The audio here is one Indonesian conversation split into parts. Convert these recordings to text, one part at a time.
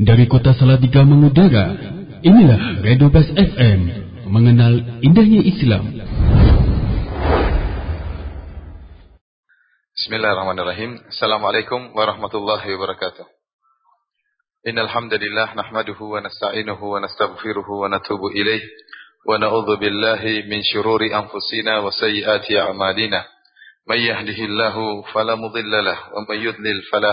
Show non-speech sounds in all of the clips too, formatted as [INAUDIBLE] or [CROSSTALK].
Dari kota Salatiga mengudara, inilah Radio Bas FM, mengenal indahnya Islam. Bismillahirrahmanirrahim. Assalamualaikum warahmatullahi wabarakatuh. Innal hamdalillah nahmaduhu wa nasta'inuhu wa nastaghfiruhu wa natubu ilaih wa na'udzu billahi min shururi anfusina wa sayyiati a'malina. May yahdihillahu fala wa may yudlil fala.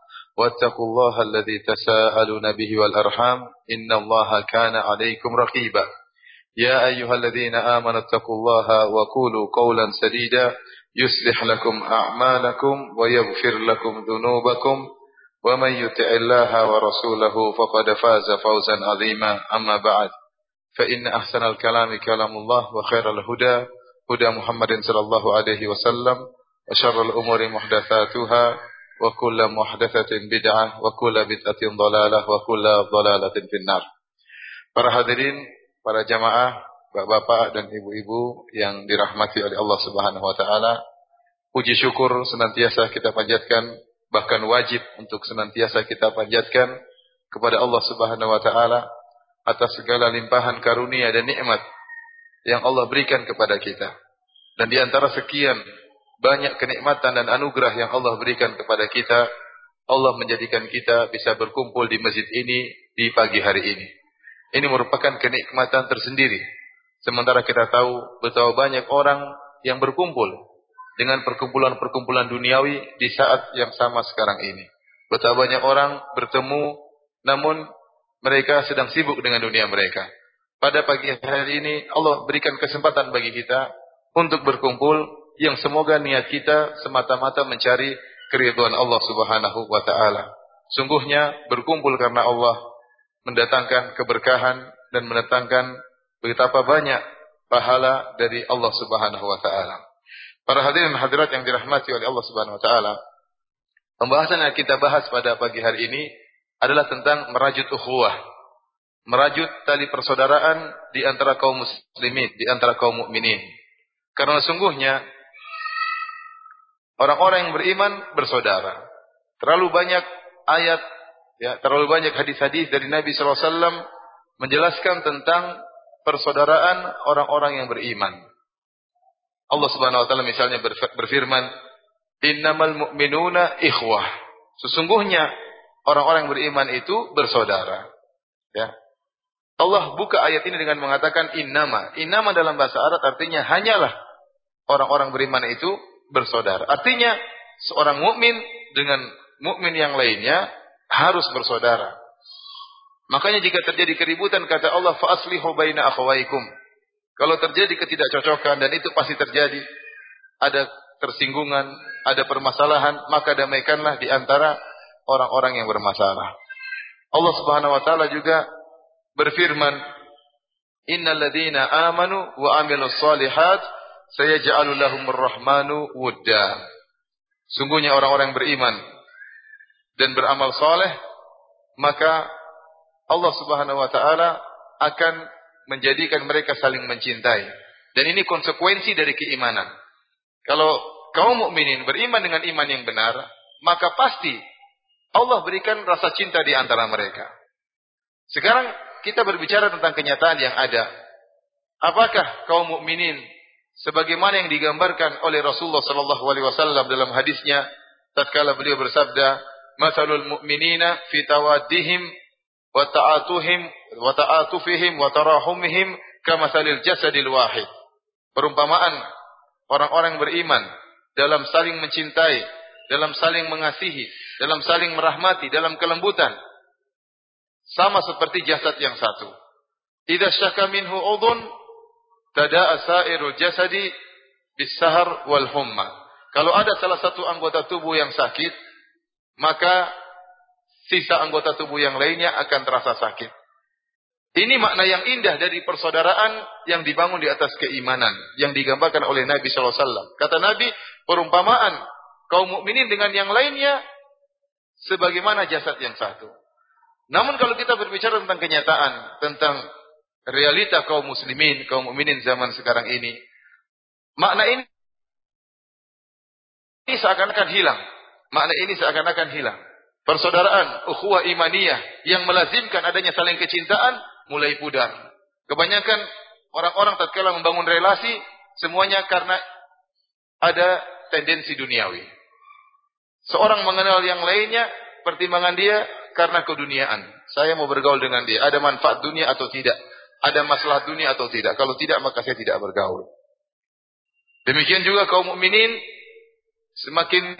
واتقوا الله الذي تساءلون به والأرحام إن الله كان عليكم رقيبا. يا أيها الذين آمنوا اتقوا الله وقولوا قولا سديدا يصلح لكم أعمالكم ويغفر لكم ذنوبكم ومن يطع الله ورسوله فقد فاز فوزا عظيما. أما بعد فإن أحسن الكلام كلام الله وخير الهدى هدى محمد صلى الله عليه وسلم وشر الأمور محدثاتها. Muhdatsatin bid'ah wa kullu bid'atin dhalalah wa kullu dhalalatin finnar. Para hadirin, para jamaah, bapak-bapak dan ibu-ibu yang dirahmati oleh Allah Subhanahu wa taala, puji syukur senantiasa kita panjatkan bahkan wajib untuk senantiasa kita panjatkan kepada Allah Subhanahu wa taala atas segala limpahan karunia dan nikmat yang Allah berikan kepada kita. Dan di antara sekian banyak kenikmatan dan anugerah yang Allah berikan kepada kita, Allah menjadikan kita bisa berkumpul di masjid ini di pagi hari ini. Ini merupakan kenikmatan tersendiri. Sementara kita tahu betapa banyak orang yang berkumpul dengan perkumpulan-perkumpulan duniawi di saat yang sama sekarang ini. Betapa banyak orang bertemu namun mereka sedang sibuk dengan dunia mereka. Pada pagi hari ini Allah berikan kesempatan bagi kita untuk berkumpul yang semoga niat kita semata-mata mencari keriduan Allah Subhanahu wa taala. Sungguhnya berkumpul karena Allah mendatangkan keberkahan dan mendatangkan betapa banyak pahala dari Allah Subhanahu wa taala. Para hadirin hadirat yang dirahmati oleh Allah Subhanahu wa taala, pembahasan yang kita bahas pada pagi hari ini adalah tentang merajut ukhuwah. Merajut tali persaudaraan di antara kaum muslimin, di antara kaum mukminin. Karena sungguhnya Orang-orang yang beriman bersaudara. Terlalu banyak ayat, ya, terlalu banyak hadis-hadis dari Nabi SAW menjelaskan tentang persaudaraan orang-orang yang beriman. Allah Subhanahu wa taala misalnya berfirman, "Innamal mu'minuna ikhwah." Sesungguhnya orang-orang beriman itu bersaudara. Ya. Allah buka ayat ini dengan mengatakan innama. Innama dalam bahasa Arab artinya hanyalah orang-orang beriman itu bersaudara. Artinya seorang mukmin dengan mukmin yang lainnya harus bersaudara. Makanya jika terjadi keributan kata Allah fa aslihu baina akhawaikum. Kalau terjadi ketidakcocokan dan itu pasti terjadi, ada tersinggungan, ada permasalahan, maka damaikanlah di antara orang-orang yang bermasalah. Allah Subhanahu wa taala juga berfirman, "Innal ladzina amanu wa amilus solihat saya ja'alulahumur rahmanu wudda. Sungguhnya orang-orang beriman dan beramal soleh, maka Allah subhanahu wa ta'ala akan menjadikan mereka saling mencintai. Dan ini konsekuensi dari keimanan. Kalau kaum mukminin beriman dengan iman yang benar, maka pasti Allah berikan rasa cinta di antara mereka. Sekarang kita berbicara tentang kenyataan yang ada. Apakah kaum mukminin sebagaimana yang digambarkan oleh Rasulullah sallallahu alaihi wasallam dalam hadisnya tatkala beliau bersabda masalul mu'minina fi tawaddihim wa ta'atuhim wa ta'atufihim wa tarahumihim kamasalil jasadil wahid. Perumpamaan orang-orang beriman dalam saling mencintai dalam saling mengasihi dalam saling merahmati dalam kelembutan sama seperti jasad yang satu. Idza syaka minhu udhun tada'a sairul jasadi bisahar wal humma. Kalau ada salah satu anggota tubuh yang sakit, maka sisa anggota tubuh yang lainnya akan terasa sakit. Ini makna yang indah dari persaudaraan yang dibangun di atas keimanan yang digambarkan oleh Nabi SAW. Kata Nabi, perumpamaan kaum mukminin dengan yang lainnya sebagaimana jasad yang satu. Namun kalau kita berbicara tentang kenyataan, tentang realita kaum muslimin, kaum mukminin zaman sekarang ini, makna ini ini seakan-akan hilang. Makna ini seakan-akan hilang. Persaudaraan, ukhuwah imaniyah yang melazimkan adanya saling kecintaan mulai pudar. Kebanyakan orang-orang tatkala membangun relasi semuanya karena ada tendensi duniawi. Seorang mengenal yang lainnya, pertimbangan dia karena keduniaan. Saya mau bergaul dengan dia. Ada manfaat dunia atau tidak? Ada masalah dunia atau tidak? Kalau tidak, maka saya tidak bergaul. Demikian juga kaum mukminin semakin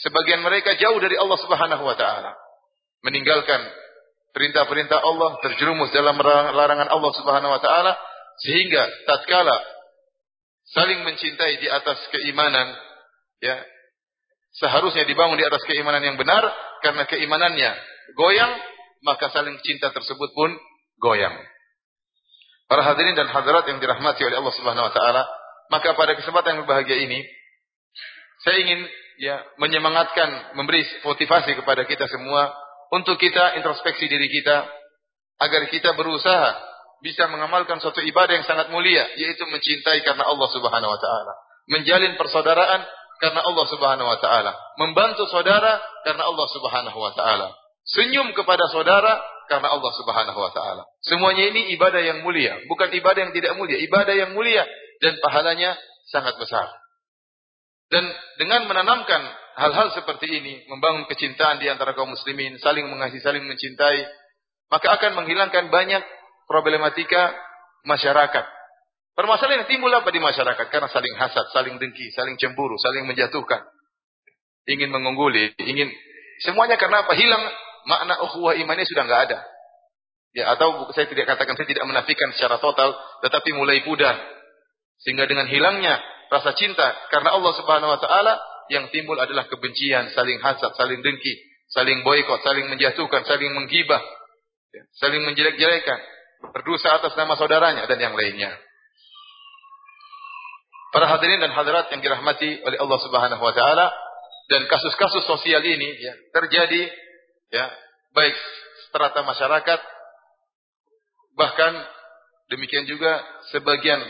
sebagian mereka jauh dari Allah Subhanahu wa taala. Meninggalkan perintah-perintah Allah, terjerumus dalam larangan Allah Subhanahu wa taala sehingga tatkala saling mencintai di atas keimanan ya seharusnya dibangun di atas keimanan yang benar karena keimanannya goyang maka saling cinta tersebut pun goyang. Para hadirin dan hadirat yang dirahmati oleh Allah Subhanahu wa taala, maka pada kesempatan yang berbahagia ini saya ingin ya menyemangatkan, memberi motivasi kepada kita semua untuk kita introspeksi diri kita agar kita berusaha bisa mengamalkan suatu ibadah yang sangat mulia yaitu mencintai karena Allah Subhanahu wa taala, menjalin persaudaraan karena Allah Subhanahu wa taala, membantu saudara karena Allah Subhanahu wa taala, senyum kepada saudara karena Allah Subhanahu wa taala. Semuanya ini ibadah yang mulia, bukan ibadah yang tidak mulia, ibadah yang mulia dan pahalanya sangat besar. Dan dengan menanamkan hal-hal seperti ini, membangun kecintaan di antara kaum muslimin, saling mengasihi, saling mencintai, maka akan menghilangkan banyak problematika masyarakat. Permasalahan yang timbul apa di masyarakat? Karena saling hasad, saling dengki, saling cemburu, saling menjatuhkan. Ingin mengungguli, ingin semuanya karena apa? Hilang makna ukhuwah imannya sudah nggak ada. Ya, atau saya tidak katakan saya tidak menafikan secara total, tetapi mulai pudar. Sehingga dengan hilangnya rasa cinta karena Allah Subhanahu wa taala, yang timbul adalah kebencian, saling hasad, saling dengki, saling boikot, saling menjatuhkan, saling menggibah, ya, saling menjelek-jelekan, berdosa atas nama saudaranya dan yang lainnya. Para hadirin dan hadirat yang dirahmati oleh Allah Subhanahu wa taala dan kasus-kasus sosial ini ya, terjadi ya baik strata masyarakat bahkan demikian juga sebagian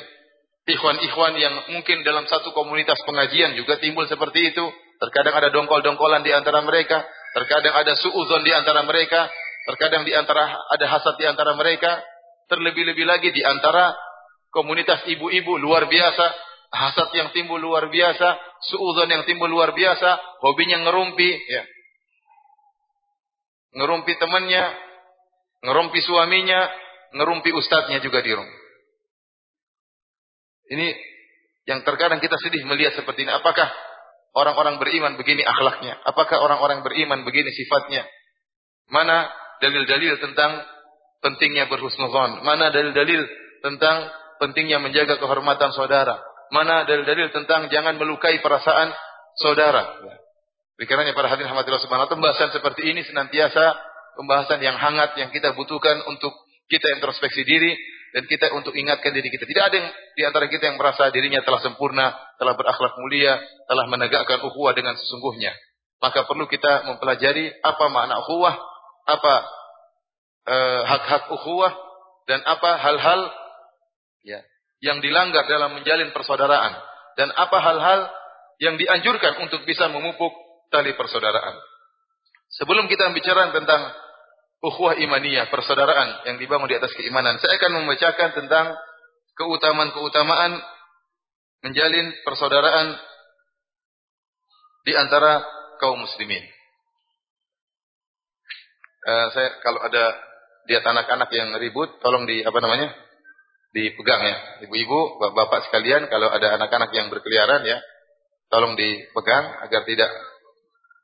ikhwan-ikhwan yang mungkin dalam satu komunitas pengajian juga timbul seperti itu. Terkadang ada dongkol-dongkolan di antara mereka, terkadang ada suuzon di antara mereka, terkadang di antara ada hasad di antara mereka, terlebih-lebih lagi di antara komunitas ibu-ibu luar biasa, hasad yang timbul luar biasa, suuzon yang timbul luar biasa, hobinya ngerumpi, ya. Ngerumpi temannya, ngerumpi suaminya, ngerumpi ustadznya juga di rumah. Ini yang terkadang kita sedih melihat seperti ini. Apakah orang-orang beriman begini akhlaknya? Apakah orang-orang beriman begini sifatnya? Mana dalil-dalil tentang pentingnya berhusnuzon? Mana dalil-dalil tentang pentingnya menjaga kehormatan saudara? Mana dalil-dalil tentang jangan melukai perasaan saudara? Karena para hadirin rahmatillah subhanahu pembahasan seperti ini senantiasa pembahasan yang hangat yang kita butuhkan untuk kita introspeksi diri dan kita untuk ingatkan diri kita. Tidak ada yang di antara kita yang merasa dirinya telah sempurna, telah berakhlak mulia, telah menegakkan ukhuwah dengan sesungguhnya. Maka perlu kita mempelajari apa makna ukhuwah, apa eh, hak-hak e, ukhuwah dan apa hal-hal ya yang dilanggar dalam menjalin persaudaraan dan apa hal-hal yang dianjurkan untuk bisa memupuk tali persaudaraan. Sebelum kita bicara tentang ukhuwah imaniyah, persaudaraan yang dibangun di atas keimanan. Saya akan membacakan tentang keutamaan-keutamaan menjalin persaudaraan di antara kaum muslimin. Uh, saya kalau ada lihat anak-anak yang ribut, tolong di apa namanya? dipegang ya. Ibu-ibu, bapak sekalian, kalau ada anak-anak yang berkeliaran ya, tolong dipegang agar tidak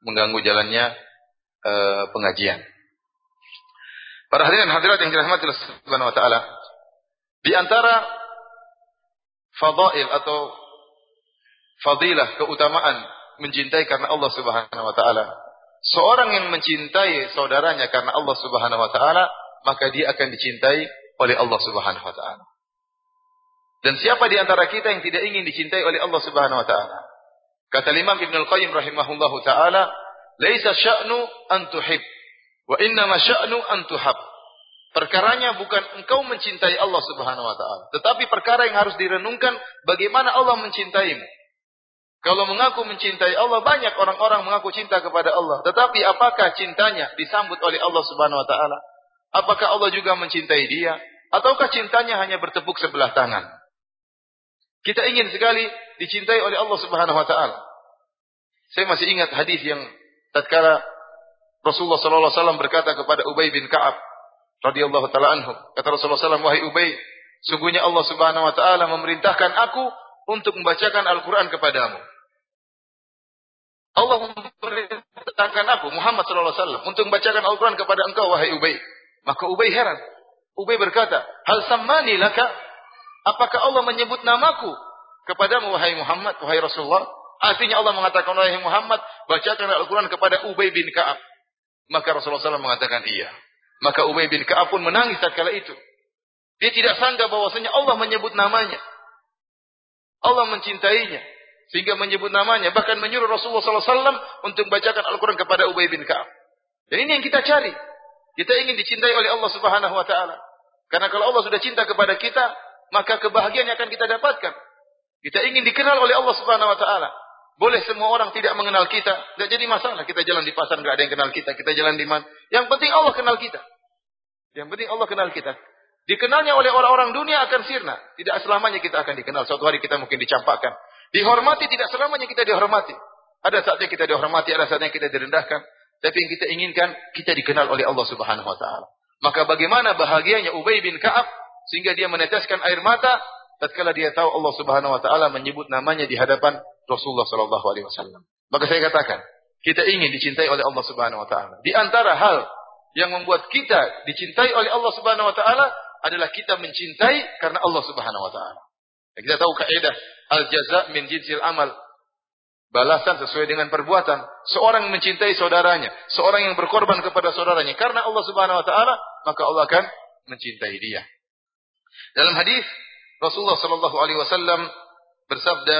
mengganggu jalannya uh, pengajian. Para hadirin hadirat yang dirahmati Allah Subhanahu wa taala, di antara fadail atau fadilah keutamaan mencintai karena Allah Subhanahu wa taala. Seorang yang mencintai saudaranya karena Allah Subhanahu wa taala, maka dia akan dicintai oleh Allah Subhanahu wa taala. Dan siapa di antara kita yang tidak ingin dicintai oleh Allah Subhanahu wa taala? Kata Imam Ibn Al-Qayyim rahimahullahu taala, "Laisa sya'nu an tuhib, wa innama sya'nu an tuhab." Perkaranya bukan engkau mencintai Allah Subhanahu wa taala, tetapi perkara yang harus direnungkan bagaimana Allah mencintaimu. Kalau mengaku mencintai Allah, banyak orang-orang mengaku cinta kepada Allah. Tetapi apakah cintanya disambut oleh Allah Subhanahu wa taala? Apakah Allah juga mencintai dia? Ataukah cintanya hanya bertepuk sebelah tangan? Kita ingin sekali dicintai oleh Allah Subhanahu wa taala. Saya masih ingat hadis yang tatkala Rasulullah sallallahu alaihi wasallam berkata kepada Ubay bin Ka'ab radhiyallahu taala anhu, kata Rasulullah sallallahu wahai Ubay, sungguhnya Allah Subhanahu wa taala memerintahkan aku untuk membacakan Al-Qur'an kepadamu. Allah memerintahkan aku Muhammad sallallahu alaihi wasallam untuk membacakan Al-Qur'an kepada engkau wahai Ubay. Maka Ubay heran. Ubay berkata, "Hal sammani laka? Apakah Allah menyebut namaku kepadamu wahai Muhammad, wahai Rasulullah?" Artinya Allah mengatakan wahai Muhammad, bacakan Al-Qur'an kepada Ubay bin Ka'ab. Maka Rasulullah SAW mengatakan iya. Maka Ubay bin Ka'ab pun menangis tatkala itu. Dia tidak sangka bahwasanya Allah menyebut namanya. Allah mencintainya. Sehingga menyebut namanya. Bahkan menyuruh Rasulullah SAW untuk membacakan Al-Quran kepada Ubay bin Ka'ab. Dan ini yang kita cari. Kita ingin dicintai oleh Allah Subhanahu wa taala. Karena kalau Allah sudah cinta kepada kita, maka kebahagiaan yang akan kita dapatkan. Kita ingin dikenal oleh Allah Subhanahu wa taala. Boleh semua orang tidak mengenal kita, tidak jadi masalah. Kita jalan di pasar nggak ada yang kenal kita, kita jalan di mana. Yang penting Allah kenal kita. Yang penting Allah kenal kita. Dikenalnya oleh orang-orang dunia akan sirna. Tidak selamanya kita akan dikenal. Suatu hari kita mungkin dicampakkan. Dihormati tidak selamanya kita dihormati. Ada saatnya kita dihormati, ada saatnya kita direndahkan. Tapi yang kita inginkan, kita dikenal oleh Allah Subhanahu wa taala. Maka bagaimana bahagianya Ubay bin Ka'ab sehingga dia meneteskan air mata tatkala dia tahu Allah Subhanahu wa taala menyebut namanya di hadapan Rasulullah sallallahu alaihi wasallam. Maka saya katakan, kita ingin dicintai oleh Allah Subhanahu wa taala. Di antara hal yang membuat kita dicintai oleh Allah Subhanahu wa taala adalah kita mencintai karena Allah Subhanahu wa taala. Kita tahu kaidah al-jaza min jinsil amal. Balasan sesuai dengan perbuatan. Seorang mencintai saudaranya, seorang yang berkorban kepada saudaranya karena Allah Subhanahu wa taala, maka Allah akan mencintai dia. Dalam hadis Rasulullah sallallahu alaihi wasallam bersabda,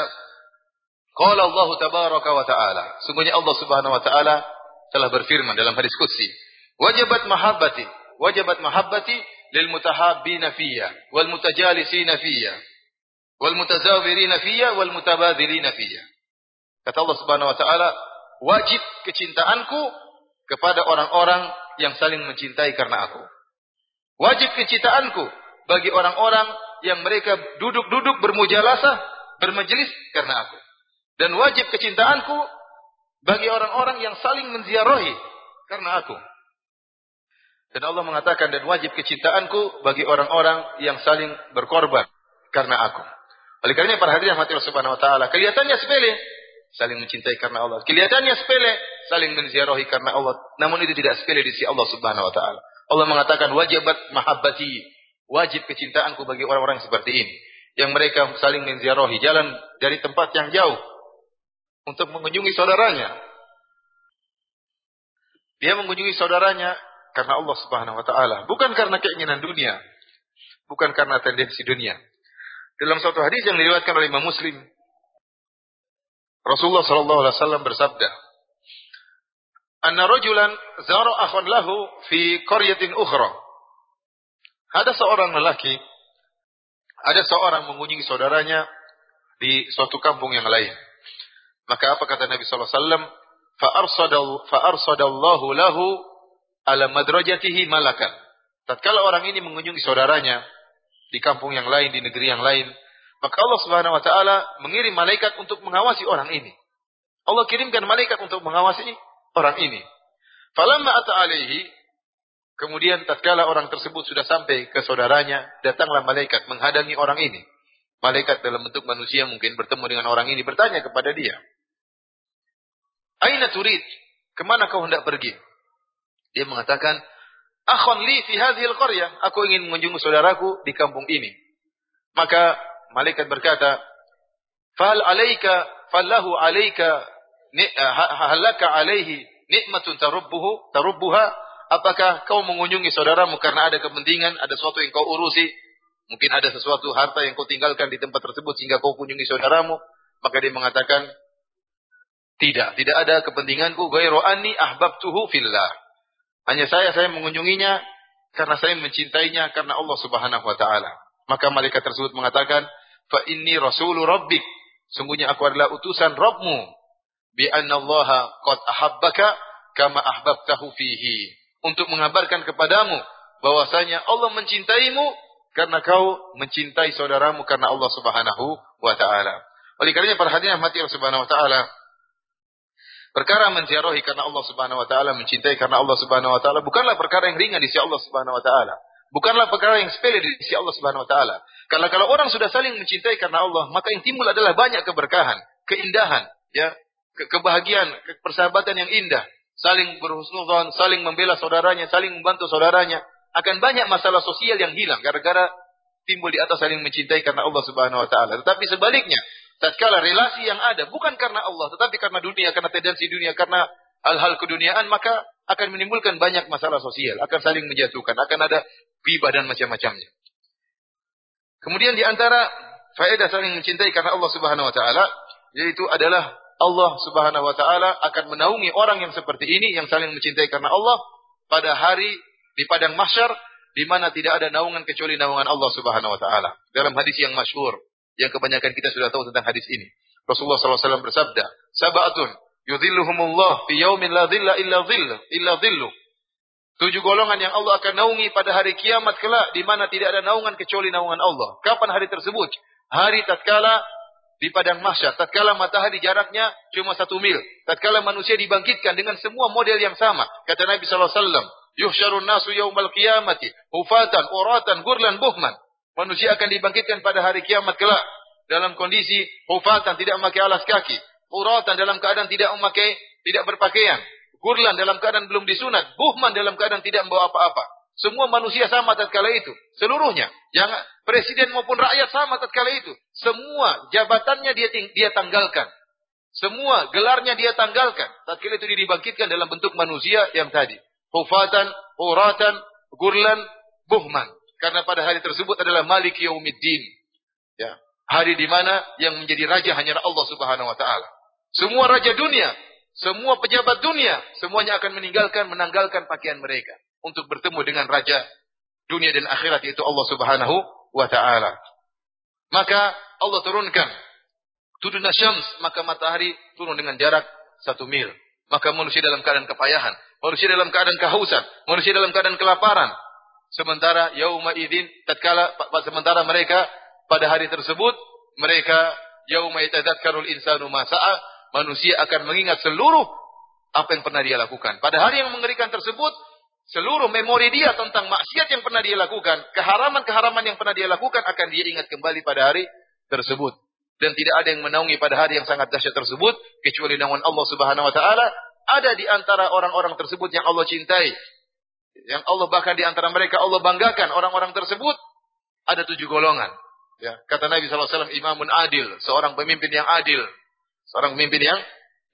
"Qala Allah tabaraka wa taala." Sungguhnya Allah Subhanahu wa taala telah berfirman dalam hadis qudsi, "Wajabat mahabbati, wajabat mahabbati lil mutahabbina fiyya wal mutajalisina fiyya." wal mutazawirina fiyya wal mutabadzirina fiyya. Kata Allah Subhanahu wa taala, wajib kecintaanku kepada orang-orang yang saling mencintai karena aku. Wajib kecintaanku bagi orang-orang yang mereka duduk-duduk bermujalasah, bermajelis karena aku. Dan wajib kecintaanku bagi orang-orang yang saling menziarahi karena aku. Dan Allah mengatakan dan wajib kecintaanku bagi orang-orang yang saling berkorban karena aku. Oleh karena para hadirin mati Subhanahu wa taala, kelihatannya sepele, saling mencintai karena Allah. Kelihatannya sepele, saling menziarahi karena Allah. Namun itu tidak sepele di sisi Allah Subhanahu wa taala. Allah mengatakan wajibat mahabbati, wajib kecintaanku bagi orang-orang seperti ini. Yang mereka saling menziarahi jalan dari tempat yang jauh untuk mengunjungi saudaranya. Dia mengunjungi saudaranya karena Allah Subhanahu wa taala, bukan karena keinginan dunia, bukan karena tendensi dunia. Dalam suatu hadis yang diriwayatkan oleh Imam Muslim, Rasulullah sallallahu alaihi wasallam bersabda, "Anna rajulan zara akhan lahu fi qaryatin ukhra." Ada seorang lelaki, ada seorang mengunjungi saudaranya di suatu kampung yang lain. Maka apa kata Nabi sallallahu alaihi wasallam? Fa lahu ala madrajatihi malakan. Tatkala orang ini mengunjungi saudaranya, di kampung yang lain, di negeri yang lain. Maka Allah Subhanahu wa taala mengirim malaikat untuk mengawasi orang ini. Allah kirimkan malaikat untuk mengawasi orang ini. Falamma ata alaihi Kemudian tatkala orang tersebut sudah sampai ke saudaranya, datanglah malaikat menghadangi orang ini. Malaikat dalam bentuk manusia mungkin bertemu dengan orang ini bertanya kepada dia. Aina turid? Ke mana kau hendak pergi? Dia mengatakan, akhon li fi hadhil qaryah, aku ingin mengunjungi saudaraku di kampung ini. Maka malaikat berkata, "Fal alaika fallahu alaika halaka alaihi nikmatun tarubbuhu tarubbuha Apakah kau mengunjungi saudaramu karena ada kepentingan, ada sesuatu yang kau urusi? Mungkin ada sesuatu harta yang kau tinggalkan di tempat tersebut sehingga kau kunjungi saudaramu. Maka dia mengatakan, tidak, tidak ada kepentinganku. Gairu anni ahbabtuhu fillah. Hanya saya, saya mengunjunginya karena saya mencintainya karena Allah subhanahu wa ta'ala. Maka malaikat tersebut mengatakan, fa inni rasulu rabbik. Sungguhnya aku adalah utusan Rabbmu. Bi anna Allah qad ahabbaka kama ahbabtahu fihi. Untuk mengabarkan kepadamu bahwasanya Allah mencintaimu karena kau mencintai saudaramu karena Allah Subhanahu wa taala. Oleh karenanya perhatian mati Allah Subhanahu wa taala Perkara menziarahi karena Allah Subhanahu wa taala, mencintai karena Allah Subhanahu wa taala bukanlah perkara yang ringan di sisi Allah Subhanahu wa taala. Bukanlah perkara yang sepele di sisi Allah Subhanahu wa taala. Karena kalau orang sudah saling mencintai karena Allah, maka yang timbul adalah banyak keberkahan, keindahan, ya, ke kebahagiaan, ke persahabatan yang indah, saling berhusnudzon, saling membela saudaranya, saling membantu saudaranya. Akan banyak masalah sosial yang hilang gara-gara timbul di atas saling mencintai karena Allah Subhanahu wa taala. Tetapi sebaliknya, tatkala relasi yang ada bukan karena Allah tetapi karena dunia, karena tendensi dunia, karena hal-hal keduniaan maka akan menimbulkan banyak masalah sosial, akan saling menjatuhkan, akan ada riba dan macam-macamnya. Kemudian di antara faedah saling mencintai karena Allah Subhanahu wa taala yaitu adalah Allah Subhanahu wa taala akan menaungi orang yang seperti ini yang saling mencintai karena Allah pada hari di padang mahsyar di mana tidak ada naungan kecuali naungan Allah Subhanahu wa taala. Dalam hadis yang masyhur yang kebanyakan kita sudah tahu tentang hadis ini. Rasulullah SAW bersabda, Sabatun yudhilluhumullah fi yaumin la dhilla illa dhillu, illa dhillu. Tujuh golongan yang Allah akan naungi pada hari kiamat kelak di mana tidak ada naungan kecuali naungan Allah. Kapan hari tersebut? Hari tatkala di padang mahsyar, tatkala matahari jaraknya cuma satu mil, tatkala manusia dibangkitkan dengan semua model yang sama. Kata Nabi sallallahu alaihi wasallam, "Yuhsyarun nasu yaumal qiyamati hufatan, uratan, gurlan, buhman." Manusia akan dibangkitkan pada hari kiamat kelak dalam kondisi hufatan tidak memakai alas kaki, uratan dalam keadaan tidak memakai tidak berpakaian, gurlan dalam keadaan belum disunat, buhman dalam keadaan tidak membawa apa-apa. Semua manusia sama tatkala itu, seluruhnya. Jangan presiden maupun rakyat sama tatkala itu. Semua jabatannya dia dia tanggalkan. Semua gelarnya dia tanggalkan. Tatkala itu dia dibangkitkan dalam bentuk manusia yang tadi. Hufatan, uratan, gurlan, buhman. Karena pada hari tersebut adalah Malik Yaumiddin. Ya, hari di mana yang menjadi raja hanya Allah Subhanahu wa taala. Semua raja dunia, semua pejabat dunia, semuanya akan meninggalkan menanggalkan pakaian mereka untuk bertemu dengan raja dunia dan akhirat yaitu Allah Subhanahu wa taala. Maka Allah turunkan tuduna syams, maka matahari turun dengan jarak satu mil. Maka manusia dalam keadaan kepayahan, manusia dalam keadaan kehausan, manusia dalam keadaan kelaparan, Sementara yauma idzin tatkala sementara mereka pada hari tersebut mereka yauma yatadzakkarul insanu ma sa'a manusia akan mengingat seluruh apa yang pernah dia lakukan. Pada hari yang mengerikan tersebut seluruh memori dia tentang maksiat yang pernah dia lakukan, keharaman-keharaman yang pernah dia lakukan akan dia ingat kembali pada hari tersebut. Dan tidak ada yang menaungi pada hari yang sangat dahsyat tersebut kecuali naungan Allah Subhanahu wa taala. Ada di antara orang-orang tersebut yang Allah cintai, yang Allah bahkan di antara mereka Allah banggakan orang-orang tersebut ada tujuh golongan. Ya, kata Nabi SAW, imamun adil, seorang pemimpin yang adil, seorang pemimpin yang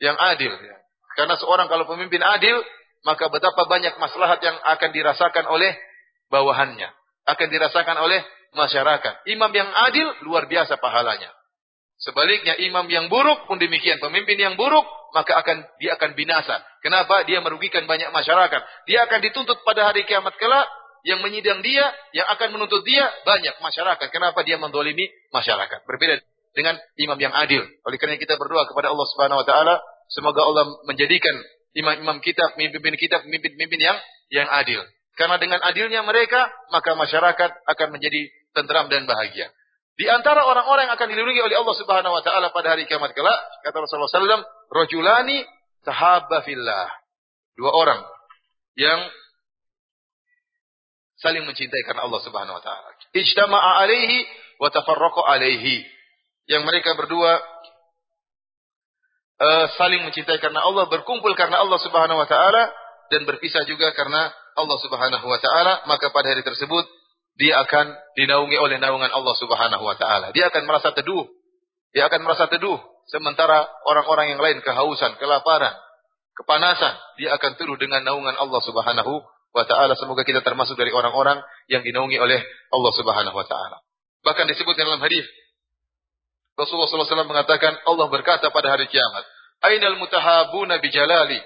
yang adil. Ya. Karena seorang kalau pemimpin adil, maka betapa banyak maslahat yang akan dirasakan oleh bawahannya, akan dirasakan oleh masyarakat. Imam yang adil luar biasa pahalanya. Sebaliknya imam yang buruk pun demikian, pemimpin yang buruk maka akan dia akan binasa. Kenapa? Dia merugikan banyak masyarakat. Dia akan dituntut pada hari kiamat kelak yang menyidang dia, yang akan menuntut dia banyak masyarakat. Kenapa dia mendolimi masyarakat? Berbeda dengan imam yang adil. Oleh karena kita berdoa kepada Allah Subhanahu wa taala, semoga Allah menjadikan imam-imam kita, pemimpin kita, pemimpin-pemimpin yang yang adil. Karena dengan adilnya mereka, maka masyarakat akan menjadi tentram dan bahagia. Di antara orang-orang yang akan dilindungi oleh Allah Subhanahu wa taala pada hari kiamat kelak, kata Rasulullah SAW, rajulani sahabba fillah. Dua orang yang saling mencintai karena Allah Subhanahu wa taala. Ijtama'a alaihi wa tafarraqa alaihi. Yang mereka berdua uh, saling mencintai karena Allah, berkumpul karena Allah Subhanahu wa taala dan berpisah juga karena Allah Subhanahu wa taala, maka pada hari tersebut dia akan dinaungi oleh naungan Allah Subhanahu wa taala. Dia akan merasa teduh. Dia akan merasa teduh sementara orang-orang yang lain kehausan, kelaparan, kepanasan, dia akan teduh dengan naungan Allah Subhanahu wa taala. Semoga kita termasuk dari orang-orang yang dinaungi oleh Allah Subhanahu wa taala. Bahkan disebutkan dalam hadis Rasulullah SAW mengatakan Allah berkata pada hari kiamat, Ainal mutahabuna bijalali.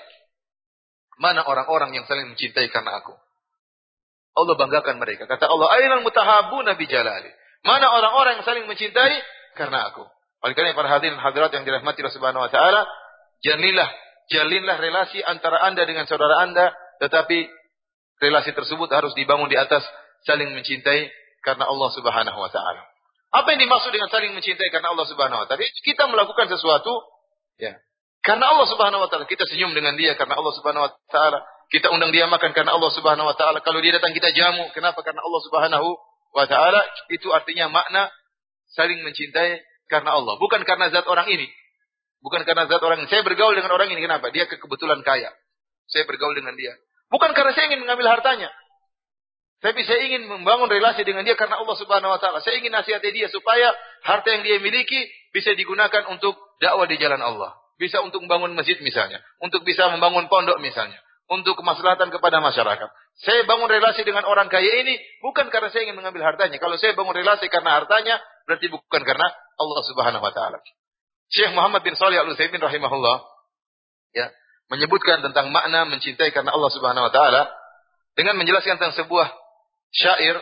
Mana orang-orang yang saling mencintai karena aku? Allah banggakan mereka. Kata Allah, Ainal mutahabuna bijalali. Mana orang-orang yang saling mencintai karena aku? Oleh karena para hadirin hadirat yang dirahmati Allah Subhanahu wa taala, jalinlah jalinlah relasi antara Anda dengan saudara Anda, tetapi relasi tersebut harus dibangun di atas saling mencintai karena Allah Subhanahu wa taala. Apa yang dimaksud dengan saling mencintai karena Allah Subhanahu wa taala? Kita melakukan sesuatu ya. Karena Allah Subhanahu wa taala, kita senyum dengan dia karena Allah Subhanahu wa taala. Kita undang dia makan karena Allah Subhanahu wa taala. Kalau dia datang kita jamu, kenapa? Karena Allah Subhanahu wa taala. Itu artinya makna saling mencintai karena Allah, bukan karena zat orang ini. Bukan karena zat orang ini. Saya bergaul dengan orang ini kenapa? Dia kebetulan kaya. Saya bergaul dengan dia. Bukan karena saya ingin mengambil hartanya. Tapi saya ingin membangun relasi dengan dia karena Allah Subhanahu wa taala. Saya ingin nasihati dia supaya harta yang dia miliki bisa digunakan untuk dakwah di jalan Allah. Bisa untuk membangun masjid misalnya, untuk bisa membangun pondok misalnya, untuk kemaslahatan kepada masyarakat. Saya bangun relasi dengan orang kaya ini bukan karena saya ingin mengambil hartanya. Kalau saya bangun relasi karena hartanya, berarti bukan karena Allah Subhanahu wa taala. Syekh Muhammad bin Shalih Al-Utsaimin rahimahullah ya, menyebutkan tentang makna mencintai karena Allah Subhanahu wa taala dengan menjelaskan tentang sebuah syair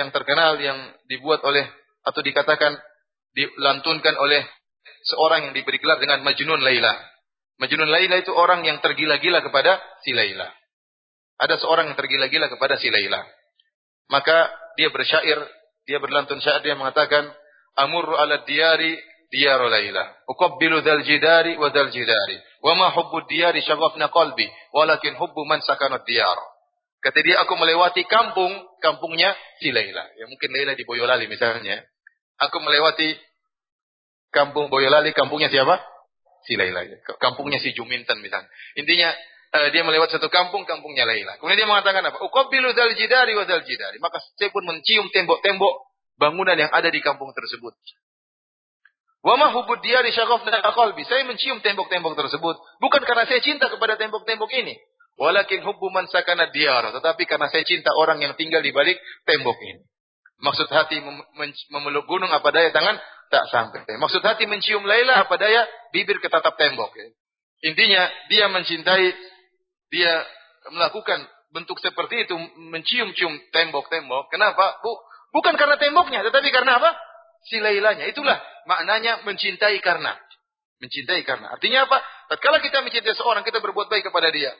yang terkenal yang dibuat oleh atau dikatakan dilantunkan oleh seorang yang diberi gelar dengan Majnun Laila. Majnun Laila itu orang yang tergila-gila kepada si Laila. Ada seorang yang tergila-gila kepada si Laila. Maka dia bersyair, dia berlantun syair dia mengatakan amurru ala diyari diyaru Laila. Uqabbilu dzal jidari wa dzal jidari. Wa ma hubbu diyari syaghafna qalbi, walakin hubbu man sakanat diyar. Kata dia, aku melewati kampung, kampungnya si Laila. Ya mungkin Laila di Boyolali misalnya. Aku melewati kampung Boyolali, kampungnya siapa? Si Laila. Kampungnya si Juminten misalnya. Intinya, uh, dia melewati satu kampung, kampungnya Laila. Kemudian dia mengatakan apa? Uqabilu zal jidari wa. Maka saya pun mencium tembok-tembok bangunan yang ada di kampung tersebut. Wa ma hubud diyari syaghafna qalbi. Saya mencium tembok-tembok tersebut bukan karena saya cinta kepada tembok-tembok ini, Walakin hubbu man sakana diyar. Tetapi karena saya cinta orang yang tinggal di balik tembok ini. Maksud hati memeluk gunung apa daya tangan tak sampai. Maksud hati mencium Laila apa daya bibir ketatap tembok. Intinya dia mencintai, dia melakukan bentuk seperti itu mencium-cium tembok-tembok. Kenapa? Bu, bukan karena temboknya, tetapi karena apa? Si Lailanya. Itulah maknanya mencintai karena. Mencintai karena. Artinya apa? Tatkala kita mencintai seorang, kita berbuat baik kepada dia.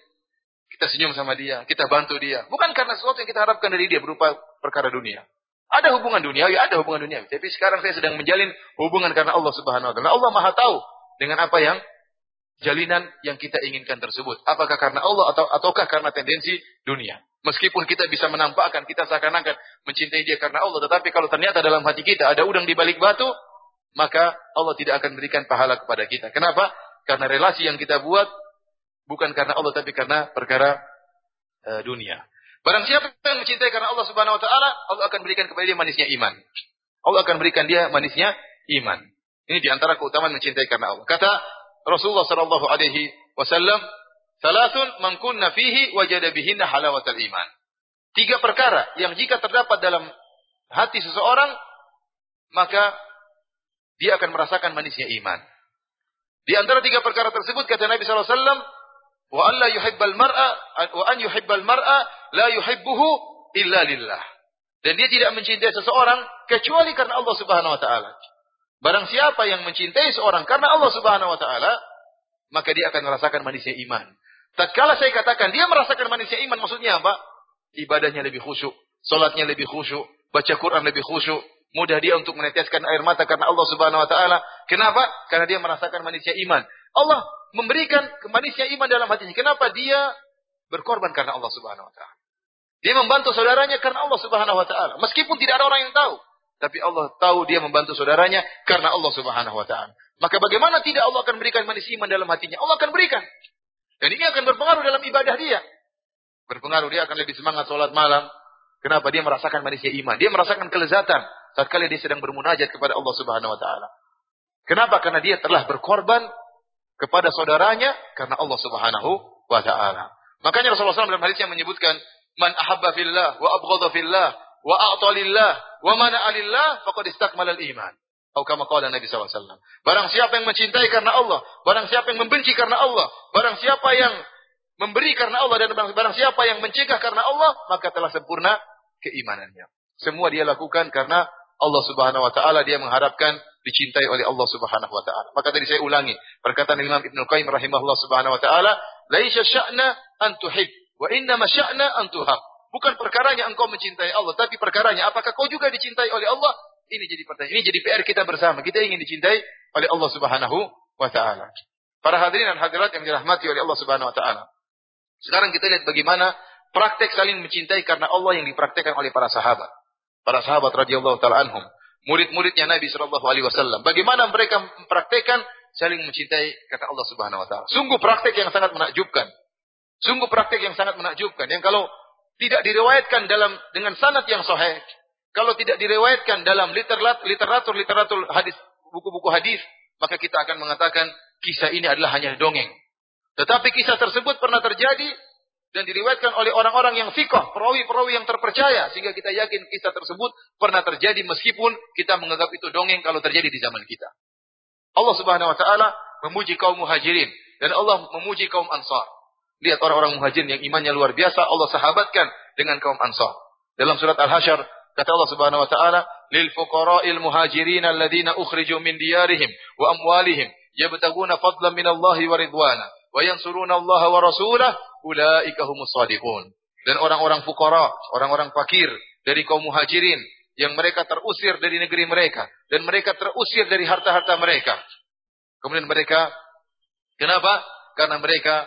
Kita senyum sama dia, kita bantu dia. Bukan karena sesuatu yang kita harapkan dari dia berupa perkara dunia. Ada hubungan dunia, ya ada hubungan dunia. Tapi sekarang saya sedang menjalin hubungan karena Allah Subhanahu wa taala. Allah Maha tahu dengan apa yang jalinan yang kita inginkan tersebut. Apakah karena Allah atau ataukah karena tendensi dunia. Meskipun kita bisa menampakkan kita seakan-akan mencintai dia karena Allah, tetapi kalau ternyata dalam hati kita ada udang di balik batu, maka Allah tidak akan berikan pahala kepada kita. Kenapa? Karena relasi yang kita buat bukan karena Allah tapi karena perkara uh, dunia. Barang siapa yang mencintai karena Allah Subhanahu wa taala, Allah akan berikan kepada dia manisnya iman. Allah akan berikan dia manisnya iman. Ini di antara keutamaan mencintai karena Allah. Kata Rasulullah sallallahu alaihi wasallam, "Salatun man kunna fihi wajada bihinna halawatal iman." Tiga perkara yang jika terdapat dalam hati seseorang, maka dia akan merasakan manisnya iman. Di antara tiga perkara tersebut kata Nabi sallallahu alaihi wasallam, Wa an la yuhibbal mar'a wa an yuhibbal mar'a la yuhibbuhu illa lillah. Dan dia tidak mencintai seseorang kecuali karena Allah Subhanahu wa taala. Barang siapa yang mencintai seorang karena Allah Subhanahu wa taala, maka dia akan merasakan manisnya iman. Tatkala saya katakan dia merasakan manisnya iman, maksudnya apa? Ibadahnya lebih khusyuk, salatnya lebih khusyuk, baca Quran lebih khusyuk, mudah dia untuk meneteskan air mata karena Allah Subhanahu wa taala. Kenapa? Karena dia merasakan manisnya iman. Allah memberikan kemanisnya iman dalam hatinya. Kenapa dia berkorban karena Allah Subhanahu wa taala? Dia membantu saudaranya karena Allah Subhanahu wa taala. Meskipun tidak ada orang yang tahu, tapi Allah tahu dia membantu saudaranya karena Allah Subhanahu wa taala. Maka bagaimana tidak Allah akan berikan manis iman dalam hatinya? Allah akan berikan. Dan ini akan berpengaruh dalam ibadah dia. Berpengaruh dia akan lebih semangat sholat malam. Kenapa? Dia merasakan manisnya iman. Dia merasakan kelezatan saat kali dia sedang bermunajat kepada Allah Subhanahu wa taala. Kenapa? Karena dia telah berkorban kepada saudaranya karena Allah Subhanahu wa taala. Makanya Rasulullah SAW dalam hadis yang menyebutkan Man ahabba fillah wa abghadha fillah wa a'ta lillah wa mana'a lillah faqad istakmala al-iman. Atau kama qala Nabi SAW. Barang siapa yang mencintai karena Allah, barang siapa yang membenci karena Allah, barang siapa yang memberi karena Allah dan barang siapa yang mencegah karena Allah, maka telah sempurna keimanannya. Semua dia lakukan karena Allah Subhanahu wa taala dia mengharapkan dicintai oleh Allah Subhanahu wa taala. Maka tadi saya ulangi perkataan Imam Ibnu Qayyim rahimahullah Subhanahu wa taala, "Laisa sya'na an tuhib, wa inna sya'na an tuhab." Bukan perkaranya engkau mencintai Allah, tapi perkaranya apakah kau juga dicintai oleh Allah? Ini jadi pertanyaan. Ini jadi PR kita bersama. Kita ingin dicintai oleh Allah Subhanahu wa taala. Para hadirin dan hadirat yang dirahmati oleh Allah Subhanahu wa taala. Sekarang kita lihat bagaimana praktek saling mencintai karena Allah yang dipraktekkan oleh para sahabat para sahabat radhiyallahu taala anhum, murid-muridnya Nabi sallallahu alaihi wasallam. Bagaimana mereka mempraktekkan saling mencintai kata Allah Subhanahu wa taala. Sungguh praktek yang sangat menakjubkan. Sungguh praktek yang sangat menakjubkan yang kalau tidak diriwayatkan dalam dengan sanad yang sahih, kalau tidak diriwayatkan dalam literatur literatur hadis buku-buku hadis, maka kita akan mengatakan kisah ini adalah hanya dongeng. Tetapi kisah tersebut pernah terjadi dan diriwayatkan oleh orang-orang yang fikoh, perawi-perawi yang terpercaya sehingga kita yakin kisah tersebut pernah terjadi meskipun kita menganggap itu dongeng kalau terjadi di zaman kita. Allah Subhanahu wa taala memuji kaum muhajirin dan Allah memuji kaum ansar. Lihat orang-orang muhajirin yang imannya luar biasa Allah sahabatkan dengan kaum ansar. Dalam surat Al-Hasyr kata Allah Subhanahu wa taala, "Lil fuqara'il muhajirin alladziina ukhriju min diyarihim wa amwalihim yabtaguna fadlan min Allah wa ridwana wa yansuruna Allah wa rasulahu ulaika humus. Dan orang-orang fukara, orang-orang fakir dari kaum muhajirin yang mereka terusir dari negeri mereka dan mereka terusir dari harta-harta mereka. Kemudian mereka kenapa? Karena mereka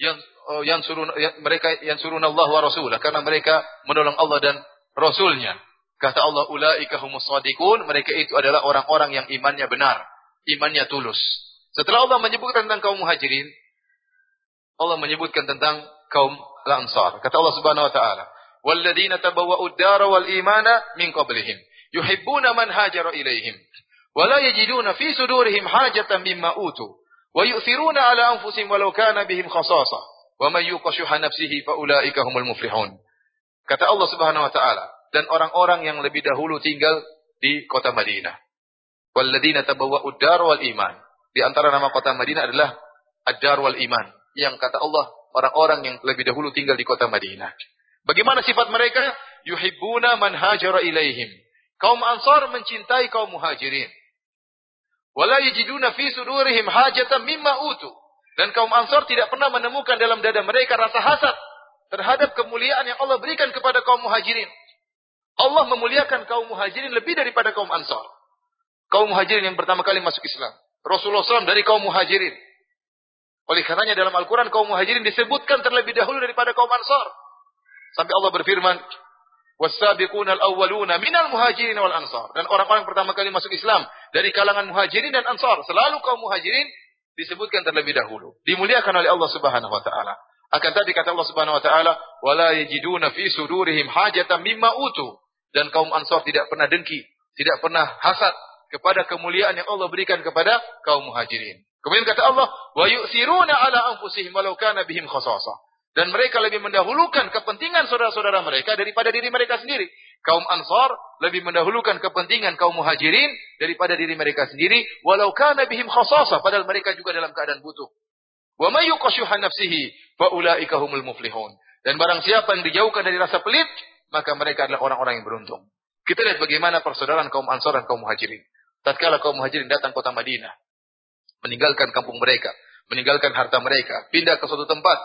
yang oh, yang suruh yang, mereka yang suruh Allah wa Rasulah karena mereka menolong Allah dan Rasulnya. Kata Allah, ulaika humus mereka itu adalah orang-orang yang imannya benar, imannya tulus. Setelah Allah menyebutkan tentang kaum muhajirin, Allah menyebutkan tentang kaum Ansar. Kata Allah Subhanahu wa taala, "Walladzina tabawwa'u ad-dara wal imana min qablihim, yuhibbuna man hajara ilaihim, wa la yajiduna fi sudurihim hajatan mimma utu, wa yu'thiruna 'ala anfusihim walau kana bihim khasasa, wa man yuqashuha nafsihi fa ulaika humul muflihun." Kata Allah Subhanahu wa taala, dan orang-orang yang lebih dahulu tinggal di kota Madinah. Walladzina tabawwa'u ad-dara wal iman. Di antara nama kota Madinah adalah Ad-Dar wal Iman yang kata Allah orang-orang yang lebih dahulu tinggal di kota Madinah. Bagaimana sifat mereka? Yuhibbuna man hajara ilaihim. Kaum Ansar mencintai kaum Muhajirin. Wala yajiduna fi sudurihim hajatan mimma utu. Dan kaum Ansar tidak pernah menemukan dalam dada mereka rasa hasad terhadap kemuliaan yang Allah berikan kepada kaum Muhajirin. Allah memuliakan kaum Muhajirin lebih daripada kaum Ansar. Kaum Muhajirin yang pertama kali masuk Islam. Rasulullah SAW dari kaum Muhajirin. Oleh karenanya dalam Al-Quran kaum muhajirin disebutkan terlebih dahulu daripada kaum ansar. Sampai Allah berfirman, وَالسَّابِقُونَ الْأَوَّلُونَ مِنَ الْمُهَاجِرِينَ وَالْأَنصَارِ Dan orang-orang pertama kali masuk Islam dari kalangan muhajirin dan ansar. Selalu kaum muhajirin disebutkan terlebih dahulu. Dimuliakan oleh Allah Subhanahu wa taala. Akan tadi kata Allah Subhanahu wa taala, "Wala yajiduna fi sudurihim hajatan mimma utu." Dan kaum Ansar tidak pernah dengki, tidak pernah hasad kepada kemuliaan yang Allah berikan kepada kaum Muhajirin. Kemudian kata Allah, wa yu'thiruna ala anfusihim walau kana bihim. Dan mereka lebih mendahulukan kepentingan saudara-saudara mereka daripada diri mereka sendiri. Kaum Ansar lebih mendahulukan kepentingan kaum Muhajirin daripada diri mereka sendiri, walau kana bihim khasasa, padahal mereka juga dalam keadaan butuh. Wa may yuqashuha nafsihi fa ulaika humul muflihun. Dan barang siapa yang dijauhkan dari rasa pelit, maka mereka adalah orang-orang yang beruntung. Kita lihat bagaimana persaudaraan kaum Ansar dan kaum Muhajirin. Tatkala kaum Muhajirin datang kota Madinah, meninggalkan kampung mereka, meninggalkan harta mereka, pindah ke suatu tempat,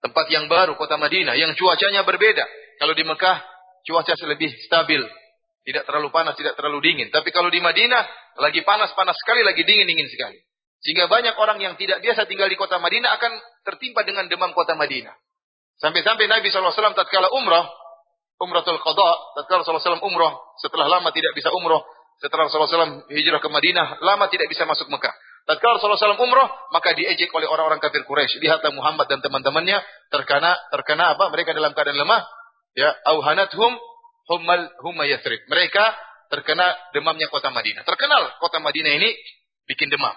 tempat yang baru, kota Madinah, yang cuacanya berbeda. Kalau di Mekah, cuaca lebih stabil, tidak terlalu panas, tidak terlalu dingin. Tapi kalau di Madinah, lagi panas-panas sekali, lagi dingin-dingin sekali. Sehingga banyak orang yang tidak biasa tinggal di kota Madinah akan tertimpa dengan demam kota Madinah. Sampai-sampai Nabi SAW tatkala umrah, umratul qada, tatkala SAW umrah, setelah lama tidak bisa umrah, setelah SAW hijrah ke Madinah, lama tidak bisa masuk Mekah. Tatkala Rasulullah SAW umroh, maka diejek oleh orang-orang kafir Quraisy. Lihatlah Muhammad dan teman-temannya terkena terkena apa? Mereka dalam keadaan lemah. Ya, auhanathum hummal humma yathrib. Mereka terkena demamnya kota Madinah. Terkenal kota Madinah ini bikin demam.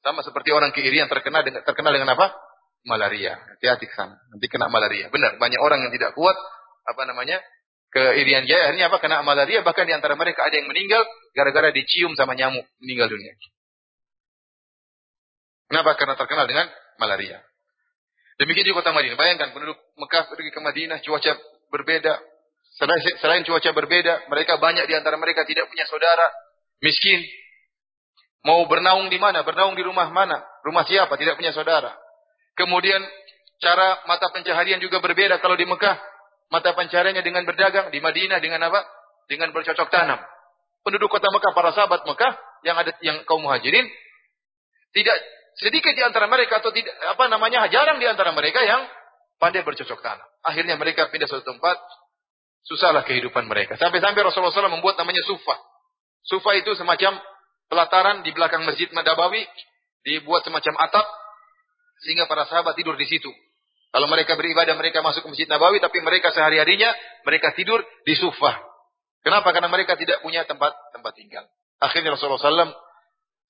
Sama seperti orang kiri yang terkena dengan terkenal dengan apa? malaria. Hati-hati sana. Nanti kena malaria. Benar, banyak orang yang tidak kuat apa namanya? ke Irian Jaya akhirnya apa? Kena malaria bahkan di antara mereka ada yang meninggal gara-gara dicium sama nyamuk meninggal dunia. Kenapa? Karena terkenal dengan malaria. Demikian juga kota Madinah. Bayangkan penduduk Mekah pergi ke Madinah, cuaca berbeda. Selain, cuaca berbeda, mereka banyak di antara mereka tidak punya saudara, miskin. Mau bernaung di mana? Bernaung di rumah mana? Rumah siapa? Tidak punya saudara. Kemudian cara mata pencaharian juga berbeda kalau di Mekah. Mata pencahariannya dengan berdagang, di Madinah dengan apa? Dengan bercocok tanam. Penduduk kota Mekah, para sahabat Mekah yang ada yang kaum muhajirin tidak sedikit di antara mereka atau tidak apa namanya jarang di antara mereka yang pandai bercocok tanam. Akhirnya mereka pindah suatu tempat, susahlah kehidupan mereka. Sampai-sampai Rasulullah SAW membuat namanya sufa. Sufa itu semacam pelataran di belakang masjid Madabawi, dibuat semacam atap, sehingga para sahabat tidur di situ. Kalau mereka beribadah, mereka masuk ke Masjid Nabawi, tapi mereka sehari-harinya, mereka tidur di sufah. Kenapa? Karena mereka tidak punya tempat tempat tinggal. Akhirnya Rasulullah SAW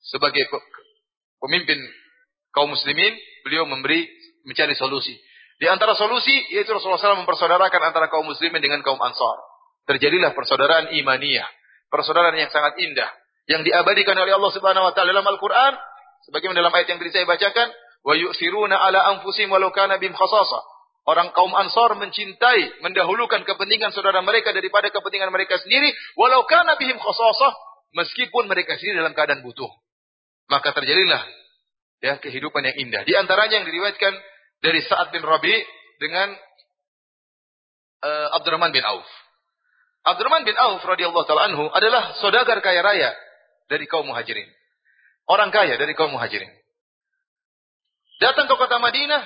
sebagai pemimpin kaum muslimin, beliau memberi mencari solusi. Di antara solusi yaitu Rasulullah SAW mempersaudarakan antara kaum muslimin dengan kaum ansar. Terjadilah persaudaraan imaniyah, persaudaraan yang sangat indah yang diabadikan oleh Allah Subhanahu wa taala dalam Al-Qur'an sebagaimana dalam ayat yang tadi saya bacakan wa yu'thiruna ala anfusihim walau kana bihim khasasa. Orang kaum Ansar mencintai, mendahulukan kepentingan saudara mereka daripada kepentingan mereka sendiri, walau kana bihim khasasa, meskipun mereka sendiri dalam keadaan butuh. Maka terjadilah ya kehidupan yang indah. Di antaranya yang diriwayatkan dari Sa'ad bin Rabi dengan uh, Abdurrahman bin Auf. Abdurrahman bin Auf radhiyallahu taala anhu adalah saudagar kaya raya dari kaum Muhajirin. Orang kaya dari kaum Muhajirin datang ke kota Madinah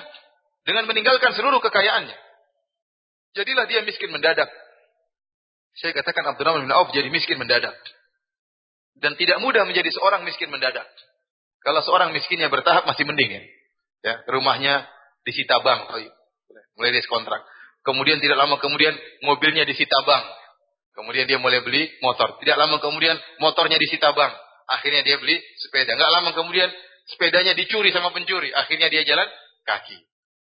dengan meninggalkan seluruh kekayaannya. Jadilah dia miskin mendadak. Saya katakan Abdurrahman bin Auf jadi miskin mendadak. Dan tidak mudah menjadi seorang miskin mendadak. Kalau seorang miskinnya bertahap masih mending ya. ya rumahnya disita bank. Oh, iya. Mulai dari kontrak. Kemudian tidak lama kemudian mobilnya disita bank. Kemudian dia mulai beli motor. Tidak lama kemudian motornya disita bank. Akhirnya dia beli sepeda. Enggak lama kemudian sepedanya dicuri sama pencuri. Akhirnya dia jalan kaki.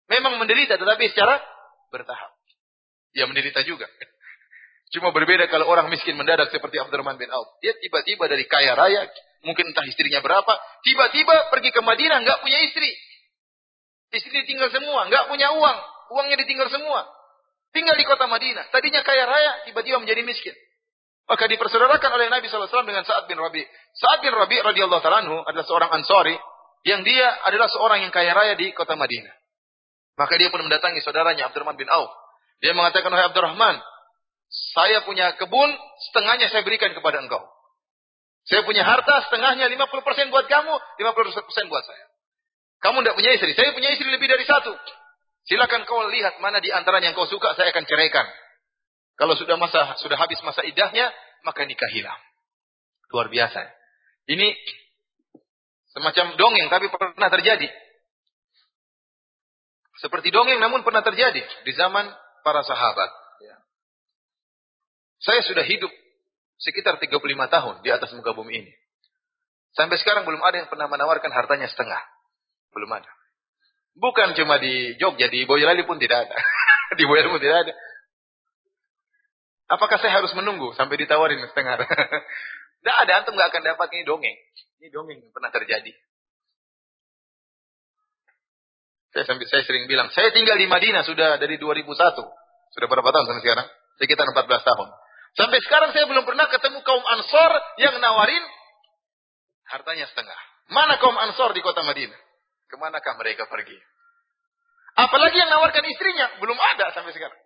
Memang menderita tetapi secara bertahap. Ya menderita juga. Cuma berbeda kalau orang miskin mendadak seperti Abdurrahman bin Auf. Dia tiba-tiba dari kaya raya, mungkin entah istrinya berapa, tiba-tiba pergi ke Madinah nggak punya istri. Istri ditinggal semua, nggak punya uang, uangnya ditinggal semua. Tinggal di kota Madinah. Tadinya kaya raya, tiba-tiba menjadi miskin. Maka dipersaudarakan oleh Nabi SAW dengan Sa'ad bin Rabi. Sa'ad bin Rabi radhiyallahu taala adalah seorang Ansari yang dia adalah seorang yang kaya raya di kota Madinah. Maka dia pun mendatangi saudaranya Abdurrahman bin Auf. Dia mengatakan, Wahai Abdurrahman, saya punya kebun, setengahnya saya berikan kepada engkau. Saya punya harta, setengahnya 50% buat kamu, 50% buat saya. Kamu tidak punya istri, saya punya istri lebih dari satu. Silakan kau lihat mana di antaranya yang kau suka, saya akan ceraikan. Kalau sudah masa sudah habis masa idahnya, maka nikahilah. Luar biasa. Ini Semacam dongeng tapi pernah terjadi. Seperti dongeng namun pernah terjadi di zaman para sahabat. Ya. Saya sudah hidup sekitar 35 tahun di atas muka bumi ini. Sampai sekarang belum ada yang pernah menawarkan hartanya setengah. Belum ada. Bukan cuma di Jogja, di Boyolali pun tidak ada. [LAUGHS] di Boyolali pun tidak ada. Apakah saya harus menunggu sampai ditawarin setengah? [LAUGHS] Tidak ada, antum nggak akan dapat ini dongeng. Ini dongeng yang pernah terjadi. Saya sampai saya sering bilang, saya tinggal di Madinah sudah dari 2001. Sudah berapa tahun sekarang? Sekitar 14 tahun. Sampai sekarang saya belum pernah ketemu kaum Ansor yang nawarin hartanya setengah. Mana kaum Ansor di kota Madinah? Ke manakah mereka pergi? Apalagi yang nawarkan istrinya, belum ada sampai sekarang.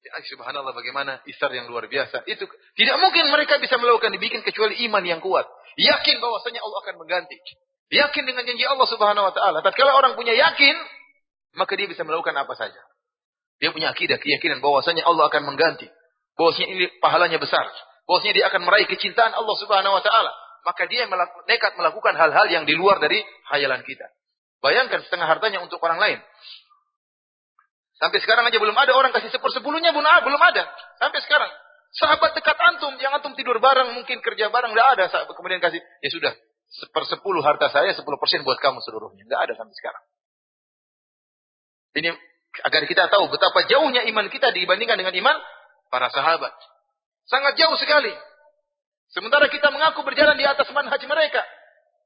Ya, subhanallah bagaimana isar yang luar biasa. Itu tidak mungkin mereka bisa melakukan dibikin kecuali iman yang kuat. Yakin bahwasanya Allah akan mengganti. Yakin dengan janji Allah Subhanahu wa taala. Tatkala orang punya yakin, maka dia bisa melakukan apa saja. Dia punya akidah, keyakinan bahwasanya Allah akan mengganti. Bahwasanya ini pahalanya besar. Bahwasanya dia akan meraih kecintaan Allah Subhanahu wa taala. Maka dia nekat melakukan hal-hal yang di luar dari hayalan kita. Bayangkan setengah hartanya untuk orang lain. Sampai sekarang aja belum ada orang kasih sepersepuluhnya pun ah, belum ada. Sampai sekarang. Sahabat dekat antum, yang antum tidur bareng, mungkin kerja bareng, tidak ada. Kemudian kasih, ya sudah, sepersepuluh harta saya, sepuluh persen buat kamu seluruhnya. Tidak ada sampai sekarang. Ini agar kita tahu betapa jauhnya iman kita dibandingkan dengan iman para sahabat. Sangat jauh sekali. Sementara kita mengaku berjalan di atas manhaj mereka.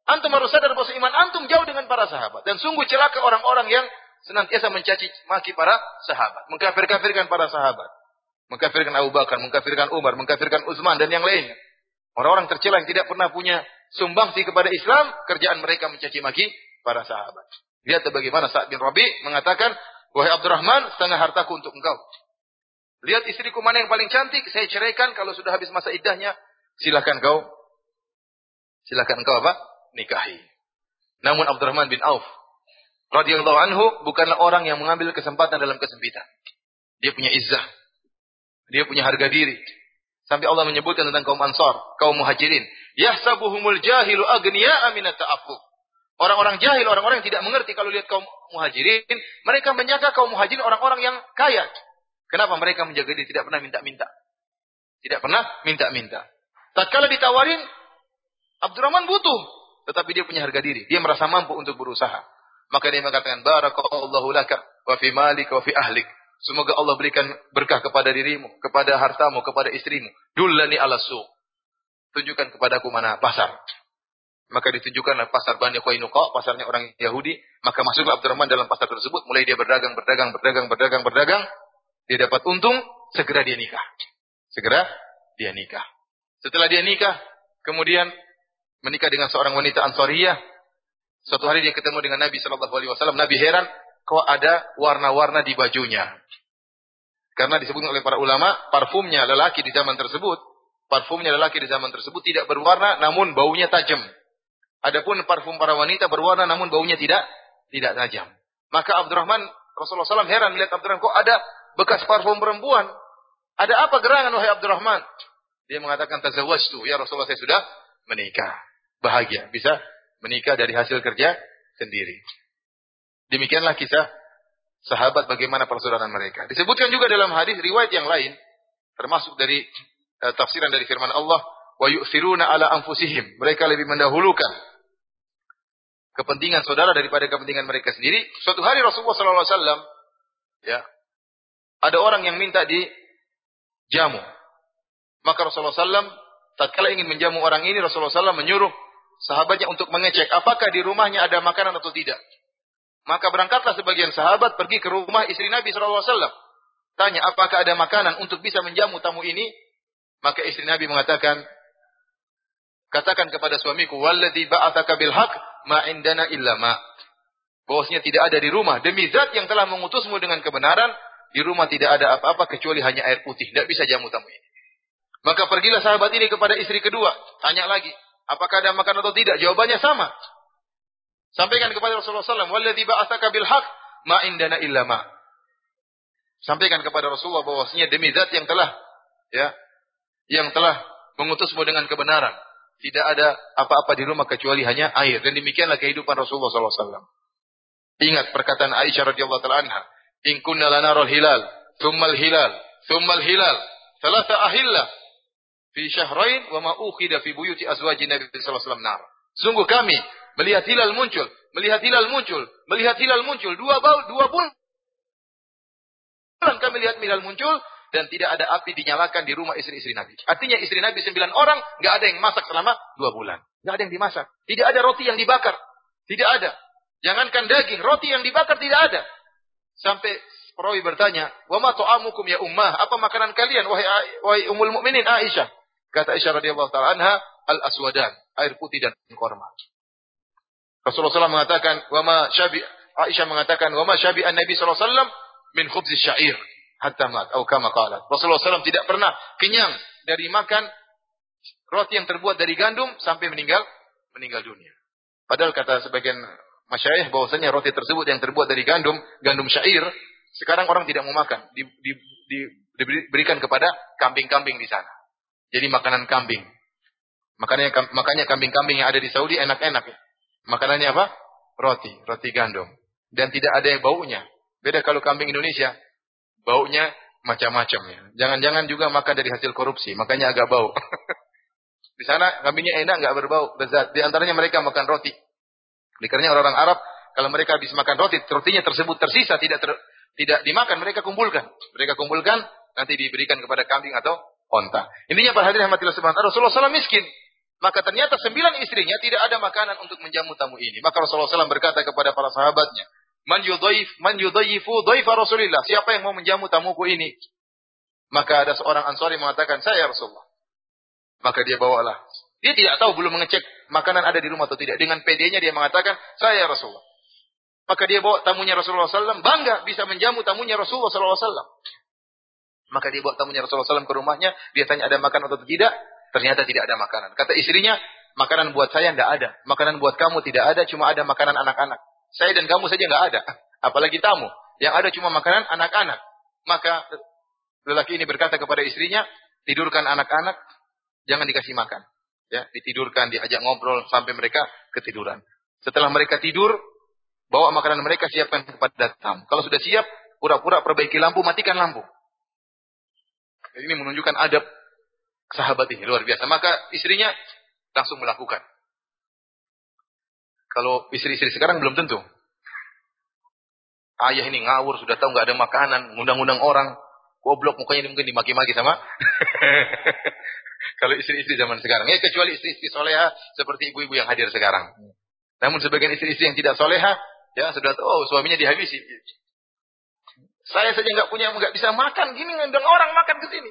Antum harus sadar bahwa iman antum jauh dengan para sahabat. Dan sungguh celaka orang-orang yang senantiasa mencaci maki para sahabat. Mengkafir-kafirkan para sahabat. Mengkafirkan Abu Bakar, mengkafirkan Umar, mengkafirkan Utsman dan yang lainnya. Orang-orang tercela yang tidak pernah punya sumbangsi kepada Islam, kerjaan mereka mencaci maki para sahabat. Lihat bagaimana Sa'ad bin Rabi mengatakan, Wahai Abdurrahman, setengah hartaku untuk engkau. Lihat istriku mana yang paling cantik, saya ceraikan kalau sudah habis masa iddahnya, silakan kau silakan kau apa? nikahi. Namun Abdurrahman bin Auf radhiyallahu anhu bukanlah orang yang mengambil kesempatan dalam kesempitan. Dia punya izzah. Dia punya harga diri. Sampai Allah menyebutkan tentang kaum Ansar, kaum Muhajirin, yahsabuhumul jahilu agniya'a minat ta'affuf. Orang-orang jahil, orang-orang yang tidak mengerti kalau lihat kaum Muhajirin, mereka menyangka kaum Muhajirin orang-orang yang kaya. Kenapa mereka menjaga diri tidak pernah minta-minta? Tidak pernah minta-minta. Tatkala ditawarin, Abdurrahman butuh, tetapi dia punya harga diri. Dia merasa mampu untuk berusaha. Maka dia mengatakan, Barakallahu laka wa fi malik wa fi ahlik. Semoga Allah berikan berkah kepada dirimu, kepada hartamu, kepada istrimu. Dullani ala su. Tunjukkan kepadaku mana pasar. Maka ditunjukkanlah pasar Bani Qainuqa, pasarnya orang Yahudi. Maka masuklah Abdurrahman dalam pasar tersebut. Mulai dia berdagang, berdagang, berdagang, berdagang, berdagang. Dia dapat untung, segera dia nikah. Segera dia nikah. Setelah dia nikah, kemudian menikah dengan seorang wanita Ansariyah. Suatu hari dia ketemu dengan Nabi Shallallahu Alaihi Wasallam. Nabi heran, kok ada warna-warna di bajunya. Karena disebutkan oleh para ulama, parfumnya lelaki di zaman tersebut, parfumnya lelaki di zaman tersebut tidak berwarna, namun baunya tajam. Adapun parfum para wanita berwarna, namun baunya tidak tidak tajam. Maka Abdurrahman Rasulullah SAW heran melihat Abdurrahman, kok ada bekas parfum perempuan. Ada apa gerangan wahai Abdurrahman? Dia mengatakan tazawwajtu, ya Rasulullah saya sudah menikah. Bahagia, bisa menikah dari hasil kerja sendiri. Demikianlah kisah sahabat bagaimana persaudaraan mereka. Disebutkan juga dalam hadis riwayat yang lain termasuk dari uh, tafsiran dari firman Allah wa yu'thiruna ala anfusihim. Mereka lebih mendahulukan kepentingan saudara daripada kepentingan mereka sendiri. Suatu hari Rasulullah SAW ya ada orang yang minta di jamu. Maka Rasulullah SAW, tatkala ingin menjamu orang ini, Rasulullah SAW menyuruh sahabatnya untuk mengecek apakah di rumahnya ada makanan atau tidak. Maka berangkatlah sebagian sahabat pergi ke rumah istri Nabi SAW. Tanya, apakah ada makanan untuk bisa menjamu tamu ini? Maka istri Nabi mengatakan, katakan kepada suamiku, Walladhi ba'athaka bilhaq ma'indana illa ma. Bahwasanya tidak ada di rumah. Demi zat yang telah mengutusmu dengan kebenaran, di rumah tidak ada apa-apa kecuali hanya air putih. Tidak bisa jamu tamu ini. Maka pergilah sahabat ini kepada istri kedua. Tanya lagi. Apakah ada makan atau tidak? Jawabannya sama. Sampaikan kepada Rasulullah SAW. Walladhi ba'athaka bilhaq ma'indana illa ma. Sampaikan kepada Rasulullah bahwasanya demi zat yang telah ya yang telah mengutusmu dengan kebenaran. Tidak ada apa-apa di rumah kecuali hanya air. Dan demikianlah kehidupan Rasulullah SAW. Ingat perkataan Aisyah radhiyallahu taala anha. In kunna lanarul hilal, thummal hilal, thummal hilal, thalatha ahilla fi syahrain wa ma ukhida fi buyuti azwajin Nabi sallallahu alaihi wasallam nar. Sungguh kami melihat hilal muncul, melihat hilal muncul, melihat hilal muncul dua bau dua bulan kami lihat hilal muncul dan tidak ada api dinyalakan di rumah istri-istri Nabi. Artinya istri Nabi sembilan orang nggak ada yang masak selama dua bulan, nggak ada yang dimasak, tidak ada roti yang dibakar, tidak ada. Jangankan daging, roti yang dibakar tidak ada. Sampai perawi bertanya, "Wa ma ta'amukum ya ummah? Apa makanan kalian wahai wahai ummul mukminin Aisyah?" Kata Aisyah radhiyallahu taala anha, "Al-aswadan, air putih dan korma." Rasulullah SAW mengatakan, "Wa ma syabi" Aisyah mengatakan, "Wa ma syabi an-nabi sallallahu alaihi wasallam min khubzis syair hatta mat atau kama qala." Rasulullah SAW tidak pernah kenyang dari makan roti yang terbuat dari gandum sampai meninggal meninggal dunia. Padahal kata sebagian masyayikh bahwasanya roti tersebut yang terbuat dari gandum, gandum syair, sekarang orang tidak mau makan, di, di, di, diberikan kepada kambing-kambing di sana. Jadi makanan kambing. Makanya makanya kambing-kambing yang ada di Saudi enak-enak. Makanannya apa? Roti, roti gandum. Dan tidak ada yang baunya. Beda kalau kambing Indonesia, baunya macam-macam ya. Jangan-jangan juga makan dari hasil korupsi, makanya agak bau. [LAUGHS] di sana kambingnya enak, nggak berbau, lezat. Di antaranya mereka makan roti. Dikarenanya orang-orang Arab Kalau mereka habis makan roti, rotinya tersebut tersisa tidak ter, tidak dimakan, mereka kumpulkan. Mereka kumpulkan nanti diberikan kepada kambing atau onta. Intinya para hadirin rahmatillah subhanahu Rasulullah SAW miskin. Maka ternyata sembilan istrinya tidak ada makanan untuk menjamu tamu ini. Maka Rasulullah SAW berkata kepada para sahabatnya, Man yudhaif, man yudhaifu dhaifa Rasulillah. Siapa yang mau menjamu tamuku ini? Maka ada seorang Ansari mengatakan, saya Rasulullah. Maka dia bawalah. Dia tidak tahu belum mengecek makanan ada di rumah atau tidak. Dengan PD-nya dia mengatakan, saya Rasulullah. Maka dia bawa tamunya Rasulullah SAW, bangga bisa menjamu tamunya Rasulullah SAW. Maka dia bawa tamunya Rasulullah SAW ke rumahnya, dia tanya ada makan atau tidak, ternyata tidak ada makanan. Kata istrinya, makanan buat saya tidak ada, makanan buat kamu tidak ada, cuma ada makanan anak-anak. Saya dan kamu saja tidak ada, [LAUGHS] apalagi tamu. Yang ada cuma makanan anak-anak. Maka lelaki ini berkata kepada istrinya, tidurkan anak-anak, jangan dikasih makan. Ya, ditidurkan, diajak ngobrol sampai mereka ketiduran. Setelah mereka tidur, bawa makanan mereka siapkan kepada tamu. Kalau sudah siap, pura-pura perbaiki lampu, matikan lampu. Ini menunjukkan adab sahabat ini luar biasa. Maka istrinya langsung melakukan. Kalau istri-istri sekarang belum tentu. Ayah ini ngawur, sudah tahu nggak ada makanan, ngundang-undang orang, goblok mukanya mungkin dimaki-maki sama [LAUGHS] Kalau istri-istri zaman sekarang. Ya kecuali istri-istri soleha seperti ibu-ibu yang hadir sekarang. Namun sebagian istri-istri yang tidak soleha, ya sudah tahu, oh suaminya dihabisi. Saya saja nggak punya, nggak bisa makan, gini ngundang orang makan ke sini.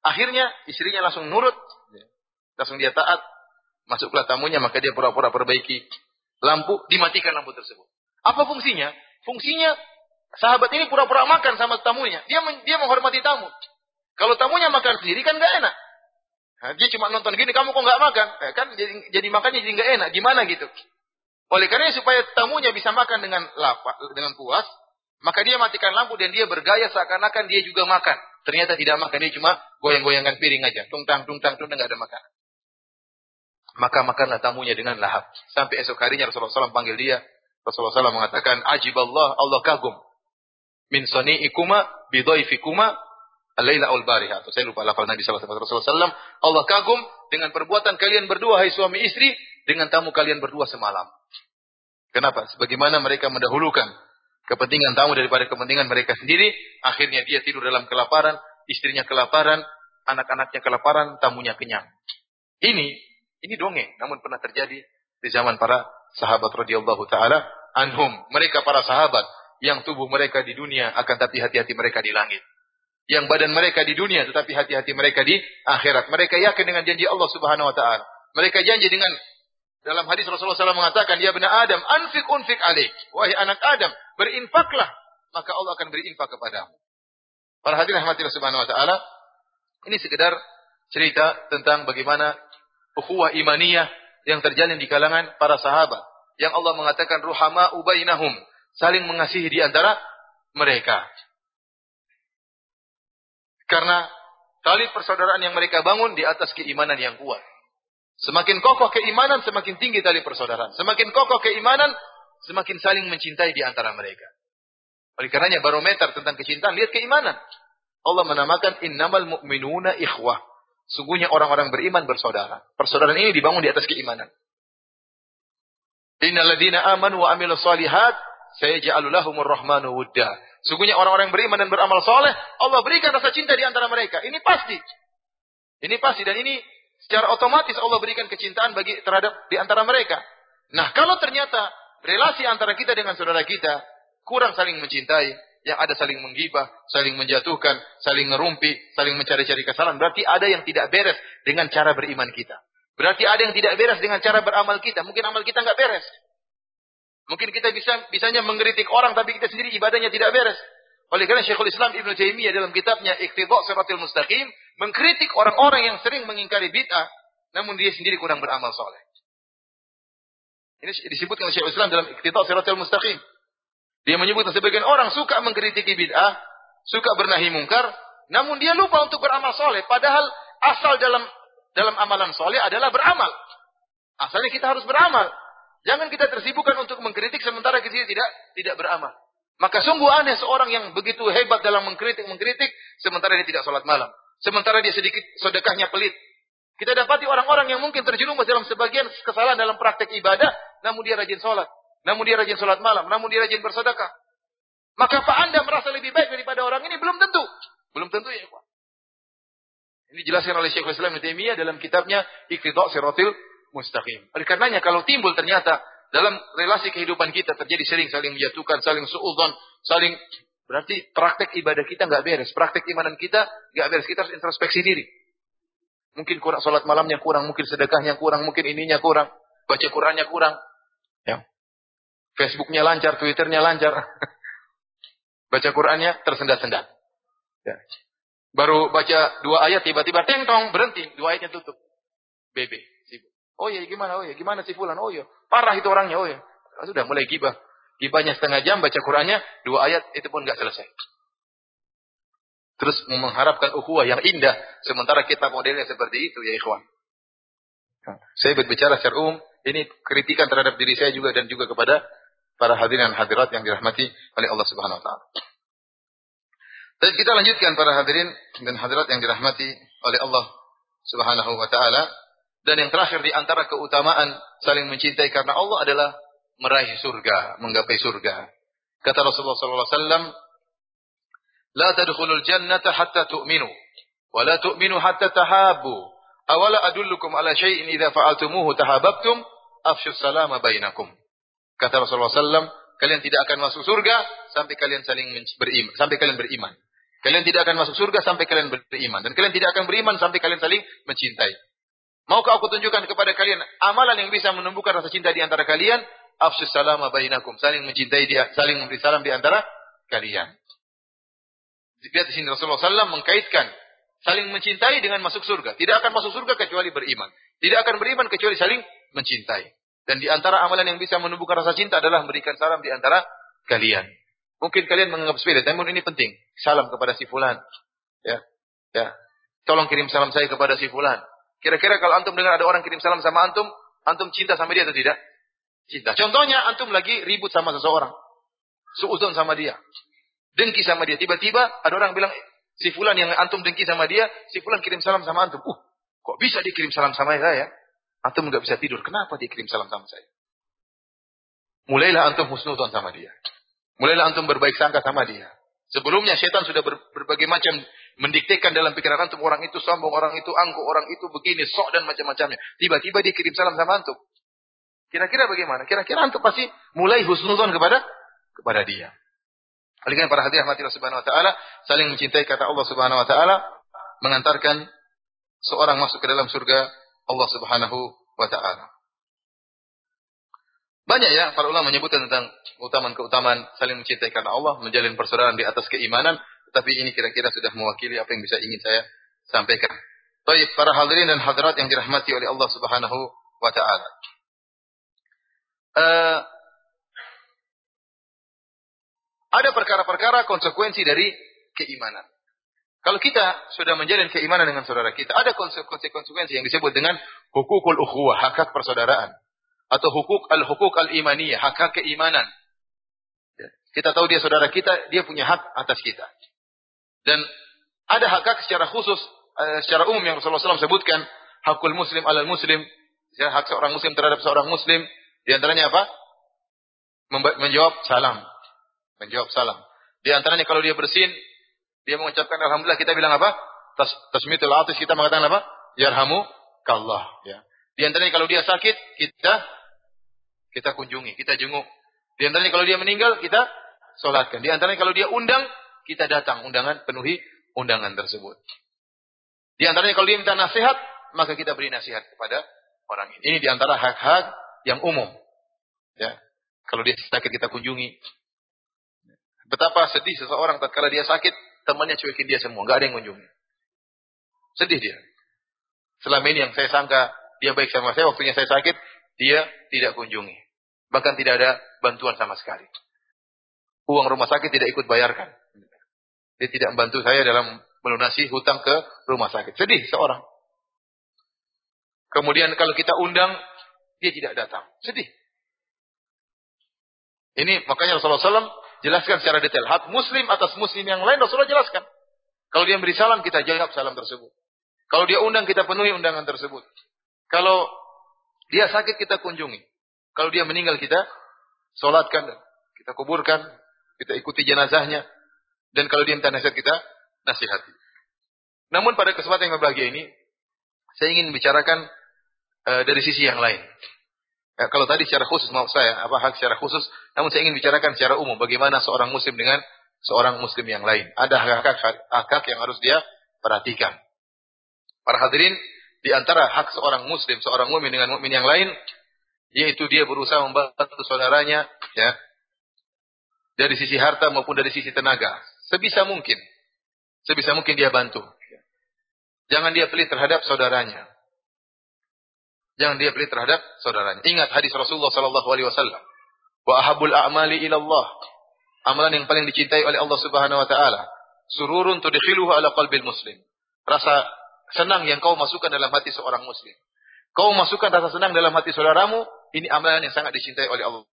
Akhirnya istrinya langsung nurut, langsung dia taat. Masuklah tamunya, maka dia pura-pura perbaiki lampu, dimatikan lampu tersebut. Apa fungsinya? Fungsinya sahabat ini pura-pura makan sama tamunya. Dia dia menghormati tamu. Kalau tamunya makan sendiri kan nggak enak. Nah, dia cuma nonton gini, kamu kok nggak makan? Eh, kan jadi, jadi makannya jadi nggak enak. Gimana gitu? Oleh karena supaya tamunya bisa makan dengan lapar, dengan puas, maka dia matikan lampu dan dia bergaya seakan-akan dia juga makan. Ternyata tidak makan, dia cuma goyang-goyangkan piring aja. Tungtang, tungtang, tungtang, nggak ada makan. Maka makanlah tamunya dengan lahap. Sampai esok harinya Rasulullah SAW panggil dia. Rasulullah SAW mengatakan, Ajib Allah, Allah kagum. Min soni'ikuma bidoifikuma Al-Laila. Atau saya lupa lafal Nabi SAW. Allah kagum dengan perbuatan kalian berdua, hai suami istri, dengan tamu kalian berdua semalam. Kenapa? Sebagaimana mereka mendahulukan kepentingan tamu daripada kepentingan mereka sendiri, akhirnya dia tidur dalam kelaparan, istrinya kelaparan, anak-anaknya kelaparan, tamunya kenyang. Ini, ini dongeng, namun pernah terjadi di zaman para sahabat radhiyallahu taala anhum. Mereka para sahabat yang tubuh mereka di dunia akan tapi hati-hati mereka di langit yang badan mereka di dunia tetapi hati-hati mereka di akhirat. Mereka yakin dengan janji Allah Subhanahu wa taala. Mereka janji dengan dalam hadis Rasulullah SAW mengatakan, "Ya benar Adam, anfik unfik alik." Wahai anak Adam, berinfaklah, maka Allah akan berinfak kepadamu. Para hadirin rahmatillah Subhanahu wa taala, ini sekedar cerita tentang bagaimana ukhuwah imaniyah yang terjalin di kalangan para sahabat. Yang Allah mengatakan ruhama ubainahum, saling mengasihi di antara mereka. Karena tali persaudaraan yang mereka bangun di atas keimanan yang kuat. Semakin kokoh keimanan, semakin tinggi tali persaudaraan. Semakin kokoh keimanan, semakin saling mencintai di antara mereka. Oleh karenanya barometer tentang kecintaan, lihat keimanan. Allah menamakan innamal mu'minuna ikhwah. Sungguhnya orang-orang beriman bersaudara. Persaudaraan ini dibangun di atas keimanan. Innalladzina amanu wa amilus solihat saya ja'alulahumur rahmanu wudda. Sungguhnya orang-orang beriman dan beramal soleh, Allah berikan rasa cinta di antara mereka. Ini pasti. Ini pasti dan ini secara otomatis Allah berikan kecintaan bagi terhadap di antara mereka. Nah, kalau ternyata relasi antara kita dengan saudara kita kurang saling mencintai, yang ada saling menggibah, saling menjatuhkan, saling ngerumpi, saling mencari-cari kesalahan, berarti ada yang tidak beres dengan cara beriman kita. Berarti ada yang tidak beres dengan cara beramal kita. Mungkin amal kita nggak beres. Mungkin kita bisa bisanya mengkritik orang tapi kita sendiri ibadahnya tidak beres. Oleh karena Syekhul Islam Ibn Taimiyah dalam kitabnya Iqtidha Siratil Mustaqim mengkritik orang-orang yang sering mengingkari bid'ah namun dia sendiri kurang beramal soleh. Ini disebutkan oleh Syekhul Islam dalam Iqtidha Siratil Mustaqim. Dia menyebutkan sebagian orang suka mengkritiki bid'ah, suka bernahi mungkar, namun dia lupa untuk beramal soleh. Padahal asal dalam dalam amalan soleh adalah beramal. Asalnya kita harus beramal. Jangan kita tersibukkan untuk mengkritik sementara kita tidak tidak beramal. Maka sungguh aneh seorang yang begitu hebat dalam mengkritik mengkritik sementara dia tidak sholat malam. Sementara dia sedikit sedekahnya pelit. Kita dapati orang-orang yang mungkin terjerumus dalam sebagian kesalahan dalam praktek ibadah, namun dia rajin sholat. namun dia rajin sholat malam, namun dia rajin bersedekah. Maka apa Anda merasa lebih baik daripada orang ini? Belum tentu. Belum tentu ya. Ini dijelaskan oleh Syekhul Islam Ibnu Taimiyah dalam kitabnya Iqtida' Siratil Mustaqim. Oleh karenanya kalau timbul ternyata dalam relasi kehidupan kita terjadi sering saling menjatuhkan, saling suudzon, saling berarti praktek ibadah kita nggak beres, praktek imanan kita nggak beres. Kita harus introspeksi diri. Mungkin kurang sholat malamnya kurang, mungkin sedekahnya kurang, mungkin ininya kurang, baca Qurannya kurang. Ya. Facebooknya lancar, Twitternya lancar. [LAUGHS] baca Qurannya tersendat-sendat. Ya. Baru baca dua ayat tiba-tiba tentong berhenti, dua ayatnya tutup. BB. Oh iya gimana? Oh iya gimana si fulan? Oh iya parah itu orangnya. Oh iya. Ah, sudah mulai gibah. Gibahnya setengah jam baca Qurannya dua ayat itu pun nggak selesai. Terus mengharapkan ukhuwah yang indah sementara kita modelnya seperti itu ya ikhwan. Nah, saya berbicara secara umum, ini kritikan terhadap diri saya juga dan juga kepada para hadirin dan hadirat yang dirahmati oleh Allah Subhanahu wa taala. Dan kita lanjutkan para hadirin dan hadirat yang dirahmati oleh Allah Subhanahu wa taala. Dan yang terakhir di antara keutamaan saling mencintai karena Allah adalah meraih surga, menggapai surga. Kata Rasulullah sallallahu alaihi wasallam, "La tadkhulul jannata hatta tu'minu, wa la tu'minu hatta tahabbu. Awala adullukum ala syai'in idza fa'altumuhu tahabbtum, afshu salama bainakum." Kata Rasulullah sallallahu kalian tidak akan masuk surga sampai kalian saling beriman, sampai kalian beriman. Kalian tidak akan masuk surga sampai kalian beriman. Dan kalian tidak akan beriman sampai kalian saling mencintai. Maukah aku tunjukkan kepada kalian amalan yang bisa menumbuhkan rasa cinta di antara kalian? Afsus salama bainakum. Saling mencintai dia, saling memberi salam di antara kalian. Lihat di sini Rasulullah SAW mengkaitkan saling mencintai dengan masuk surga. Tidak akan masuk surga kecuali beriman. Tidak akan beriman kecuali saling mencintai. Dan di antara amalan yang bisa menumbuhkan rasa cinta adalah memberikan salam di antara kalian. Mungkin kalian menganggap sepele, namun ini penting. Salam kepada si fulan. Ya. Ya. Tolong kirim salam saya kepada si fulan. Kira-kira kalau antum dengar ada orang kirim salam sama antum, antum cinta sama dia atau tidak? Cinta. Contohnya antum lagi ribut sama seseorang. Suudon sama dia. Dengki sama dia. Tiba-tiba ada orang bilang, si fulan yang antum dengki sama dia, si fulan kirim salam sama antum. Uh, kok bisa dia kirim salam sama saya? Antum nggak bisa tidur. Kenapa dia kirim salam sama saya? Mulailah antum husnudon sama dia. Mulailah antum berbaik sangka sama dia. Sebelumnya setan sudah ber, berbagai macam mendiktekan dalam pikiran antum orang itu sombong, orang itu angkuh, orang itu begini, sok dan macam-macamnya. Tiba-tiba dia kirim salam sama antum. Kira-kira bagaimana? Kira-kira antum pasti mulai husnuzon kepada kepada dia. Karena para mati Allah Subhanahu wa taala saling mencintai kata Allah Subhanahu wa taala mengantarkan seorang masuk ke dalam surga Allah Subhanahu wa taala. Banyak ya para ulama menyebutkan tentang keutamaan-keutamaan saling mencintai karena Allah, menjalin persaudaraan di atas keimanan, tapi ini kira-kira sudah mewakili apa yang bisa ingin saya sampaikan. Baik, para hadirin dan hadirat yang dirahmati oleh Allah Subhanahu wa taala. Uh, ada perkara-perkara konsekuensi dari keimanan. Kalau kita sudah menjalin keimanan dengan saudara kita, ada konsekuensi yang disebut dengan hukukul ukhuwah, hak hak persaudaraan atau hukuk al-hukuk al-imaniyah, hak-hak keimanan. Ya. Kita tahu dia saudara kita, dia punya hak atas kita. Dan ada hak-hak secara khusus, uh, secara umum yang Rasulullah SAW sebutkan, hakul muslim alal muslim, ya, hak seorang muslim terhadap seorang muslim, di antaranya apa? menjawab salam. Menjawab salam. Di antaranya kalau dia bersin, dia mengucapkan alhamdulillah, kita bilang apa? Tas tasmitul atis kita mengatakan apa? Yarhamu kallah, ya. Di antaranya kalau dia sakit, kita kita kunjungi, kita jenguk. Di antaranya kalau dia meninggal, kita sholatkan. Di antaranya kalau dia undang, kita datang undangan, penuhi undangan tersebut. Di antaranya kalau dia minta nasihat, maka kita beri nasihat kepada orang ini. Ini di antara hak-hak yang umum. Ya. Kalau dia sakit kita kunjungi. Betapa sedih seseorang tatkala dia sakit, temannya cuekin dia semua, nggak ada yang kunjungi. Sedih dia. Selama ini yang saya sangka dia baik sama saya, waktunya saya sakit, dia tidak kunjungi. Bahkan tidak ada bantuan sama sekali. Uang rumah sakit tidak ikut bayarkan. Dia tidak membantu saya dalam melunasi hutang ke rumah sakit. Sedih seorang. Kemudian kalau kita undang, dia tidak datang. Sedih. Ini makanya Rasulullah SAW jelaskan secara detail. Hak muslim atas muslim yang lain Rasulullah jelaskan. Kalau dia beri salam, kita jawab salam tersebut. Kalau dia undang, kita penuhi undangan tersebut. Kalau dia sakit, kita kunjungi. Kalau dia meninggal kita solatkan, kita kuburkan, kita ikuti jenazahnya, dan kalau dia minta nasihat kita, nasihati. Namun pada kesempatan yang berbahagia ini, saya ingin bicarakan uh, dari sisi yang lain. Ya, kalau tadi secara khusus maaf saya, apa hak secara khusus, namun saya ingin bicarakan secara umum bagaimana seorang muslim dengan seorang muslim yang lain. Ada hak-hak yang harus dia perhatikan. Para hadirin, di antara hak seorang muslim, seorang mukmin dengan mukmin yang lain, yaitu dia berusaha membantu saudaranya, ya, dari sisi harta maupun dari sisi tenaga, sebisa mungkin, sebisa mungkin dia bantu. Jangan dia pelit terhadap saudaranya. Jangan dia pelit terhadap saudaranya. Ingat hadis Rasulullah Sallallahu Alaihi Wasallam. Wa ahabul a'mali ilallah. Amalan yang paling dicintai oleh Allah Subhanahu Wa Taala. Sururun tudkhiluhu ala qalbil muslim. Rasa senang yang kau masukkan dalam hati seorang muslim. Kau masukkan rasa senang dalam hati saudaramu, ini amalan yang sangat dicintai oleh Allah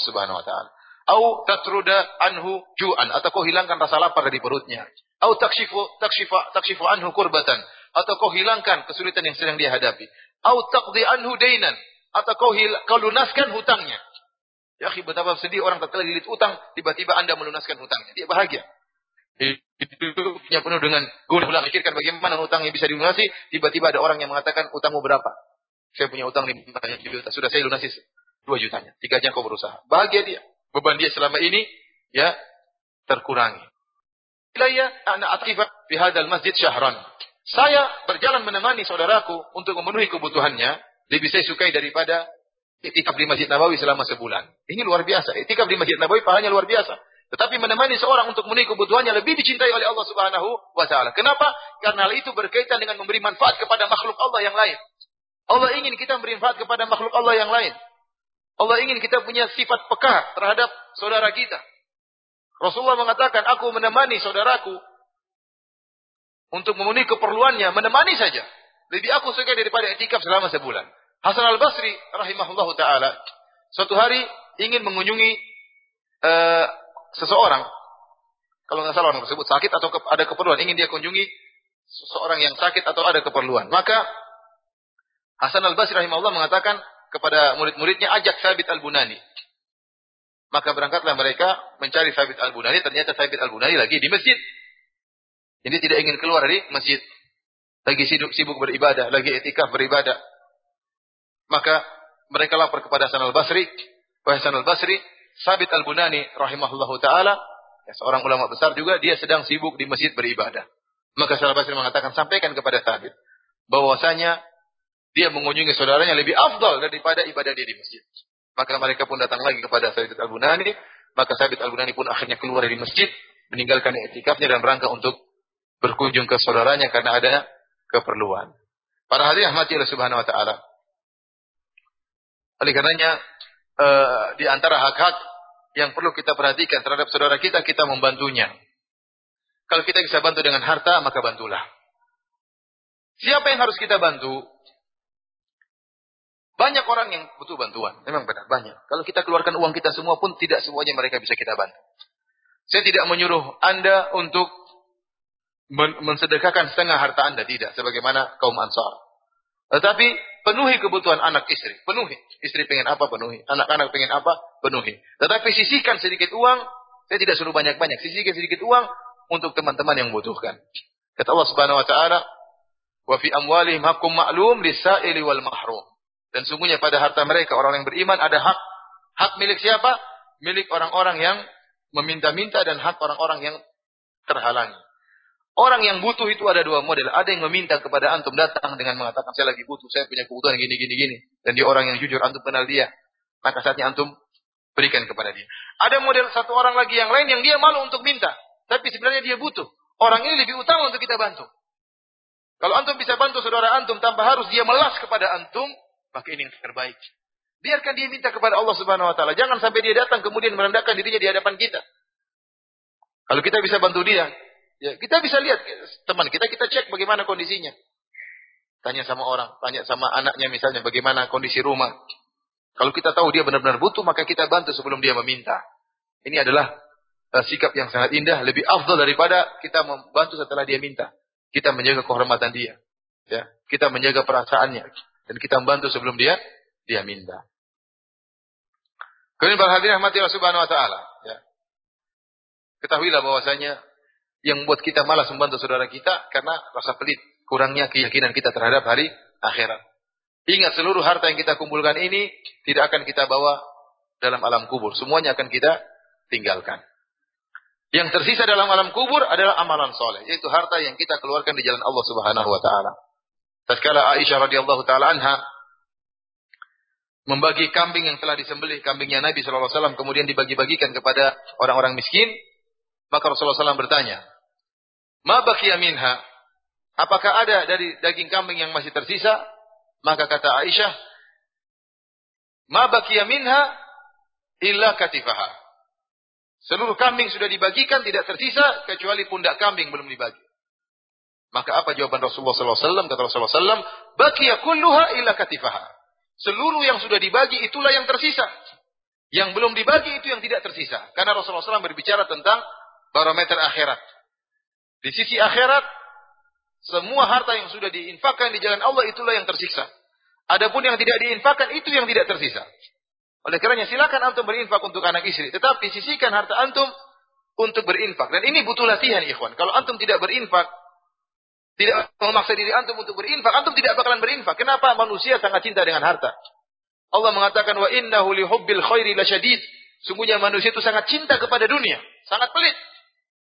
Subhanahu wa taala. Au tatruda anhu ju'an atau kau hilangkan rasa lapar dari perutnya. Au takshifu takshifa takshifu anhu kurbatan atau kau hilangkan kesulitan yang sedang dia hadapi. Au taqdi anhu dainan atau kau hil kau lunaskan hutangnya. Ya, betapa sedih orang tatkala dililit utang, tiba-tiba Anda melunaskan hutangnya. Dia bahagia hidupnya penuh dengan gula mikirkan bagaimana utangnya bisa dilunasi, tiba-tiba ada orang yang mengatakan utangmu berapa? Saya punya utang 5 juta, sudah saya lunasi 2 jutanya. Tiganya kau berusaha. Bahagia dia. Beban dia selama ini ya terkurangi. Ilayya ana atifa fi hadzal masjid syahran. Saya berjalan menemani saudaraku untuk memenuhi kebutuhannya, lebih saya sukai daripada itikaf di Masjid Nabawi selama sebulan. Ini luar biasa. Itikaf di Masjid Nabawi pahalanya luar biasa. Tetapi menemani seorang untuk memenuhi kebutuhannya lebih dicintai oleh Allah Subhanahu wa taala. Kenapa? Karena hal itu berkaitan dengan memberi manfaat kepada makhluk Allah yang lain. Allah ingin kita memberi manfaat kepada makhluk Allah yang lain. Allah ingin kita punya sifat peka terhadap saudara kita. Rasulullah mengatakan, aku menemani saudaraku untuk memenuhi keperluannya, menemani saja. Lebih aku suka daripada etikaf selama sebulan. Hasan al-Basri rahimahullah ta'ala, suatu hari ingin mengunjungi uh, seseorang, kalau nggak salah orang tersebut sakit atau ke, ada keperluan, ingin dia kunjungi seseorang yang sakit atau ada keperluan. Maka Hasan al-Basri rahimahullah mengatakan kepada murid-muridnya, ajak Sabit al-Bunani. Maka berangkatlah mereka mencari Sabit al-Bunani, ternyata Sabit al-Bunani lagi di masjid. Jadi tidak ingin keluar dari masjid. Lagi sibuk, sibuk beribadah, lagi etikaf beribadah. Maka mereka lapor kepada Hasan al-Basri. Wahai Hasan al-Basri, Sabit Al-Bunani rahimahullahu taala, ya, seorang ulama besar juga dia sedang sibuk di masjid beribadah. Maka Salah Basri mengatakan sampaikan kepada Sabit bahwasanya dia mengunjungi saudaranya lebih afdal daripada ibadah dia di masjid. Maka mereka pun datang lagi kepada Sabit Al-Bunani, maka Sabit Al-Bunani pun akhirnya keluar dari masjid, meninggalkan etikafnya dan rangka untuk berkunjung ke saudaranya karena ada keperluan. Para hadirin rahmati Allah Subhanahu wa taala. Oleh karenanya uh, di antara hak-hak yang perlu kita perhatikan terhadap saudara kita, kita membantunya. Kalau kita bisa bantu dengan harta, maka bantulah. Siapa yang harus kita bantu? Banyak orang yang butuh bantuan. Memang benar, banyak. Kalau kita keluarkan uang kita semua pun tidak semuanya mereka bisa kita bantu. Saya tidak menyuruh Anda untuk mensedekahkan setengah harta Anda. Tidak. Sebagaimana kaum ansar. Tetapi penuhi kebutuhan anak istri. Penuhi. Istri pengen apa, penuhi. Anak-anak pengen apa, penuhi. Tetapi sisihkan sedikit uang. Saya tidak suruh banyak-banyak. Sisihkan sedikit uang untuk teman-teman yang membutuhkan. Kata Allah Subhanahu wa taala, "Wa fi amwalihim haqqum ma'lum lis-sa'ili wal mahrum." Dan sungguhnya pada harta mereka orang yang beriman ada hak. Hak milik siapa? Milik orang-orang yang meminta-minta dan hak orang-orang yang terhalangi. Orang yang butuh itu ada dua model. Ada yang meminta kepada antum datang dengan mengatakan saya lagi butuh, saya punya kebutuhan gini gini gini. Dan dia orang yang jujur, antum kenal dia. Maka saatnya antum berikan kepada dia. Ada model satu orang lagi yang lain yang dia malu untuk minta, tapi sebenarnya dia butuh. Orang ini lebih utama untuk kita bantu. Kalau antum bisa bantu saudara antum tanpa harus dia melas kepada antum, maka ini yang terbaik. Biarkan dia minta kepada Allah Subhanahu wa taala. Jangan sampai dia datang kemudian merendahkan dirinya di hadapan kita. Kalau kita bisa bantu dia, Ya, kita bisa lihat teman kita, kita cek bagaimana kondisinya. Tanya sama orang, tanya sama anaknya misalnya bagaimana kondisi rumah. Kalau kita tahu dia benar-benar butuh, maka kita bantu sebelum dia meminta. Ini adalah uh, sikap yang sangat indah, lebih afdal daripada kita membantu setelah dia minta. Kita menjaga kehormatan dia. Ya, kita menjaga perasaannya dan kita membantu sebelum dia dia minta. Kemudian para hadirin rahmati Allah Subhanahu wa taala, ya. Ketahuilah bahwasanya yang membuat kita malas membantu saudara kita karena rasa pelit, kurangnya keyakinan kita terhadap hari akhirat. Ingat seluruh harta yang kita kumpulkan ini tidak akan kita bawa dalam alam kubur. Semuanya akan kita tinggalkan. Yang tersisa dalam alam kubur adalah amalan soleh, yaitu harta yang kita keluarkan di jalan Allah Subhanahu wa taala. Tatkala Aisyah radhiyallahu taala anha membagi kambing yang telah disembelih kambingnya Nabi sallallahu alaihi wasallam kemudian dibagi-bagikan kepada orang-orang miskin, maka Rasulullah SAW bertanya, "Ma baqiya minha?" Apakah ada dari daging kambing yang masih tersisa? Maka kata Aisyah, "Ma baqiya minha illa katifaha." Seluruh kambing sudah dibagikan, tidak tersisa kecuali pundak kambing belum dibagi. Maka apa jawaban Rasulullah SAW? Kata Rasulullah SAW, "Baqiya kulluha illa katifaha." Seluruh yang sudah dibagi itulah yang tersisa. Yang belum dibagi itu yang tidak tersisa. Karena Rasulullah SAW berbicara tentang barometer akhirat. Di sisi akhirat, semua harta yang sudah diinfakkan di jalan Allah itulah yang tersisa. Adapun yang tidak diinfakkan itu yang tidak tersisa. Oleh karenanya silakan antum berinfak untuk anak istri, tetapi sisihkan harta antum untuk berinfak. Dan ini butuh latihan, ikhwan. Kalau antum tidak berinfak, tidak memaksa diri antum untuk berinfak, antum tidak bakalan berinfak. Kenapa? Manusia sangat cinta dengan harta. Allah mengatakan wa innahu li hubbil khairi lasyadid. Sungguhnya manusia itu sangat cinta kepada dunia, sangat pelit.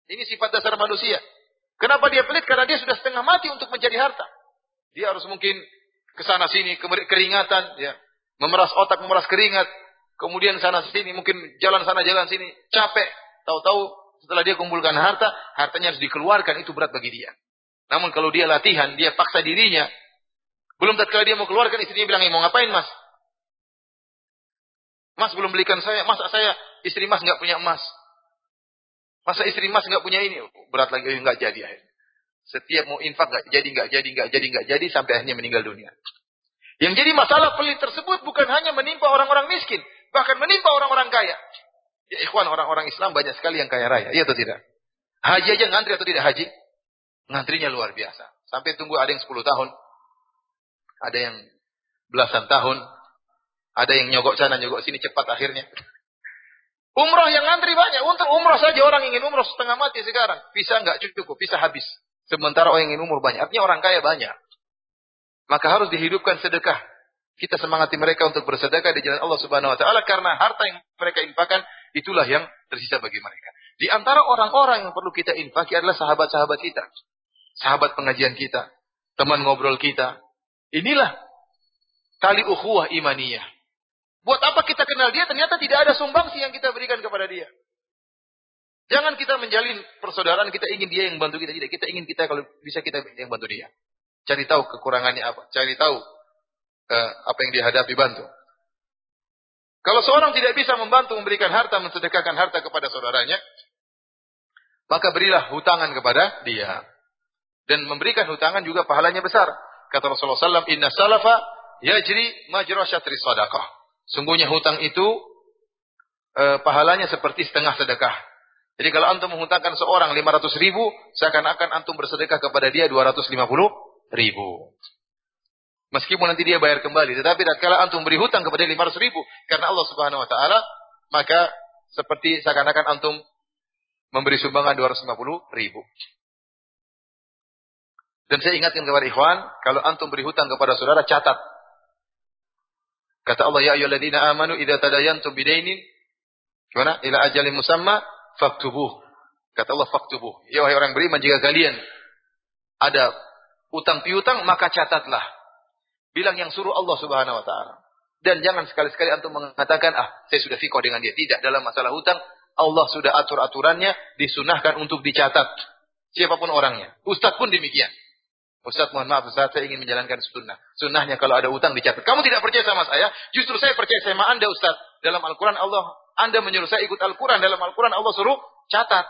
Ini sifat dasar manusia. Kenapa dia pelit? Karena dia sudah setengah mati untuk mencari harta. Dia harus mungkin ke sana sini keringatan, ya, memeras otak, memeras keringat, kemudian sana sini mungkin jalan sana jalan sini capek. Tahu-tahu setelah dia kumpulkan harta, hartanya harus dikeluarkan itu berat bagi dia. Namun kalau dia latihan, dia paksa dirinya. Belum tatkala dia mau keluarkan istrinya bilang, mau ngapain mas? Mas belum belikan saya, masa saya istri mas nggak punya emas? Masa istri mas nggak punya ini? Berat lagi nggak jadi akhirnya. Setiap mau infak nggak jadi, nggak jadi, nggak jadi, nggak jadi sampai akhirnya meninggal dunia. Yang jadi masalah pelit tersebut bukan hanya menimpa orang-orang miskin, bahkan menimpa orang-orang kaya. Ya ikhwan, orang-orang Islam banyak sekali yang kaya raya, iya atau tidak? Haji aja ngantri atau tidak haji? Ngantrinya luar biasa. Sampai tunggu ada yang 10 tahun. Ada yang belasan tahun. Ada yang nyogok sana, nyogok sini cepat akhirnya. Umroh yang ngantri banyak. Untuk umroh saja orang ingin umroh setengah mati sekarang. Bisa nggak cukup, bisa habis. Sementara orang ingin umur banyak. Artinya orang kaya banyak. Maka harus dihidupkan sedekah. Kita semangati mereka untuk bersedekah di jalan Allah Subhanahu wa taala karena harta yang mereka infakkan itulah yang tersisa bagi mereka. Di antara orang-orang yang perlu kita infaki adalah sahabat-sahabat kita sahabat pengajian kita, teman ngobrol kita. Inilah tali ukhuwah imaniyah. Buat apa kita kenal dia ternyata tidak ada sumbangsi yang kita berikan kepada dia. Jangan kita menjalin persaudaraan kita ingin dia yang bantu kita tidak. Kita ingin kita kalau bisa kita yang bantu dia. Cari tahu kekurangannya apa, cari tahu uh, apa yang dia hadapi bantu. Kalau seorang tidak bisa membantu memberikan harta, mensedekahkan harta kepada saudaranya, maka berilah hutangan kepada dia dan memberikan hutangan juga pahalanya besar. Kata Rasulullah SAW, Inna salafa yajri majra syatri sadaqah. Sungguhnya hutang itu eh, pahalanya seperti setengah sedekah. Jadi kalau antum menghutangkan seorang 500 ribu, seakan-akan antum bersedekah kepada dia 250 ribu. Meskipun nanti dia bayar kembali. Tetapi kalau antum beri hutang kepada dia 500 ribu, karena Allah subhanahu wa ta'ala, maka seperti seakan-akan antum memberi sumbangan 250 ribu. Dan saya ingatkan kepada ikhwan, kalau antum beri hutang kepada saudara, catat. Kata Allah, Ya ayyuhalladzina amanu idza tadayantum bidainin gimana? Ila ajalin musamma faktubuh. Kata Allah, faktubuh. Ya wahai orang beriman, jika kalian ada utang piutang, maka catatlah. Bilang yang suruh Allah Subhanahu wa taala. Dan jangan sekali-sekali antum mengatakan, ah, saya sudah fikoh dengan dia. Tidak, dalam masalah hutang, Allah sudah atur aturannya, disunahkan untuk dicatat. Siapa pun orangnya. Ustadz pun demikian. Ustaz mohon maaf Ustaz saya ingin menjalankan sunnah. Sunnahnya kalau ada utang dicatat. Kamu tidak percaya sama saya, justru saya percaya sama Anda Ustaz. Dalam Al-Quran Allah, Anda menyuruh saya ikut Al-Quran. Dalam Al-Quran Allah suruh catat.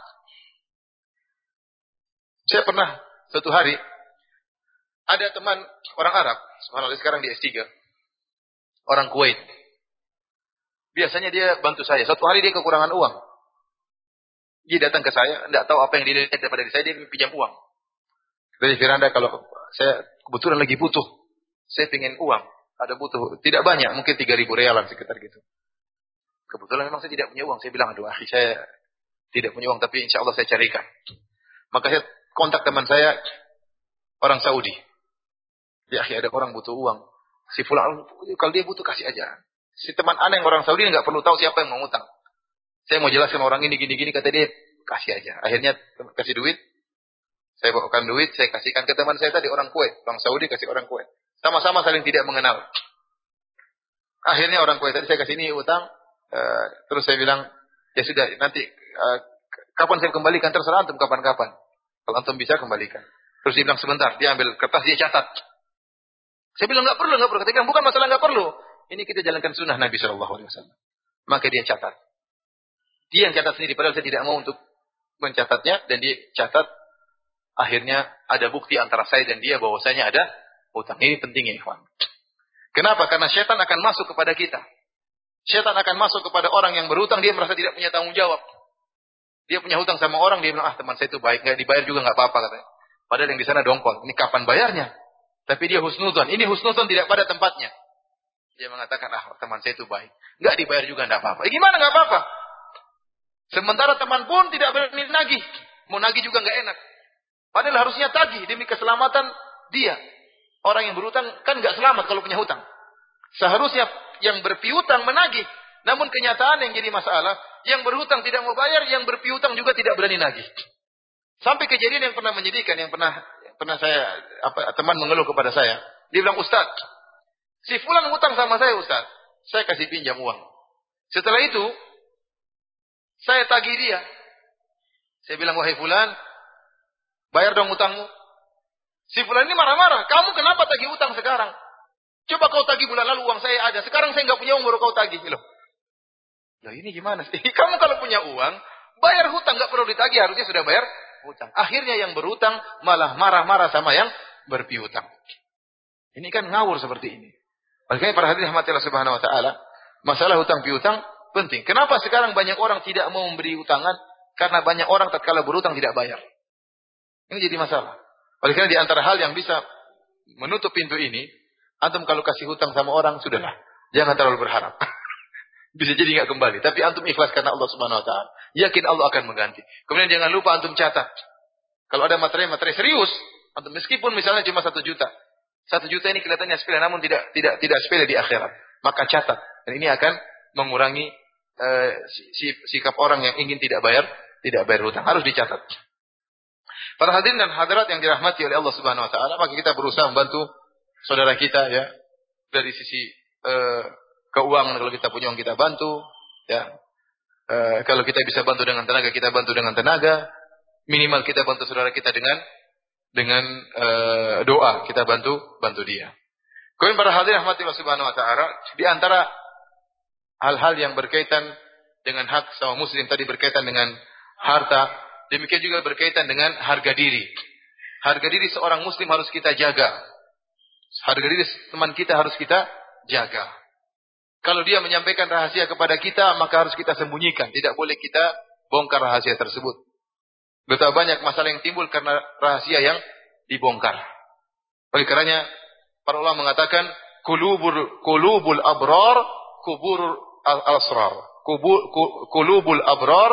Saya pernah satu hari ada teman orang Arab, subhanallah sekarang di S3. Orang Kuwait. Biasanya dia bantu saya. Satu hari dia kekurangan uang. Dia datang ke saya, tidak tahu apa yang dia lihat daripada saya, dia pinjam uang. Dari Firanda kalau saya kebetulan lagi butuh, saya ingin uang, ada butuh, tidak banyak, mungkin 3000 realan sekitar gitu. Kebetulan memang saya tidak punya uang. Saya bilang, aduh saya tidak punya uang, tapi insya Allah saya carikan. Maka saya kontak teman saya, orang Saudi. Ya akhi ada orang butuh uang. Si fulan, kalau dia butuh kasih aja. Si teman aneh orang Saudi nggak perlu tahu siapa yang mau ngutang. Saya mau jelaskan orang ini gini-gini, kata dia, kasih aja. Akhirnya kasih duit, saya bawakan duit, saya kasihkan ke teman saya tadi, orang Kuwait. Orang Saudi kasih orang Kuwait. Sama-sama saling tidak mengenal. Akhirnya orang Kuwait tadi saya kasih ini utang, uh, terus saya bilang, ya sudah nanti uh, kapan saya kembalikan terserah antum kapan-kapan. Kalau antum bisa kembalikan. Terus dia bilang sebentar, dia ambil kertas dia catat. Saya bilang nggak perlu, nggak perlu. Ketika bukan masalah nggak perlu. Ini kita jalankan sunnah Nabi Shallallahu Alaihi Wasallam. Maka dia catat. Dia yang catat sendiri, padahal saya tidak mau untuk mencatatnya dan dia catat. Akhirnya ada bukti antara saya dan dia bahwasanya ada utang. Ini pentingnya, Ikhwan. Kenapa? Karena setan akan masuk kepada kita. Setan akan masuk kepada orang yang berhutang, dia merasa tidak punya tanggung jawab. Dia punya hutang sama orang, dia bilang, ah teman saya itu baik, nggak dibayar juga nggak apa-apa katanya. Padahal yang di sana dongkol. Ini kapan bayarnya? Tapi dia husnudon. Ini husnudon tidak pada tempatnya. Dia mengatakan, ah teman saya itu baik. Nggak dibayar juga nggak apa-apa. Eh, gimana nggak apa-apa? Sementara teman pun tidak berani nagih. Mau nagih juga nggak enak. Padahal harusnya tagih demi keselamatan dia. Orang yang berutang kan nggak selamat kalau punya hutang. Seharusnya yang berpiutang menagih. Namun kenyataan yang jadi masalah, yang berhutang tidak mau bayar, yang berpiutang juga tidak berani nagih. Sampai kejadian yang pernah menyedihkan, yang pernah pernah saya apa teman mengeluh kepada saya. Dia bilang, "Ustaz, si fulan hutang sama saya, Ustaz. Saya kasih pinjam uang. Setelah itu, saya tagih dia. Saya bilang, "Wahai fulan, bayar dong utangmu." Si fulan ini marah-marah. Kamu kenapa tagih utang sekarang? Coba kau tagih bulan lalu uang saya ada. Sekarang saya nggak punya uang baru kau tagih. Loh. Loh ini gimana sih? [LAUGHS] Kamu kalau punya uang, bayar hutang nggak perlu ditagih. Harusnya sudah bayar hutang. Akhirnya yang berhutang malah marah-marah sama yang berpiutang. Ini kan ngawur seperti ini. Makanya para hadirin rahmatillah subhanahu wa ta'ala. Masalah hutang piutang penting. Kenapa sekarang banyak orang tidak mau memberi utangan? Karena banyak orang tatkala berhutang tidak bayar. Ini jadi masalah. Oleh karena di antara hal yang bisa menutup pintu ini, antum kalau kasih hutang sama orang, sudahlah. Jangan terlalu berharap. [LAUGHS] bisa jadi nggak kembali. Tapi antum ikhlas karena Allah Subhanahu Wa Taala. Yakin Allah akan mengganti. Kemudian jangan lupa antum catat. Kalau ada materi-materi serius, antum meskipun misalnya cuma satu juta, satu juta ini kelihatannya sepele, namun tidak tidak tidak sepele di akhirat. Maka catat. Dan ini akan mengurangi uh, sikap orang yang ingin tidak bayar, tidak bayar hutang. Harus dicatat. Para hadirin dan hadirat yang dirahmati oleh Allah Subhanahu wa taala, maka kita berusaha membantu saudara kita ya dari sisi uh, keuangan kalau kita punya uang kita bantu ya. Uh, kalau kita bisa bantu dengan tenaga kita bantu dengan tenaga, minimal kita bantu saudara kita dengan dengan uh, doa kita bantu bantu dia. Kemudian para hadirin rahmati Allah Subhanahu wa taala, di antara hal-hal yang berkaitan dengan hak sama muslim tadi berkaitan dengan harta Demikian juga berkaitan dengan harga diri. Harga diri seorang muslim harus kita jaga. Harga diri teman kita harus kita jaga. Kalau dia menyampaikan rahasia kepada kita, maka harus kita sembunyikan. Tidak boleh kita bongkar rahasia tersebut. Betapa banyak masalah yang timbul karena rahasia yang dibongkar. Oleh karenanya, para ulama mengatakan, kulubul, kulubul abrar, kubur al-asrar. Kulubul abrar,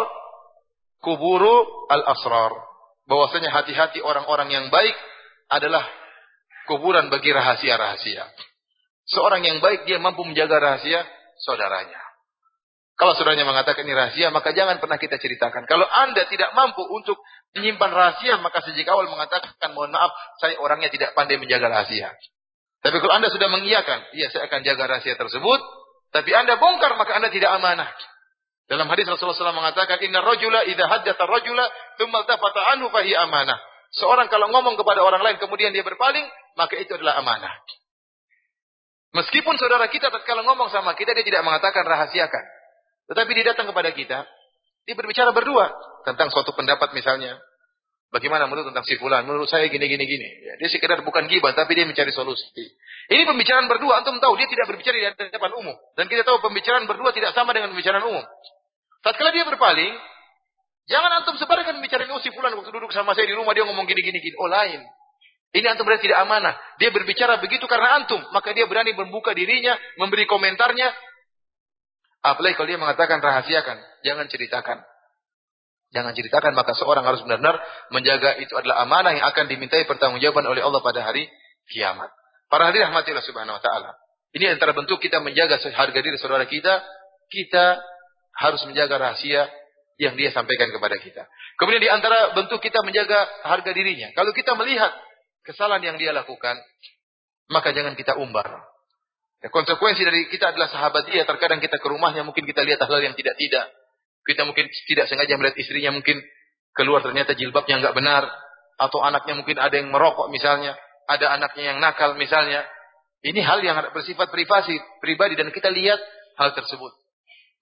kuburu al-asrar. Bahwasanya hati-hati orang-orang yang baik adalah kuburan bagi rahasia-rahasia. Seorang yang baik dia mampu menjaga rahasia saudaranya. Kalau saudaranya mengatakan ini rahasia, maka jangan pernah kita ceritakan. Kalau Anda tidak mampu untuk menyimpan rahasia, maka sejak awal mengatakan, mohon maaf, saya orangnya tidak pandai menjaga rahasia. Tapi kalau Anda sudah mengiyakan, iya saya akan jaga rahasia tersebut, tapi Anda bongkar, maka Anda tidak amanah. Dalam hadis Rasulullah SAW mengatakan, Inna rajula idha hajjata rajula, thumma tafata anhu fahi amanah. Seorang kalau ngomong kepada orang lain, kemudian dia berpaling, maka itu adalah amanah. Meskipun saudara kita tatkala ngomong sama kita, dia tidak mengatakan rahasiakan. Tetapi dia datang kepada kita, dia berbicara berdua tentang suatu pendapat misalnya. Bagaimana menurut tentang si fulan? Menurut saya gini gini gini. Ya, dia sekedar bukan gibah, tapi dia mencari solusi. Ini pembicaraan berdua, antum tahu dia tidak berbicara di hadapan umum. Dan kita tahu pembicaraan berdua tidak sama dengan pembicaraan umum. Tatkala dia berpaling, jangan antum sebarkan pembicaraan oh si fulan waktu duduk sama saya di rumah dia ngomong gini gini gini. Oh lain. Ini antum berarti tidak amanah. Dia berbicara begitu karena antum, maka dia berani membuka dirinya, memberi komentarnya. Apalagi kalau dia mengatakan rahasiakan, jangan ceritakan. Jangan ceritakan, maka seorang harus benar-benar menjaga itu adalah amanah yang akan dimintai pertanggungjawaban oleh Allah pada hari kiamat. Para hadirin rahmatillah subhanahu wa ta'ala. Ini antara bentuk kita menjaga harga diri saudara kita. Kita harus menjaga rahasia yang dia sampaikan kepada kita. Kemudian di antara bentuk kita menjaga harga dirinya. Kalau kita melihat kesalahan yang dia lakukan, maka jangan kita umbar. Ya, konsekuensi dari kita adalah sahabat dia. Terkadang kita ke rumahnya, mungkin kita lihat hal yang tidak-tidak. Kita mungkin tidak sengaja melihat istrinya, mungkin keluar ternyata jilbabnya nggak benar. Atau anaknya mungkin ada yang merokok misalnya. Ada anaknya yang nakal misalnya. Ini hal yang bersifat privasi, pribadi. Dan kita lihat hal tersebut.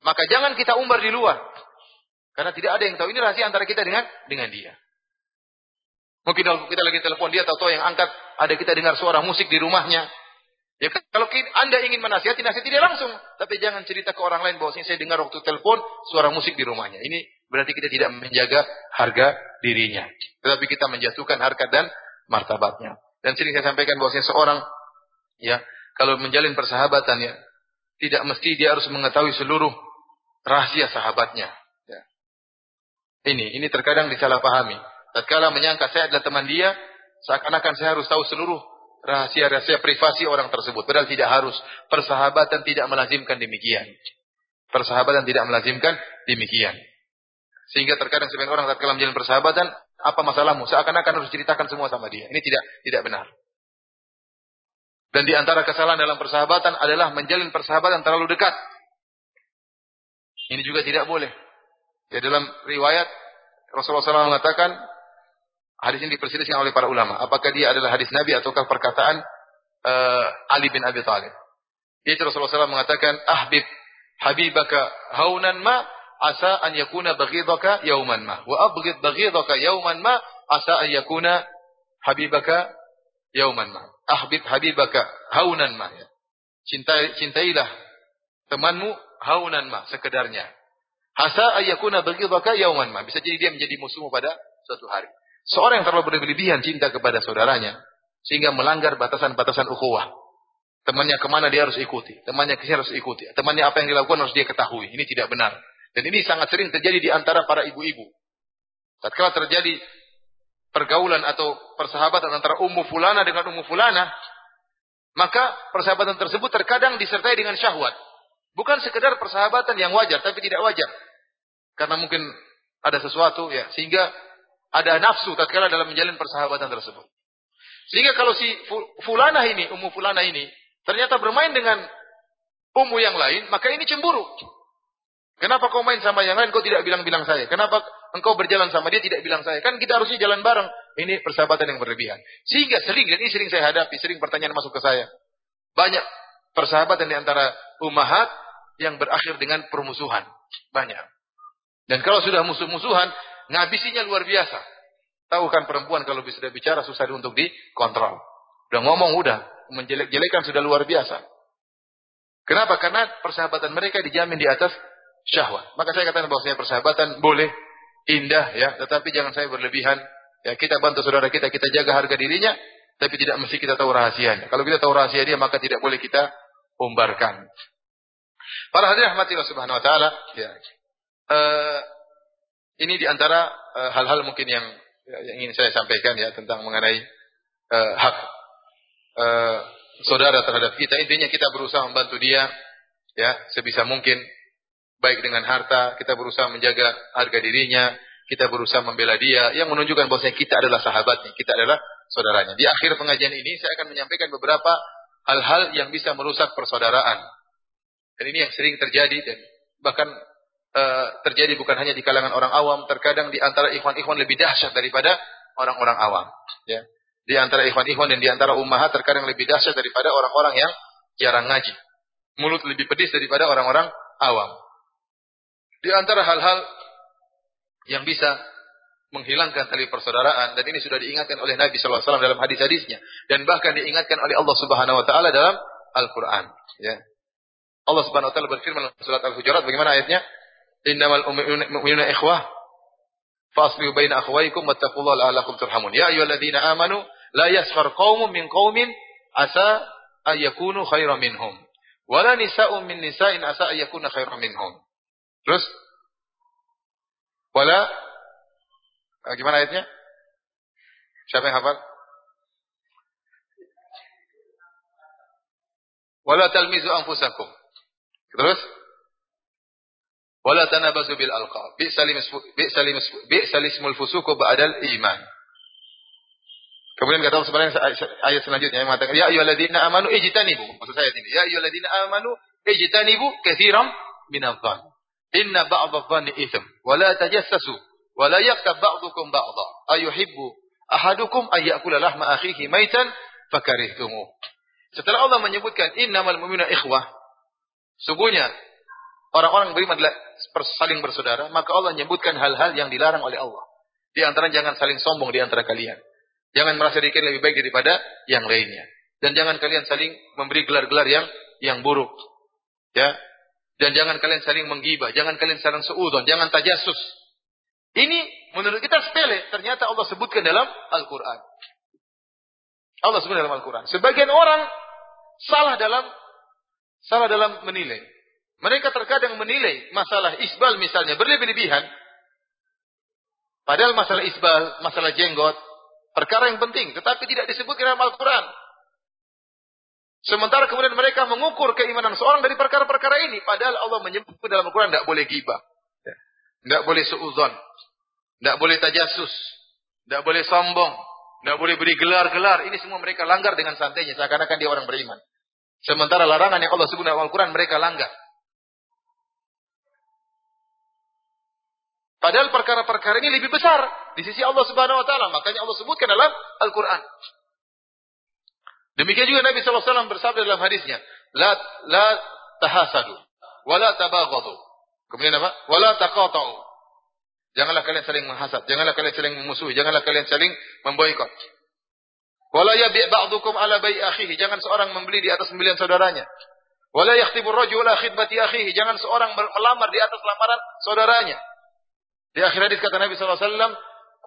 Maka jangan kita umbar di luar. Karena tidak ada yang tahu. Ini rahasia antara kita dengan dengan dia. Mungkin kalau kita lagi telepon dia tahu-tahu yang angkat ada kita dengar suara musik di rumahnya. Ya kalau Anda ingin menasihati, nasihati dia langsung. Tapi jangan cerita ke orang lain bahwa saya dengar waktu telepon suara musik di rumahnya. Ini berarti kita tidak menjaga harga dirinya. Tetapi kita menjatuhkan harga dan martabatnya. Dan sering saya sampaikan bahwa seorang ya kalau menjalin persahabatan ya tidak mesti dia harus mengetahui seluruh rahasia sahabatnya. Ya. Ini ini terkadang disalahpahami. Tatkala menyangka saya adalah teman dia, seakan-akan saya harus tahu seluruh rahasia-rahasia privasi orang tersebut. Padahal tidak harus. Persahabatan tidak melazimkan demikian. Persahabatan tidak melazimkan demikian. Sehingga terkadang sebagian orang tatkala menjalin persahabatan, apa masalahmu? Seakan-akan harus ceritakan semua sama dia. Ini tidak tidak benar. Dan di antara kesalahan dalam persahabatan adalah menjalin persahabatan terlalu dekat. Ini juga tidak boleh. Ya dalam riwayat Rasulullah SAW mengatakan Hadis ini diperselisihkan oleh para ulama. Apakah dia adalah hadis Nabi ataukah perkataan uh, Ali bin Abi Thalib. Itu Rasulullah SAW mengatakan, Ahbib habibaka haunan ma asa an yakuna baghidaka yauman ma. Wa abghid baghidaka yauman ma asa an yakuna habibaka yauman ma. Ahbib habibaka haunan ma. Ya. Cintai, cintailah temanmu haunan ma, sekedarnya. Asa ayyakuna baghidaka yauman ma. Bisa jadi dia menjadi musuhmu pada suatu hari. Seorang yang terlalu berlebihan cinta kepada saudaranya, sehingga melanggar batasan-batasan ukhuwah. Temannya ke mana dia harus ikuti. Temannya ke harus ikuti. Temannya apa yang dilakukan harus dia ketahui. Ini tidak benar. Dan ini sangat sering terjadi di antara para ibu-ibu. Tatkala terjadi pergaulan atau persahabatan antara ummu fulana dengan ummu fulana, maka persahabatan tersebut terkadang disertai dengan syahwat. Bukan sekedar persahabatan yang wajar, tapi tidak wajar. Karena mungkin ada sesuatu ya, sehingga ada nafsu tatkala dalam menjalin persahabatan tersebut. Sehingga kalau si fulana ini, ummu fulana ini, ternyata bermain dengan ummu yang lain, maka ini cemburu. Kenapa kau main sama yang lain, kau tidak bilang-bilang saya? Kenapa engkau berjalan sama dia, tidak bilang saya? Kan kita harusnya jalan bareng. Ini persahabatan yang berlebihan. Sehingga sering, dan ini sering saya hadapi, sering pertanyaan masuk ke saya. Banyak persahabatan di antara ummahat yang berakhir dengan permusuhan. Banyak. Dan kalau sudah musuh-musuhan, Ngabisinya luar biasa. Tahu kan perempuan kalau bisa bicara susah untuk dikontrol. Udah ngomong udah, menjelek-jelekan sudah luar biasa. Kenapa? Karena persahabatan mereka dijamin di atas syahwat. Maka saya katakan bahwasanya persahabatan boleh indah ya, tetapi jangan saya berlebihan. Ya, kita bantu saudara kita, kita jaga harga dirinya, tapi tidak mesti kita tahu rahasianya. Kalau kita tahu rahasia dia, maka tidak boleh kita umbarkan. Para hadirin rahmatillah subhanahu wa taala, ya. Uh, ini di antara uh, eh, hal-hal mungkin yang, yang ingin saya sampaikan ya tentang mengenai uh, hak uh, saudara terhadap kita. Intinya kita berusaha membantu dia ya sebisa mungkin baik dengan harta, kita berusaha menjaga harga dirinya, kita berusaha membela dia yang menunjukkan bahwa kita adalah sahabatnya, kita adalah saudaranya. Di akhir pengajian ini saya akan menyampaikan beberapa hal-hal yang bisa merusak persaudaraan. Dan ini yang sering terjadi dan bahkan uh, terjadi bukan hanya di kalangan orang awam, terkadang di antara ikhwan-ikhwan lebih dahsyat daripada orang-orang awam. Ya. Di antara ikhwan-ikhwan dan di antara ummahat terkadang lebih dahsyat daripada orang-orang yang jarang ngaji. Mulut lebih pedis daripada orang-orang awam. Di antara hal-hal yang bisa menghilangkan tali persaudaraan dan ini sudah diingatkan oleh Nabi SAW dalam hadis-hadisnya dan bahkan diingatkan oleh Allah Subhanahu Wa Taala dalam Al-Quran. Ya. Allah Subhanahu Wa Taala berfirman dalam surat Al-Hujurat bagaimana ayatnya? innamal mu'minuna ikhwah faslihu baina akhwaykum wattaqullaha la'allakum turhamun ya ayyuhalladzina amanu la yaskhar qaumun min qaumin asa ayyakunu khairan minhum Wala nisa'un min nisa'in asa ayyakuna khairan minhum. Terus wala ah, gimana ayatnya? Siapa yang hafal? Wala talmizu anfusakum. Terus wala tanabazu bil alqab. Bi'sal ismul fusuku ba'dal iman. Kemudian kata sebenarnya ayat selanjutnya yang mengatakan ya ayyuhalladzina amanu ijtanibu. Maksud saya ini, ya ayyuhalladzina amanu ijtanibu katsiran minadh-dhann. Inna ba'dadh-dhanni itsm wa la tajassasu wa la yaghtab ba'dukum ba'dha. Ayuhibbu ahadukum ay ya'kula lahma akhihi maitan fakarihtumuh. Setelah Allah menyebutkan innamal mu'minuna ikhwah, sungguhnya orang-orang beriman adalah saling bersaudara, maka Allah menyebutkan hal-hal yang dilarang oleh Allah. Di antara jangan saling sombong di antara kalian. Jangan merasa diri lebih baik daripada yang lainnya. Dan jangan kalian saling memberi gelar-gelar yang yang buruk. Ya. Dan jangan kalian saling menggibah, jangan kalian saling seudon, jangan tajasus. Ini menurut kita sepele, ternyata Allah sebutkan dalam Al-Qur'an. Allah sebutkan dalam Al-Qur'an. Sebagian orang salah dalam salah dalam menilai. Mereka terkadang menilai masalah isbal misalnya berlebih-lebihan. Padahal masalah isbal, masalah jenggot, Perkara yang penting, tetapi tidak disebutkan dalam Al-Quran. Sementara kemudian mereka mengukur keimanan seorang dari perkara-perkara ini. Padahal Allah menyebut dalam Al-Quran tidak boleh gibah. Tidak boleh seuzon. Tidak boleh tajasus. Tidak boleh sombong. Tidak boleh beri gelar-gelar. Ini semua mereka langgar dengan santainya. Seakan-akan dia orang beriman. Sementara larangan yang Allah sebut dalam Al-Quran mereka langgar. Padahal perkara-perkara ini lebih besar di sisi Allah Subhanahu wa taala, makanya Allah sebutkan dalam Al-Qur'an. Demikian juga Nabi SAW bersabda dalam hadisnya, la la tahasadu wa la tabaghadu. Kemudian apa? Wa la taqata'u. Janganlah kalian saling menghasad, janganlah kalian saling memusuhi, janganlah kalian saling memboikot. Wala yabi' ba'dukum ala bai akhihi, jangan seorang membeli di atas pembelian saudaranya. Wala yakhtibu rajul ala khidmati akhihi, jangan seorang melamar di atas lamaran saudaranya. Di akhir hadis kata Nabi SAW,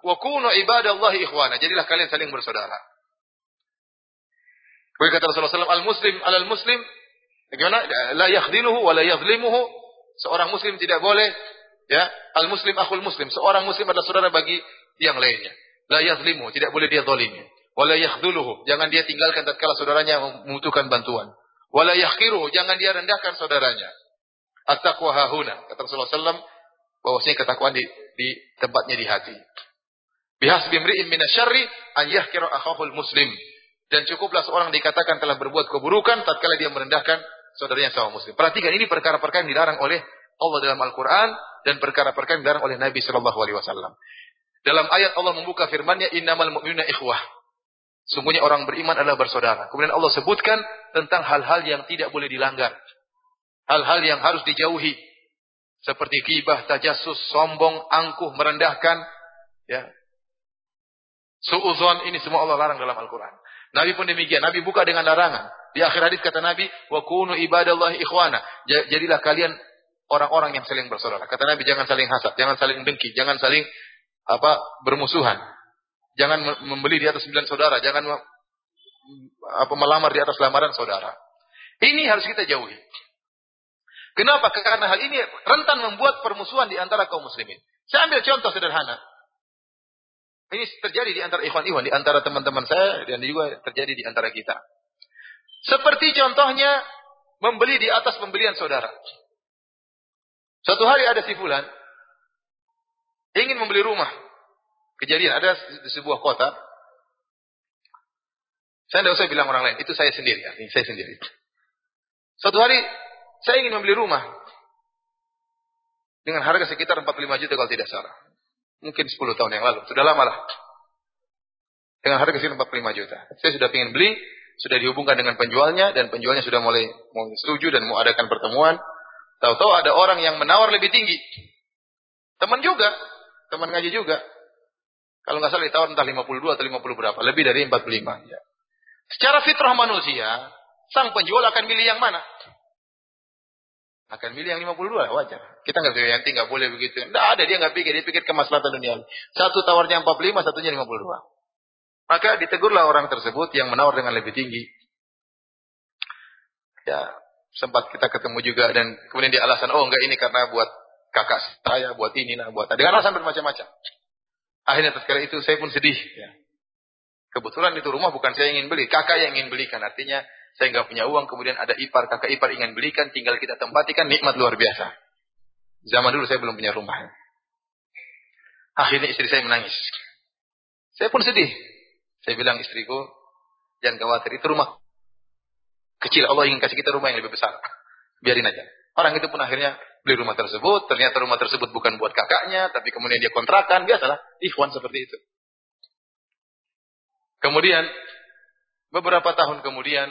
wa kunu ikhwana. Jadilah kalian saling bersaudara. Kemudian kata Rasulullah SAW, al-muslim alal muslim, bagaimana? La yakhdinuhu wa la yadhlimuhu. Seorang muslim tidak boleh, ya, al-muslim akhul muslim. Seorang muslim adalah saudara bagi yang lainnya. La yadhlimuhu, tidak boleh dia zalimi. Wa la yakhduluhu, jangan dia tinggalkan tatkala saudaranya membutuhkan bantuan. Wa la yahqiruhu, jangan dia rendahkan saudaranya. At-taqwa hahuna. Kata Rasulullah SAW, bahwasanya ketakwaan di, di tempatnya di hati. Bihas bimri'in minasyarri an yahkira akhahul muslim. Dan cukuplah seorang dikatakan telah berbuat keburukan tatkala dia merendahkan saudaranya sama muslim. Perhatikan ini perkara-perkara yang dilarang oleh Allah dalam Al-Qur'an dan perkara-perkara yang dilarang oleh Nabi sallallahu alaihi wasallam. Dalam ayat Allah membuka firman-Nya innamal mu'minuna ikhwah. Sungguhnya orang beriman adalah bersaudara. Kemudian Allah sebutkan tentang hal-hal yang tidak boleh dilanggar. Hal-hal yang harus dijauhi seperti kibah, tajasus, sombong, angkuh, merendahkan, ya. Suuzon ini semua Allah larang dalam Al-Qur'an. Nabi pun demikian, Nabi buka dengan larangan. Di akhir hadis kata Nabi, "Wa kunu ibadallahi ikhwana." Jadilah kalian orang-orang yang saling bersaudara. Kata Nabi, jangan saling hasad, jangan saling dengki, jangan saling apa bermusuhan. Jangan membeli di atas sembilan saudara, jangan apa melamar di atas lamaran saudara. Ini harus kita jauhi. Kenapa? Karena hal ini rentan membuat permusuhan di antara kaum muslimin. Saya ambil contoh sederhana. Ini terjadi di antara ikhwan-ikhwan, di antara teman-teman saya, dan juga terjadi di antara kita. Seperti contohnya, membeli di atas pembelian saudara. Suatu hari ada si fulan, ingin membeli rumah. Kejadian, ada di sebuah kota. Saya tidak usah bilang orang lain, itu saya sendiri. Saya sendiri. Suatu hari saya ingin membeli rumah. Dengan harga sekitar 45 juta kalau tidak salah. Mungkin 10 tahun yang lalu. Sudah lama lah. Dengan harga sekitar 45 juta. Saya sudah ingin beli. Sudah dihubungkan dengan penjualnya. Dan penjualnya sudah mulai mau setuju dan mau adakan pertemuan. Tahu-tahu ada orang yang menawar lebih tinggi. Teman juga. Teman ngaji juga. Kalau nggak salah ditawar entah 52 atau 50 berapa. Lebih dari 45. Ya. Secara fitrah manusia, sang penjual akan milih yang mana? Akan milih yang 52 wajar. Kita nggak yanti nggak boleh begitu. Nggak ada dia nggak pikir, dia pikir kemaslahatan dunia. Satu tawarnya 45, satunya 52. Maka ditegurlah orang tersebut yang menawar dengan lebih tinggi. Ya, sempat kita ketemu juga dan kemudian dia alasan, oh enggak ini karena buat kakak saya, buat ini, nah buat dengan alasan bermacam-macam. Akhirnya tatkala itu saya pun sedih. Ya. Kebetulan itu rumah bukan saya ingin beli, kakak yang ingin belikan. Artinya saya nggak punya uang, kemudian ada ipar, kakak ipar ingin belikan, tinggal kita tempatikan, nikmat luar biasa. Zaman dulu saya belum punya rumah. Akhirnya istri saya menangis. Saya pun sedih. Saya bilang istriku, jangan khawatir, itu rumah kecil. Allah ingin kasih kita rumah yang lebih besar. Biarin aja. Orang itu pun akhirnya beli rumah tersebut. Ternyata rumah tersebut bukan buat kakaknya, tapi kemudian dia kontrakan. Biasalah, ikhwan seperti itu. Kemudian, beberapa tahun kemudian,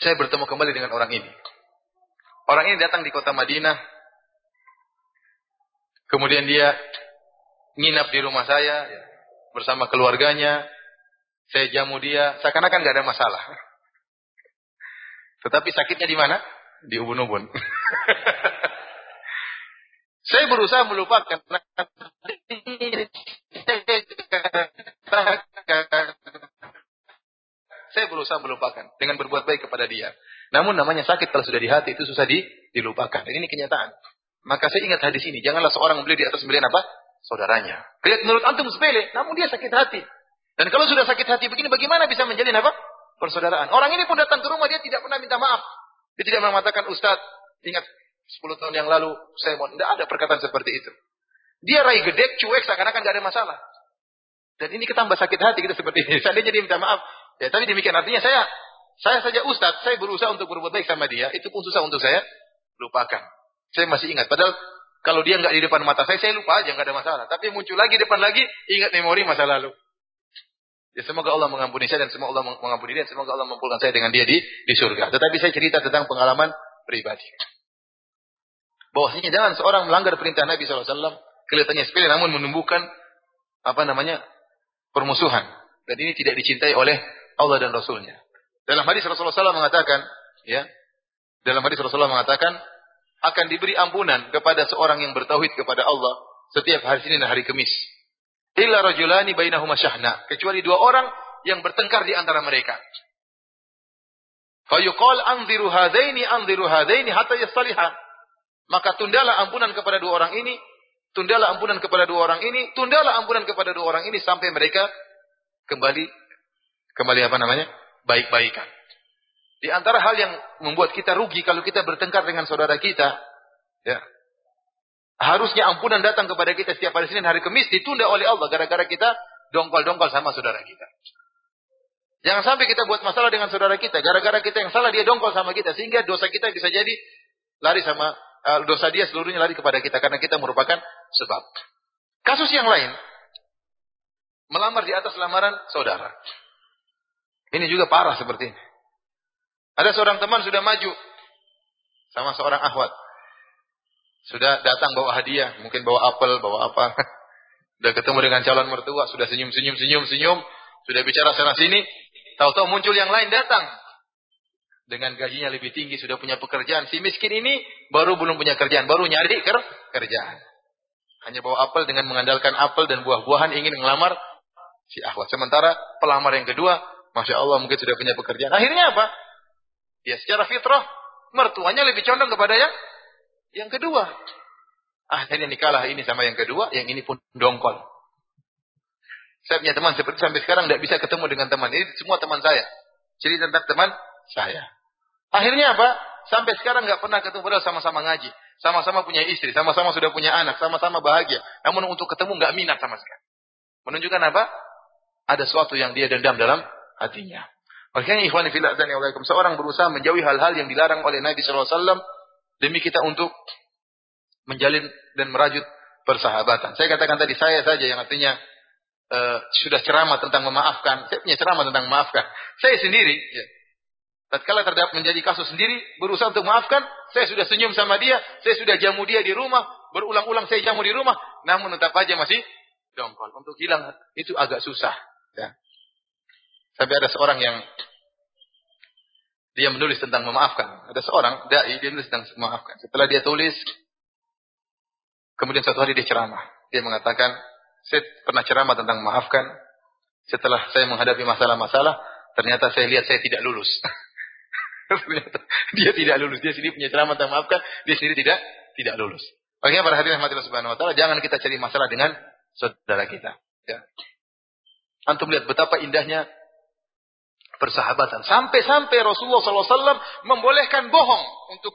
saya bertemu kembali dengan orang ini. Orang ini datang di kota Madinah. Kemudian dia nginap di rumah saya ya, bersama keluarganya. Saya jamu dia, seakan-akan nggak ada masalah. Tetapi sakitnya di mana? Di ubun-ubun. [LAUGHS] saya berusaha melupakan. Berusaha melupakan dengan berbuat baik kepada dia. Namun namanya sakit kalau sudah di hati itu susah di, dilupakan. Dan ini kenyataan. Maka saya ingat hadis ini. Janganlah seorang membeli di atas pembelian apa? Saudaranya. Lihat menurut antum sepele. Namun dia sakit hati. Dan kalau sudah sakit hati begini bagaimana bisa menjalin apa? Persaudaraan. Orang ini pun datang ke rumah dia tidak pernah minta maaf. Dia tidak mengatakan Ustadz ingat 10 tahun yang lalu saya mau. Tidak ada perkataan seperti itu. Dia rai gedek, cuek, seakan-akan gak ada masalah. Dan ini ketambah sakit hati kita seperti ini. [LAUGHS] Saya dia minta maaf. Ya, tapi demikian artinya saya saya saja ustadz, saya berusaha untuk berbuat baik sama dia, itu pun susah untuk saya lupakan. Saya masih ingat, padahal kalau dia nggak di depan mata saya, saya lupa aja, nggak ada masalah. Tapi muncul lagi depan lagi, ingat memori masa lalu. Ya semoga Allah mengampuni saya dan semoga Allah mengampuni dia, dan semoga Allah mengumpulkan saya dengan dia di di surga. Tetapi saya cerita tentang pengalaman pribadi. Bahwasanya jangan seorang melanggar perintah Nabi SAW, kelihatannya sepele namun menumbuhkan apa namanya permusuhan. Dan ini tidak dicintai oleh Allah dan Rasulnya. Dalam hadis Rasulullah SAW mengatakan, ya, dalam hadis Rasulullah mengatakan, akan diberi ampunan kepada seorang yang bertauhid kepada Allah setiap hari Senin dan hari Kamis. Illa rajulani bainahuma syahna. Kecuali dua orang yang bertengkar di antara mereka. Fayuqal anziru hadaini anziru hadaini hatta yastaliha. Maka tundalah ampunan kepada dua orang ini, tundalah ampunan kepada dua orang ini, tundalah ampunan kepada dua orang ini sampai mereka kembali kembali apa namanya? baik-baikan. Di antara hal yang membuat kita rugi kalau kita bertengkar dengan saudara kita, ya. Harusnya ampunan datang kepada kita setiap hari Senin hari Kamis ditunda oleh Allah gara-gara kita dongkol-dongkol sama saudara kita. Jangan sampai kita buat masalah dengan saudara kita gara-gara kita yang salah dia dongkol sama kita sehingga dosa kita bisa jadi lari sama uh, dosa dia seluruhnya lari kepada kita karena kita merupakan sebab. Kasus yang lain melamar di atas lamaran saudara. Ini juga parah seperti ini. Ada seorang teman sudah maju sama seorang ahwat. Sudah datang bawa hadiah, mungkin bawa apel, bawa apa. [LAUGHS] Sudah ketemu dengan calon mertua, sudah senyum-senyum, senyum-senyum, sudah bicara sana sini, tahu-tahu muncul yang lain datang. Dengan gajinya lebih tinggi, sudah punya pekerjaan. Si miskin ini baru belum punya kerjaan, baru nyari ker kerjaan. Hanya bawa apel dengan mengandalkan apel dan buah-buahan ingin ngelamar si ahwat. Sementara pelamar yang kedua, Masya Allah mungkin sudah punya pekerjaan. Akhirnya apa? Ya secara fitrah, mertuanya lebih condong kepada yang yang kedua. Akhirnya dikalah ini sama yang kedua, yang ini pun dongkol. Saya punya teman seperti sampai sekarang tidak bisa ketemu dengan teman. Ini semua teman saya. Cerita tentang teman saya. Akhirnya apa? Sampai sekarang nggak pernah ketemu padahal sama-sama ngaji. Sama-sama punya istri, sama-sama sudah punya anak, sama-sama bahagia. Namun untuk ketemu nggak minat sama sekali. Menunjukkan apa? Ada sesuatu yang dia dendam dalam hatinya. Makanya ikhwan fillah dan seorang berusaha menjauhi hal-hal yang dilarang oleh Nabi SAW Demi kita untuk menjalin dan merajut persahabatan. Saya katakan tadi saya saja yang artinya uh, sudah ceramah tentang memaafkan. Saya punya ceramah tentang memaafkan. Saya sendiri, ya, tatkala terdapat menjadi kasus sendiri, berusaha untuk memaafkan, saya sudah senyum sama dia, saya sudah jamu dia di rumah, berulang-ulang saya jamu di rumah, namun tetap aja masih dongkol. Untuk hilang itu agak susah. Ya. Sampai ada seorang yang dia menulis tentang memaafkan. Ada seorang dai dia menulis tentang memaafkan. Setelah dia tulis, kemudian suatu hari dia ceramah. Dia mengatakan, saya pernah ceramah tentang memaafkan. Setelah saya menghadapi masalah-masalah, ternyata saya lihat saya tidak lulus. [LAUGHS] dia tidak lulus. Dia sendiri punya ceramah, maafkan. Dia sendiri tidak tidak lulus. Makanya para hadirin rahmatillah subhanahu wa ta'ala, jangan kita cari masalah dengan saudara kita. Ya. Antum lihat betapa indahnya persahabatan. Sampai-sampai Rasulullah SAW membolehkan bohong untuk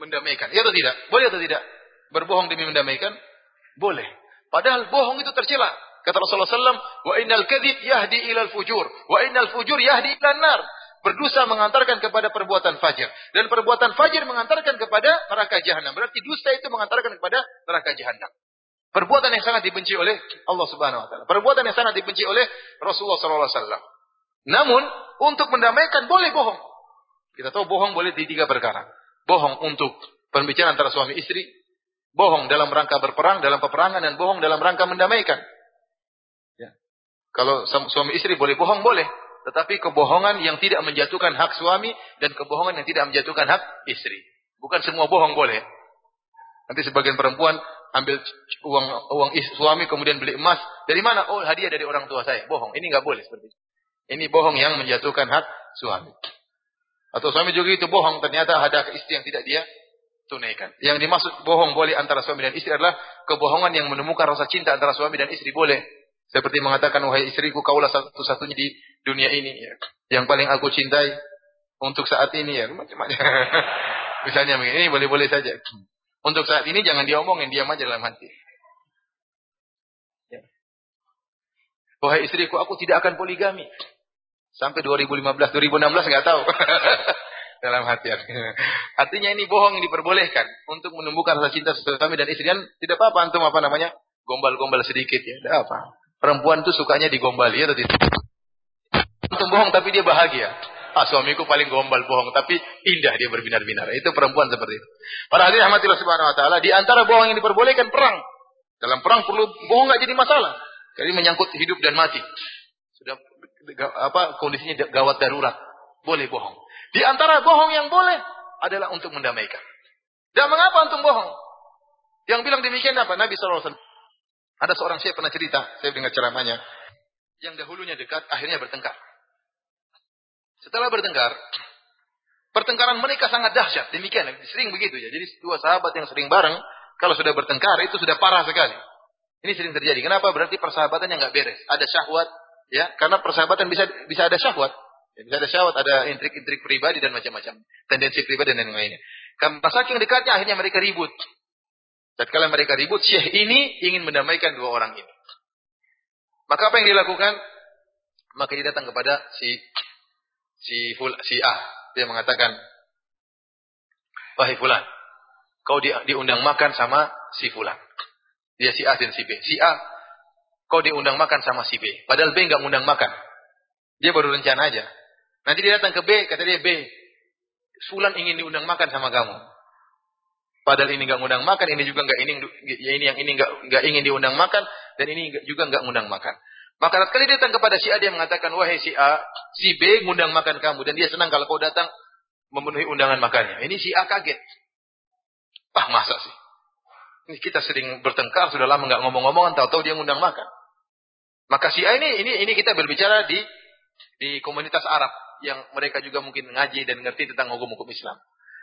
mendamaikan. Ya atau tidak? Boleh atau tidak? Berbohong demi mendamaikan? Boleh. Padahal bohong itu tercela. Kata Rasulullah SAW, wa innal kadhib yahdi ilal fujur, wa innal fujur yahdi ilal nar. Berdusta mengantarkan kepada perbuatan fajir. Dan perbuatan fajir mengantarkan kepada neraka jahanam. Berarti dusta itu mengantarkan kepada neraka jahanam. Perbuatan yang sangat dibenci oleh Allah Subhanahu wa taala. Perbuatan yang sangat dibenci oleh Rasulullah sallallahu alaihi wasallam. Namun, untuk mendamaikan boleh bohong. Kita tahu bohong boleh di tiga perkara. Bohong untuk pembicaraan antara suami istri, bohong dalam rangka berperang, dalam peperangan, dan bohong dalam rangka mendamaikan. Ya. Kalau suami istri boleh bohong, boleh. Tetapi kebohongan yang tidak menjatuhkan hak suami dan kebohongan yang tidak menjatuhkan hak istri. Bukan semua bohong boleh. Nanti sebagian perempuan ambil uang uang suami kemudian beli emas. Dari mana? Oh hadiah dari orang tua saya. Bohong. Ini nggak boleh seperti itu. Ini bohong yang menjatuhkan hak suami. Atau suami juga itu bohong. Ternyata ada istri yang tidak dia tunaikan. Yang dimaksud bohong boleh antara suami dan istri adalah kebohongan yang menemukan rasa cinta antara suami dan istri boleh. Seperti mengatakan, wahai istriku, kaulah satu-satunya di dunia ini. Ya. Yang paling aku cintai untuk saat ini ya. Macam-macam. [LAUGHS] Misalnya begini, boleh-boleh saja. Untuk saat ini jangan diomongin, diam aja dalam hati. Ya. Wahai istriku, aku tidak akan poligami. Sampai 2015, 2016 nggak tahu. [LAUGHS] dalam hati. Artinya ini bohong yang diperbolehkan untuk menumbuhkan rasa cinta suami dan istri tidak apa-apa antum apa namanya gombal-gombal sedikit ya. Tidak apa. Perempuan itu sukanya digombali ya atau tidak? Untuk bohong tapi dia bahagia. Ah suamiku paling gombal bohong tapi indah dia berbinar-binar. Itu perempuan seperti itu. Para hadirin rahmatillah subhanahu wa taala, di antara bohong yang diperbolehkan perang. Dalam perang perlu bohong nggak jadi masalah. Jadi menyangkut hidup dan mati. Sudah apa kondisinya gawat darurat. Boleh bohong. Di antara bohong yang boleh adalah untuk mendamaikan. Dan mengapa untuk bohong? Yang bilang demikian apa? Nabi SAW. Ada seorang saya pernah cerita, saya dengar ceramahnya, yang dahulunya dekat, akhirnya bertengkar. Setelah bertengkar, pertengkaran mereka sangat dahsyat. Demikian, sering begitu ya. Jadi dua sahabat yang sering bareng, kalau sudah bertengkar itu sudah parah sekali. Ini sering terjadi. Kenapa? Berarti persahabatannya nggak beres. Ada syahwat, ya. Karena persahabatan bisa bisa ada syahwat. Ya, bisa ada syahwat, ada intrik-intrik pribadi dan macam-macam. Tendensi pribadi dan lain-lainnya. Karena saking dekatnya akhirnya mereka ribut. Tatkala mereka ribut, syekh ini ingin mendamaikan dua orang ini. Maka apa yang dilakukan? Maka dia datang kepada si si ful, si A. Dia mengatakan, "Wahai fulan, kau di, diundang makan sama si fulan." Dia si A dan si B. Si A, kau diundang makan sama si B. Padahal B nggak undang makan. Dia baru rencana aja. Nanti dia datang ke B, kata dia B, Fulan ingin diundang makan sama kamu. Padahal ini nggak ngundang makan, ini juga nggak ini ya ini yang ini nggak nggak ingin diundang makan dan ini juga nggak ngundang makan. Maka kali datang kepada si A dia mengatakan wahai si A, si B ngundang makan kamu dan dia senang kalau kau datang memenuhi undangan makannya. Ini si A kaget. Ah masa sih? Kita sering bertengkar sudah lama nggak ngomong-ngomongan tahu-tahu dia ngundang makan. Maka si A ini ini ini kita berbicara di di komunitas Arab yang mereka juga mungkin ngaji dan ngerti tentang hukum-hukum Islam.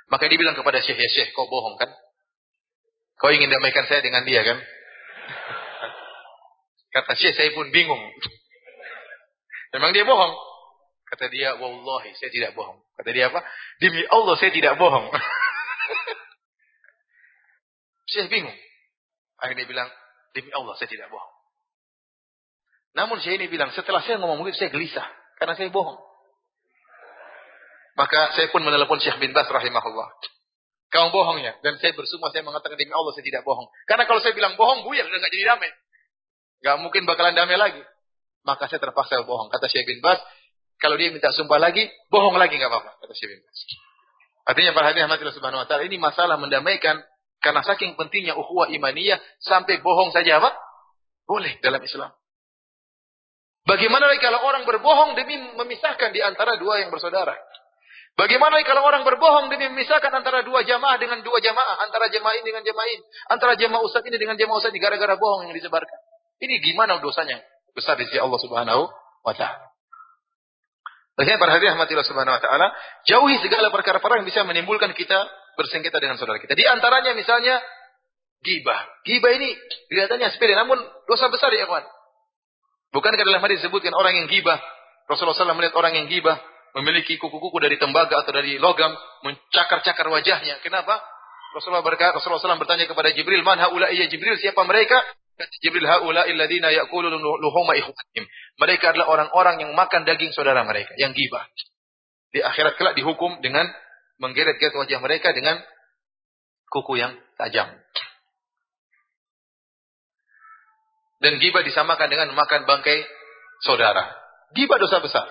Maka dia bilang kepada Syekh, ya Syekh, kau bohong kan? Kau ingin damaikan saya dengan dia kan? [LAUGHS] Kata Syekh, saya pun bingung. [LAUGHS] Memang dia bohong. Kata dia, Wallahi, saya tidak bohong. Kata dia apa? Demi Allah, saya tidak bohong. [LAUGHS] Syekh bingung. Akhirnya bilang, demi Allah, saya tidak bohong. Namun Syekh ini bilang, setelah saya ngomong begitu, saya gelisah. Karena saya bohong. Maka saya pun menelepon Syekh bin Bas rahimahullah. Bohong ya. Dan saya bersumpah saya mengatakan demi Allah saya tidak bohong. Karena kalau saya bilang bohong, buyar udah gak jadi damai. Gak mungkin bakalan damai lagi. Maka saya terpaksa bohong. Kata Syekh bin Bas, kalau dia minta sumpah lagi, bohong lagi gak apa-apa. Kata Syekh bin Bas. Artinya para hadirin rahmatillah subhanahu wa ta'ala, ini masalah mendamaikan. Karena saking pentingnya ukhuwah imaniyah, sampai bohong saja apa? Boleh dalam Islam. Bagaimana kalau orang berbohong demi memisahkan di antara dua yang bersaudara? Bagaimana kalau orang berbohong demi memisahkan antara dua jamaah dengan dua jamaah, antara jamaah ini dengan jamaah ini, antara jamaah ustaz ini dengan jamaah ustaz ini gara-gara bohong yang disebarkan. Ini gimana dosanya? Besar di sisi Allah Subhanahu wa taala. Makanya para hadirin subhanahu wa ta'ala, jauhi segala perkara-perkara yang bisa menimbulkan kita bersengketa dengan saudara kita. Di antaranya misalnya gibah. Gibah ini kelihatannya sepele, namun dosa besar ya kawan. Bukankah dalam hadis disebutkan orang yang gibah, Rasulullah SAW melihat orang yang gibah, memiliki kuku-kuku dari tembaga atau dari logam, mencakar-cakar wajahnya. Kenapa? Rasulullah berkata, Rasulullah SAW bertanya kepada Jibril, "Man haula iya Jibril? Siapa mereka?" Kata Jibril, "Haula alladziina ya'kuluna luhuma ikhwanihim." Mereka adalah orang-orang yang makan daging saudara mereka, yang gibah. Di akhirat kelak dihukum dengan menggeret-geret wajah mereka dengan kuku yang tajam. Dan gibah disamakan dengan makan bangkai saudara. Gibah dosa besar.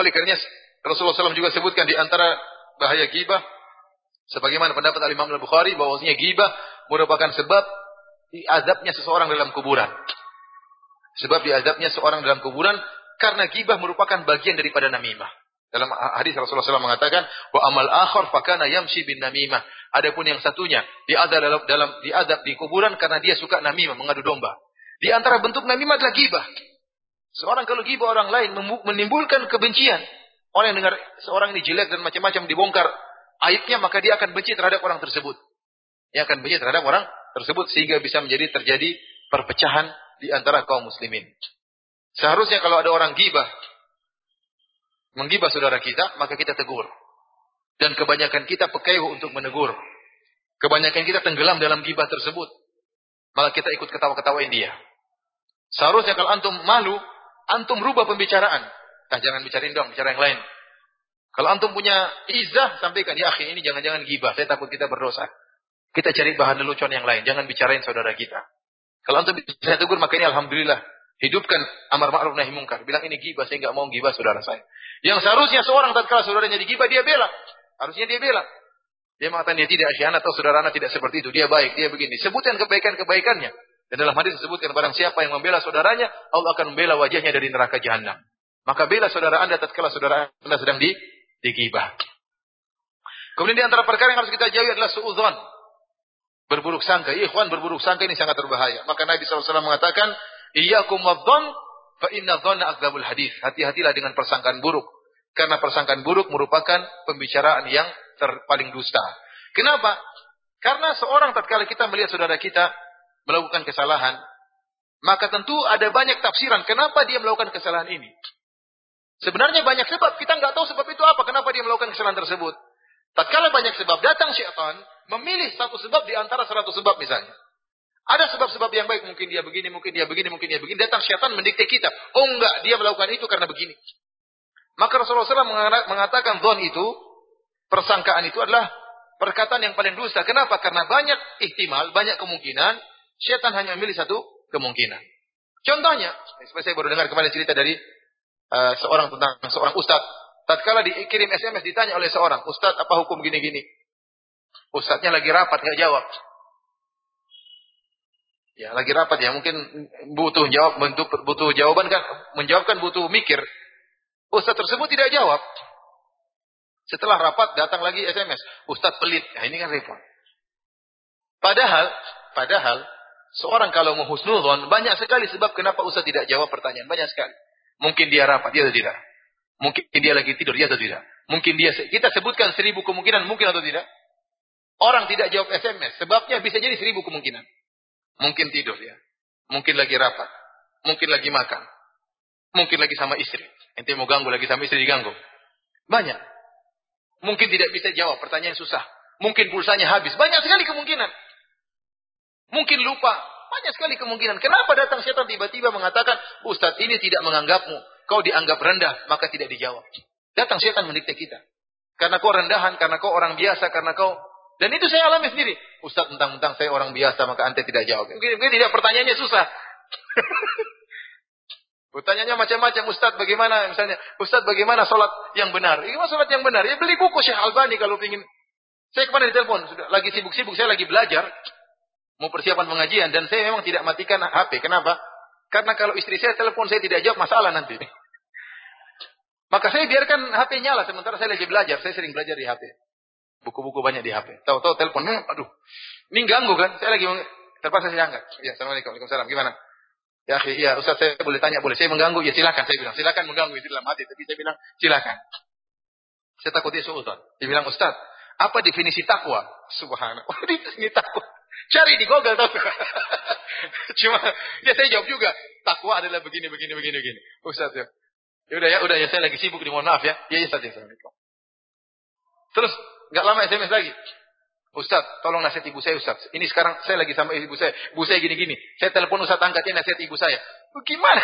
Oleh karenanya Rasulullah SAW juga sebutkan di antara bahaya gibah sebagaimana pendapat Al-Imam Al-Bukhari bahwasanya gibah merupakan sebab diazabnya seseorang dalam kuburan. Sebab diazabnya seorang dalam kuburan karena gibah merupakan bagian daripada namimah. Dalam hadis Rasulullah SAW mengatakan, wa amal akhir fakana yamshi bin namimah. Adapun yang satunya diadab dalam, dalam diadab di kuburan karena dia suka namimah, mengadu domba. Di antara bentuk namimah adalah gibah. Seorang kalau gibah orang lain menimbulkan kebencian. Orang yang dengar seorang ini jelek dan macam-macam dibongkar aibnya, maka dia akan benci terhadap orang tersebut. Dia akan benci terhadap orang tersebut sehingga bisa menjadi terjadi perpecahan di antara kaum muslimin. Seharusnya kalau ada orang gibah menggibah saudara kita, maka kita tegur. Dan kebanyakan kita pekeuh untuk menegur. Kebanyakan kita tenggelam dalam gibah tersebut. Malah kita ikut ketawa-ketawain dia. Seharusnya kalau antum malu, antum rubah pembicaraan. Nah, jangan bicarain dong, bicara yang lain. Kalau antum punya izah, sampaikan. Ya akhi, ini jangan-jangan gibah. Saya takut kita berdosa. Kita cari bahan lelucon yang lain. Jangan bicarain saudara kita. Kalau antum bisa tegur, maka ini Alhamdulillah. Hidupkan amar ma'ruf nahi mungkar. Bilang ini gibah, saya nggak mau gibah saudara saya. Yang seharusnya seorang tatkala saudaranya digibah dia bela. Harusnya dia bela. Dia mengatakan dia tidak asyana atau saudara anak tidak seperti itu. Dia baik, dia begini. Sebutkan kebaikan-kebaikannya. Dan dalam hadis disebutkan barang siapa yang membela saudaranya, Allah akan membela wajahnya dari neraka jahanam. Maka bela saudara Anda tatkala saudara Anda sedang di digibah. Kemudian di antara perkara yang harus kita jauhi adalah suudzon. Berburuk sangka. Ikhwan berburuk sangka ini sangat berbahaya. Maka Nabi SAW mengatakan, Iyyakum wadzon fa inna dhanna akdzabul hadis. Hati-hatilah dengan persangkaan buruk. Karena persangkaan buruk merupakan pembicaraan yang terpaling dusta. Kenapa? Karena seorang tatkala kita melihat saudara kita melakukan kesalahan, maka tentu ada banyak tafsiran kenapa dia melakukan kesalahan ini. Sebenarnya banyak sebab, kita nggak tahu sebab itu apa, kenapa dia melakukan kesalahan tersebut. Tatkala banyak sebab, datang syaitan memilih satu sebab di antara seratus sebab misalnya. Ada sebab-sebab yang baik, mungkin dia begini, mungkin dia begini, mungkin dia begini. Datang syaitan mendikte kita. Oh enggak, dia melakukan itu karena begini. Maka Rasulullah SAW mengatakan zon itu, persangkaan itu adalah perkataan yang paling dusta. Kenapa? Karena banyak ihtimal, banyak kemungkinan, syaitan hanya memilih satu kemungkinan. Contohnya, seperti saya baru dengar kemarin cerita dari uh, seorang tentang seorang ustadz. Tatkala dikirim SMS ditanya oleh seorang, ustadz apa hukum gini-gini? Ustadznya lagi rapat, nggak jawab. Ya, lagi rapat ya, mungkin butuh jawab, bentuk butuh jawaban kan, menjawabkan butuh mikir. Ustaz tersebut tidak jawab. Setelah rapat datang lagi SMS, Ustaz pelit. Nah, ini kan repot. Padahal, padahal seorang kalau mau husnuzon banyak sekali sebab kenapa Ustaz tidak jawab pertanyaan, banyak sekali. Mungkin dia rapat, dia atau tidak. Mungkin dia lagi tidur, dia atau tidak. Mungkin dia kita sebutkan seribu kemungkinan mungkin atau tidak. Orang tidak jawab SMS, sebabnya bisa jadi seribu kemungkinan. Mungkin tidur ya. Mungkin lagi rapat. Mungkin lagi makan. Mungkin lagi sama istri. Ente mau ganggu lagi sama istri diganggu. Banyak. Mungkin tidak bisa jawab pertanyaan susah. Mungkin pulsanya habis. Banyak sekali kemungkinan. Mungkin lupa. Banyak sekali kemungkinan. Kenapa datang setan tiba-tiba mengatakan, Ustadz ini tidak menganggapmu. Kau dianggap rendah, maka tidak dijawab. Datang setan mendikte kita. Karena kau rendahan, karena kau orang biasa, karena kau dan itu saya alami sendiri. Ustaz tentang-tentang saya orang biasa maka anda tidak jawab. Mungkin, mungkin tidak pertanyaannya susah. [LAUGHS] Pertanyaannya macam-macam. Ustaz bagaimana misalnya. Ustaz bagaimana sholat yang benar. Gimana sholat yang benar? Ya beli buku Syekh Albani kalau ingin. Saya kemarin ditelepon. Sudah lagi sibuk-sibuk. Saya lagi belajar. Mau persiapan pengajian. Dan saya memang tidak matikan HP. Kenapa? Karena kalau istri saya telepon saya tidak jawab masalah nanti. [LAUGHS] Maka saya biarkan HP nyala sementara saya lagi belajar. Saya sering belajar di HP. Buku-buku banyak di HP. Tahu-tahu telepon, aduh, ini ganggu kan? Saya lagi terpaksa saya angkat. Ya, assalamualaikum, waalaikumsalam. Gimana? Ya, ya Ustaz saya boleh tanya, boleh saya mengganggu? Ya silakan saya bilang, silakan mengganggu itu dalam hati. Tapi saya bilang, silakan. Saya takut dia suudzon. Dia bilang, Ustaz, apa definisi takwa? Subhanallah. [LAUGHS] Oh, definisi takwa. Cari di Google tahu. [LAUGHS] Cuma ya saya jawab juga, takwa adalah begini begini begini begini. Ustaz ya. Ya udah ya, udah ya saya lagi sibuk di mohon maaf ya. Ya ya Ustaz ya. Assalamualaikum. Terus nggak lama SMS lagi. Ustaz, tolong nasihat ibu saya Ustaz. Ini sekarang saya lagi sama ibu saya. Ibu saya gini-gini. Saya telepon Ustaz angkatnya nasihat ibu saya. Gimana?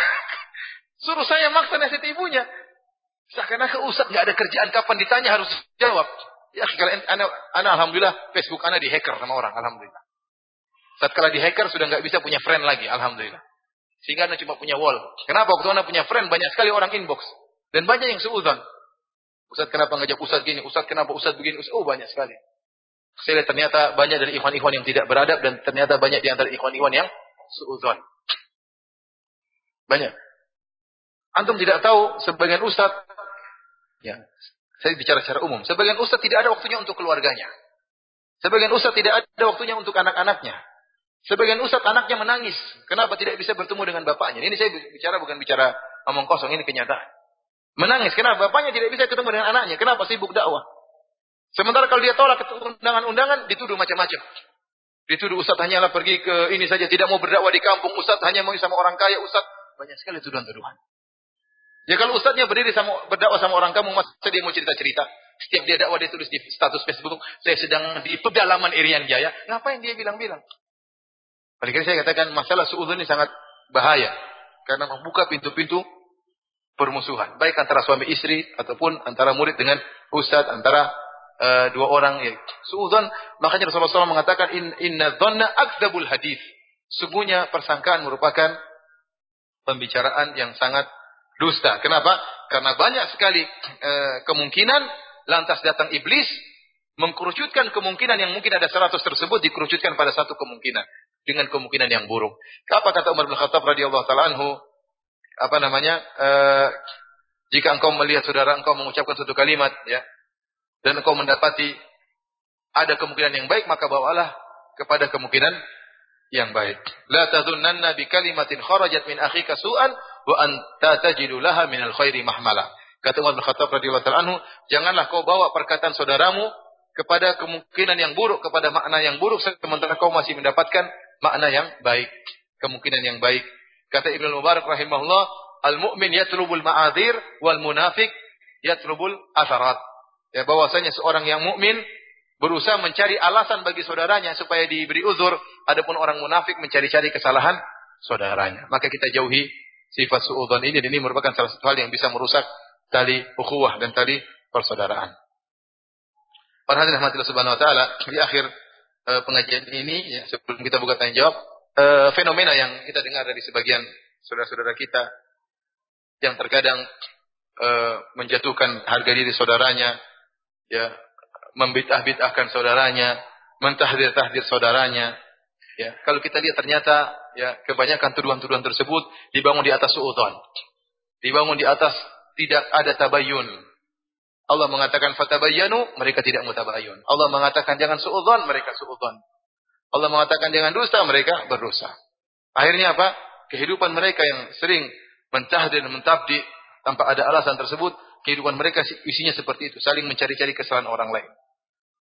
[LAUGHS] Suruh saya maksa nasihat ibunya. Seakan-akan Ustaz nggak ada kerjaan kapan ditanya harus jawab. Ya kalian anak, anak alhamdulillah Facebook anak dihacker sama orang alhamdulillah. Saat kala dihacker sudah nggak bisa punya friend lagi alhamdulillah. Sehingga anak cuma punya wall. Kenapa waktu anak punya friend banyak sekali orang inbox dan banyak yang seuzon. Ustaz kenapa ngajak Ustaz gini? Ustaz kenapa Ustaz begini? Ustaz, oh banyak sekali. Saya lihat ternyata banyak dari ikhwan-ikhwan yang tidak beradab dan ternyata banyak di antara ikhwan-ikhwan yang suudzon. Banyak. Antum tidak tahu sebagian ustaz ya, saya bicara secara umum, sebagian ustaz tidak ada waktunya untuk keluarganya. Sebagian ustaz tidak ada waktunya untuk anak-anaknya. Sebagian ustaz anaknya menangis. Kenapa tidak bisa bertemu dengan bapaknya? Ini saya bicara bukan bicara omong kosong, ini kenyataan. Menangis. Kenapa? Bapaknya tidak bisa ketemu dengan anaknya. Kenapa? Sibuk dakwah. Sementara kalau dia tolak undangan-undangan, dituduh macam-macam. Dituduh Ustaz hanyalah pergi ke ini saja, tidak mau berdakwah di kampung. Ustaz hanya mau sama orang kaya. Ustaz banyak sekali tuduhan-tuduhan. Ya kalau Ustaznya berdiri sama berdakwah sama orang kampung, masa dia mau cerita-cerita? Setiap dia dakwah dia tulis di status Facebook, saya sedang di pedalaman Irian Jaya. Ngapain dia bilang-bilang? Paling saya katakan masalah suudun ini sangat bahaya. Karena membuka pintu-pintu permusuhan. Baik antara suami istri ataupun antara murid dengan ustadz, antara uh, dua orang ya. Suudzon, makanya Rasulullah SAW mengatakan in, inna dhanna akdzabul hadis. Sungguhnya persangkaan merupakan pembicaraan yang sangat dusta. Kenapa? Karena banyak sekali uh, kemungkinan lantas datang iblis mengkerucutkan kemungkinan yang mungkin ada seratus tersebut dikerucutkan pada satu kemungkinan dengan kemungkinan yang buruk. Apa kata Umar bin Khattab radhiyallahu taala anhu? Apa namanya? Uh, jika engkau melihat saudara engkau mengucapkan satu kalimat ya dan engkau mendapati ada kemungkinan yang baik, maka bawalah kepada kemungkinan yang baik. La tadhunnanna bi kalimatin kharajat min akhika su'an wa anta tajidu laha min al-khairi mahmala. Kata Umar bin Khattab radhiyallahu anhu, janganlah kau bawa perkataan saudaramu kepada kemungkinan yang buruk, kepada makna yang buruk sementara kau masih mendapatkan makna yang baik, kemungkinan yang baik. Kata Ibnu Mubarak rahimahullah, al-mu'min yatlubul ma'adhir wal munafiq yatlubul atharat. Ya bahwasanya seorang yang mukmin berusaha mencari alasan bagi saudaranya supaya diberi uzur, adapun orang munafik mencari-cari kesalahan saudaranya. Maka kita jauhi sifat suudzon ini dan ini merupakan salah satu hal yang bisa merusak tali ukhuwah dan tali persaudaraan. Para hadirin rahmatillah subhanahu wa taala, di akhir e, pengajian ini ya, sebelum kita buka tanya jawab, e, fenomena yang kita dengar dari sebagian saudara-saudara kita yang terkadang e, menjatuhkan harga diri saudaranya, ya membid'ah-bid'ahkan saudaranya, mentahdir-tahdir saudaranya. Ya, kalau kita lihat ternyata ya kebanyakan tuduhan-tuduhan tersebut dibangun di atas suudzon. Dibangun di atas tidak ada tabayun. Allah mengatakan fatabayyanu, mereka tidak mutabayyun. Allah mengatakan jangan suudzon, mereka suudzon. Allah mengatakan jangan dusta, mereka berdosa. Akhirnya apa? Kehidupan mereka yang sering mentahdir dan mentabdi tanpa ada alasan tersebut kehidupan mereka isinya seperti itu, saling mencari-cari kesalahan orang lain.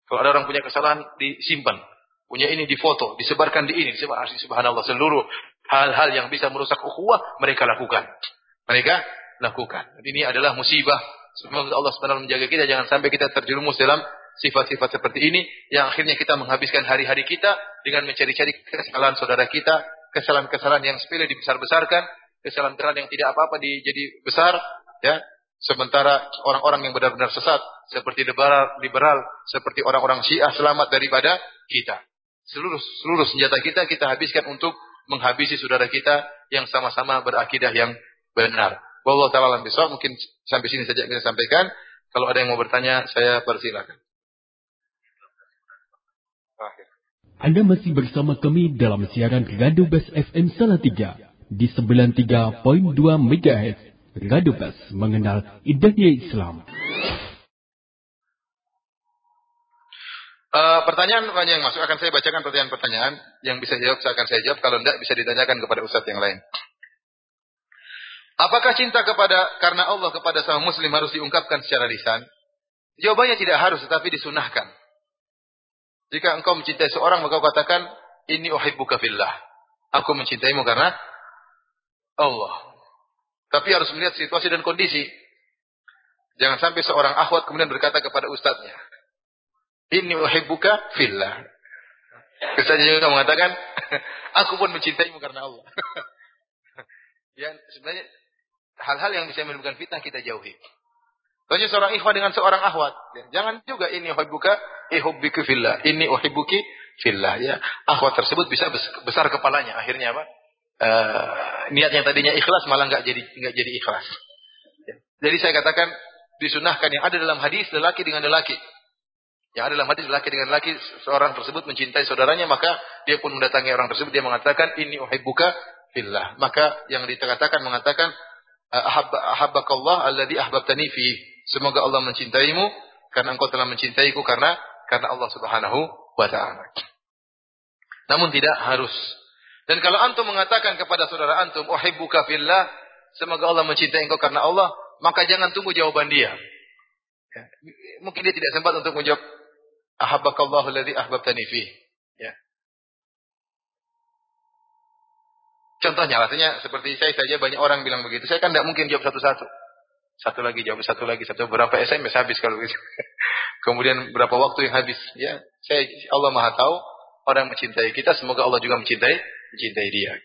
Kalau ada orang punya kesalahan disimpan, punya ini difoto, disebarkan di ini, disebar subhanallah seluruh hal-hal yang bisa merusak ukhuwah mereka lakukan. Mereka lakukan. Ini adalah musibah. Semoga Allah SWT menjaga kita jangan sampai kita terjerumus dalam sifat-sifat seperti ini yang akhirnya kita menghabiskan hari-hari kita dengan mencari-cari kesalahan saudara kita, kesalahan-kesalahan yang sepele dibesar-besarkan, kesalahan-kesalahan yang tidak apa-apa jadi besar, ya Sementara orang-orang yang benar-benar sesat, seperti liberal, liberal seperti orang-orang Syiah selamat daripada kita. Seluruh seluruh senjata kita kita habiskan untuk menghabisi saudara kita yang sama-sama berakidah yang benar. Wallahu taala mungkin sampai sini saja kita sampaikan. Kalau ada yang mau bertanya, saya persilakan. Anda masih bersama kami dalam siaran Radio FM Salatiga di 93.2 MHz Radio Bas mengenal indahnya Islam. Uh, pertanyaan pertanyaan yang masuk akan saya bacakan pertanyaan-pertanyaan yang bisa jawab saya akan saya jawab kalau tidak bisa ditanyakan kepada ustadz yang lain. Apakah cinta kepada karena Allah kepada sama muslim harus diungkapkan secara lisan? Jawabannya tidak harus tetapi disunahkan. Jika engkau mencintai seorang maka kau katakan ini uhibbuka fillah. Aku mencintaimu karena Allah. Tapi harus melihat situasi dan kondisi. Jangan sampai seorang akhwat kemudian berkata kepada ustadznya, ini uhibbuka fillah. Kesannya juga mengatakan, [LAUGHS] aku pun mencintaimu karena Allah. [LAUGHS] ya sebenarnya hal-hal yang bisa menimbulkan fitnah kita jauhi. Tanya seorang ikhwan dengan seorang akhwat. Ya, jangan juga ini uhibbuka ihubbiku fillah. Ini uhibbuki fillah. Ya, akhwat tersebut bisa besar kepalanya. Akhirnya apa? Uh, niatnya tadinya ikhlas malah nggak jadi nggak jadi ikhlas. Ya. Jadi saya katakan disunahkan yang ada dalam hadis lelaki dengan lelaki. Yang ada dalam hadis lelaki dengan lelaki seorang tersebut mencintai saudaranya maka dia pun mendatangi orang tersebut dia mengatakan ini uhibbuka fillah. Maka yang dikatakan mengatakan ahabbakallah alladhi ahbabtani fi. Semoga Allah mencintaimu karena engkau telah mencintaiku karena karena Allah Subhanahu wa taala. Namun tidak harus. Dan kalau antum mengatakan kepada saudara antum, "Uhibbuka fillah," semoga Allah mencintai engkau karena Allah, maka jangan tunggu jawaban dia. Ya. Mungkin dia tidak sempat untuk menjawab, "Ahabbakallahu alladhi ahbabtani fi." Ya. Contohnya, artinya seperti saya saja banyak orang bilang begitu. Saya kan tidak mungkin jawab satu-satu. Satu lagi jawab satu lagi satu berapa SMS habis kalau begitu. [LAUGHS] Kemudian berapa waktu yang habis? Ya, saya Allah Maha tahu. Orang mencintai kita, semoga Allah juga mencintai mencintai dia.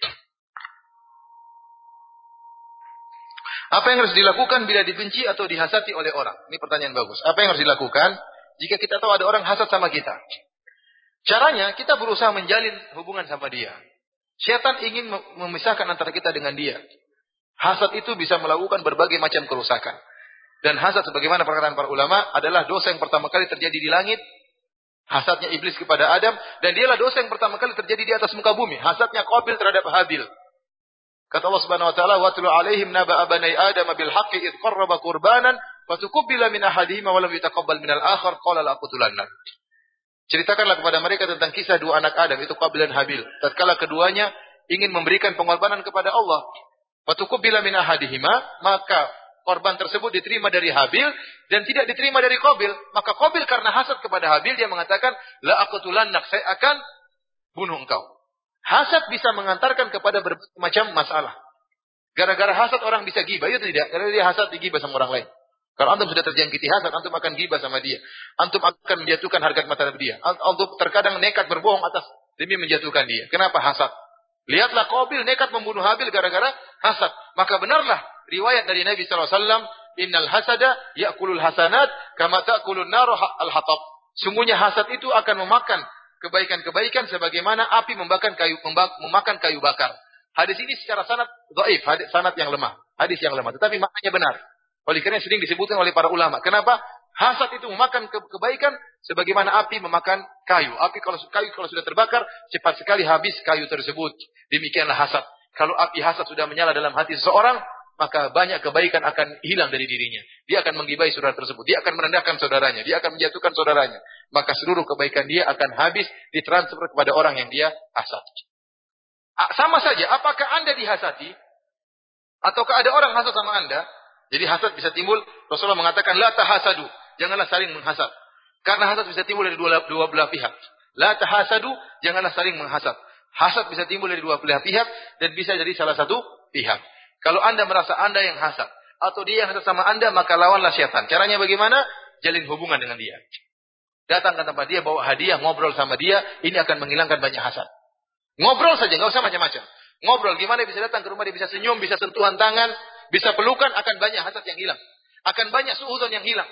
Apa yang harus dilakukan bila dibenci atau dihasati oleh orang? Ini pertanyaan bagus. Apa yang harus dilakukan jika kita tahu ada orang hasad sama kita? Caranya kita berusaha menjalin hubungan sama dia. Syaitan ingin memisahkan antara kita dengan dia. Hasad itu bisa melakukan berbagai macam kerusakan. Dan hasad sebagaimana perkataan para ulama adalah dosa yang pertama kali terjadi di langit. Hasadnya iblis kepada Adam. Dan dialah dosa yang pertama kali terjadi di atas muka bumi. Hasadnya Qabil terhadap Habil. Kata Allah Subhanahu wa taala, "Watlu 'alaihim naba abanai Adam bil haqqi id qarraba qurbanan fatuqbila min ahadihima wa lam yutaqabbal min al-akhar qala la aqtulannak." Ceritakanlah kepada mereka tentang kisah dua anak Adam, itu Qabil dan Habil. Tatkala keduanya ingin memberikan pengorbanan kepada Allah. Bila min ahadihima, maka korban tersebut diterima dari Habil dan tidak diterima dari Qabil. Maka Qabil karena hasad kepada Habil dia mengatakan, "La aqtulannak, saya akan bunuh engkau." Hasad bisa mengantarkan kepada berbagai macam masalah. Gara-gara hasad orang bisa gibah, itu tidak. Karena dia hasad digibah sama orang lain. Kalau antum sudah terjangkiti hasad, antum akan gibah sama dia. Antum akan menjatuhkan harga mata dia. Antum terkadang nekat berbohong atas demi menjatuhkan dia. Kenapa hasad? Lihatlah Qabil nekat membunuh Habil gara-gara hasad. Maka benarlah riwayat dari Nabi SAW, Innal hasada ya'kulul hasanat kama ta'kulun naru al-hatab. Sungguhnya hasad itu akan memakan kebaikan-kebaikan sebagaimana api membakar kayu memakan kayu bakar. Hadis ini secara sanad dhaif, hadis sanad yang lemah, hadis yang lemah, tetapi maknanya benar. Oleh karena sering disebutkan oleh para ulama. Kenapa? Hasad itu memakan ke kebaikan sebagaimana api memakan kayu. Api kalau kayu kalau sudah terbakar cepat sekali habis kayu tersebut. Demikianlah hasad. Kalau api hasad sudah menyala dalam hati seseorang, maka banyak kebaikan akan hilang dari dirinya. Dia akan menggibai saudara tersebut. Dia akan merendahkan saudaranya. Dia akan menjatuhkan saudaranya. Maka seluruh kebaikan dia akan habis ditransfer kepada orang yang dia hasad. Sama saja, apakah Anda dihasati? Ataukah ada orang hasad sama Anda? Jadi hasad bisa timbul, Rasulullah mengatakan, La tahasadu, janganlah saling menghasad. Karena hasad bisa timbul dari dua, dua belah pihak. La tahasadu, janganlah saling menghasad. Hasad bisa timbul dari dua belah pihak, dan bisa jadi salah satu pihak. Kalau anda merasa anda yang hasad, atau dia yang hasad sama anda, maka lawanlah syaitan. Caranya bagaimana? Jalin hubungan dengan dia. Datang ke tempat dia, bawa hadiah, ngobrol sama dia, ini akan menghilangkan banyak hasad. Ngobrol saja, nggak usah macam-macam. Ngobrol, gimana bisa datang ke rumah dia bisa senyum, bisa sentuhan tangan, bisa pelukan, akan banyak hasad yang hilang. Akan banyak suudon yang hilang.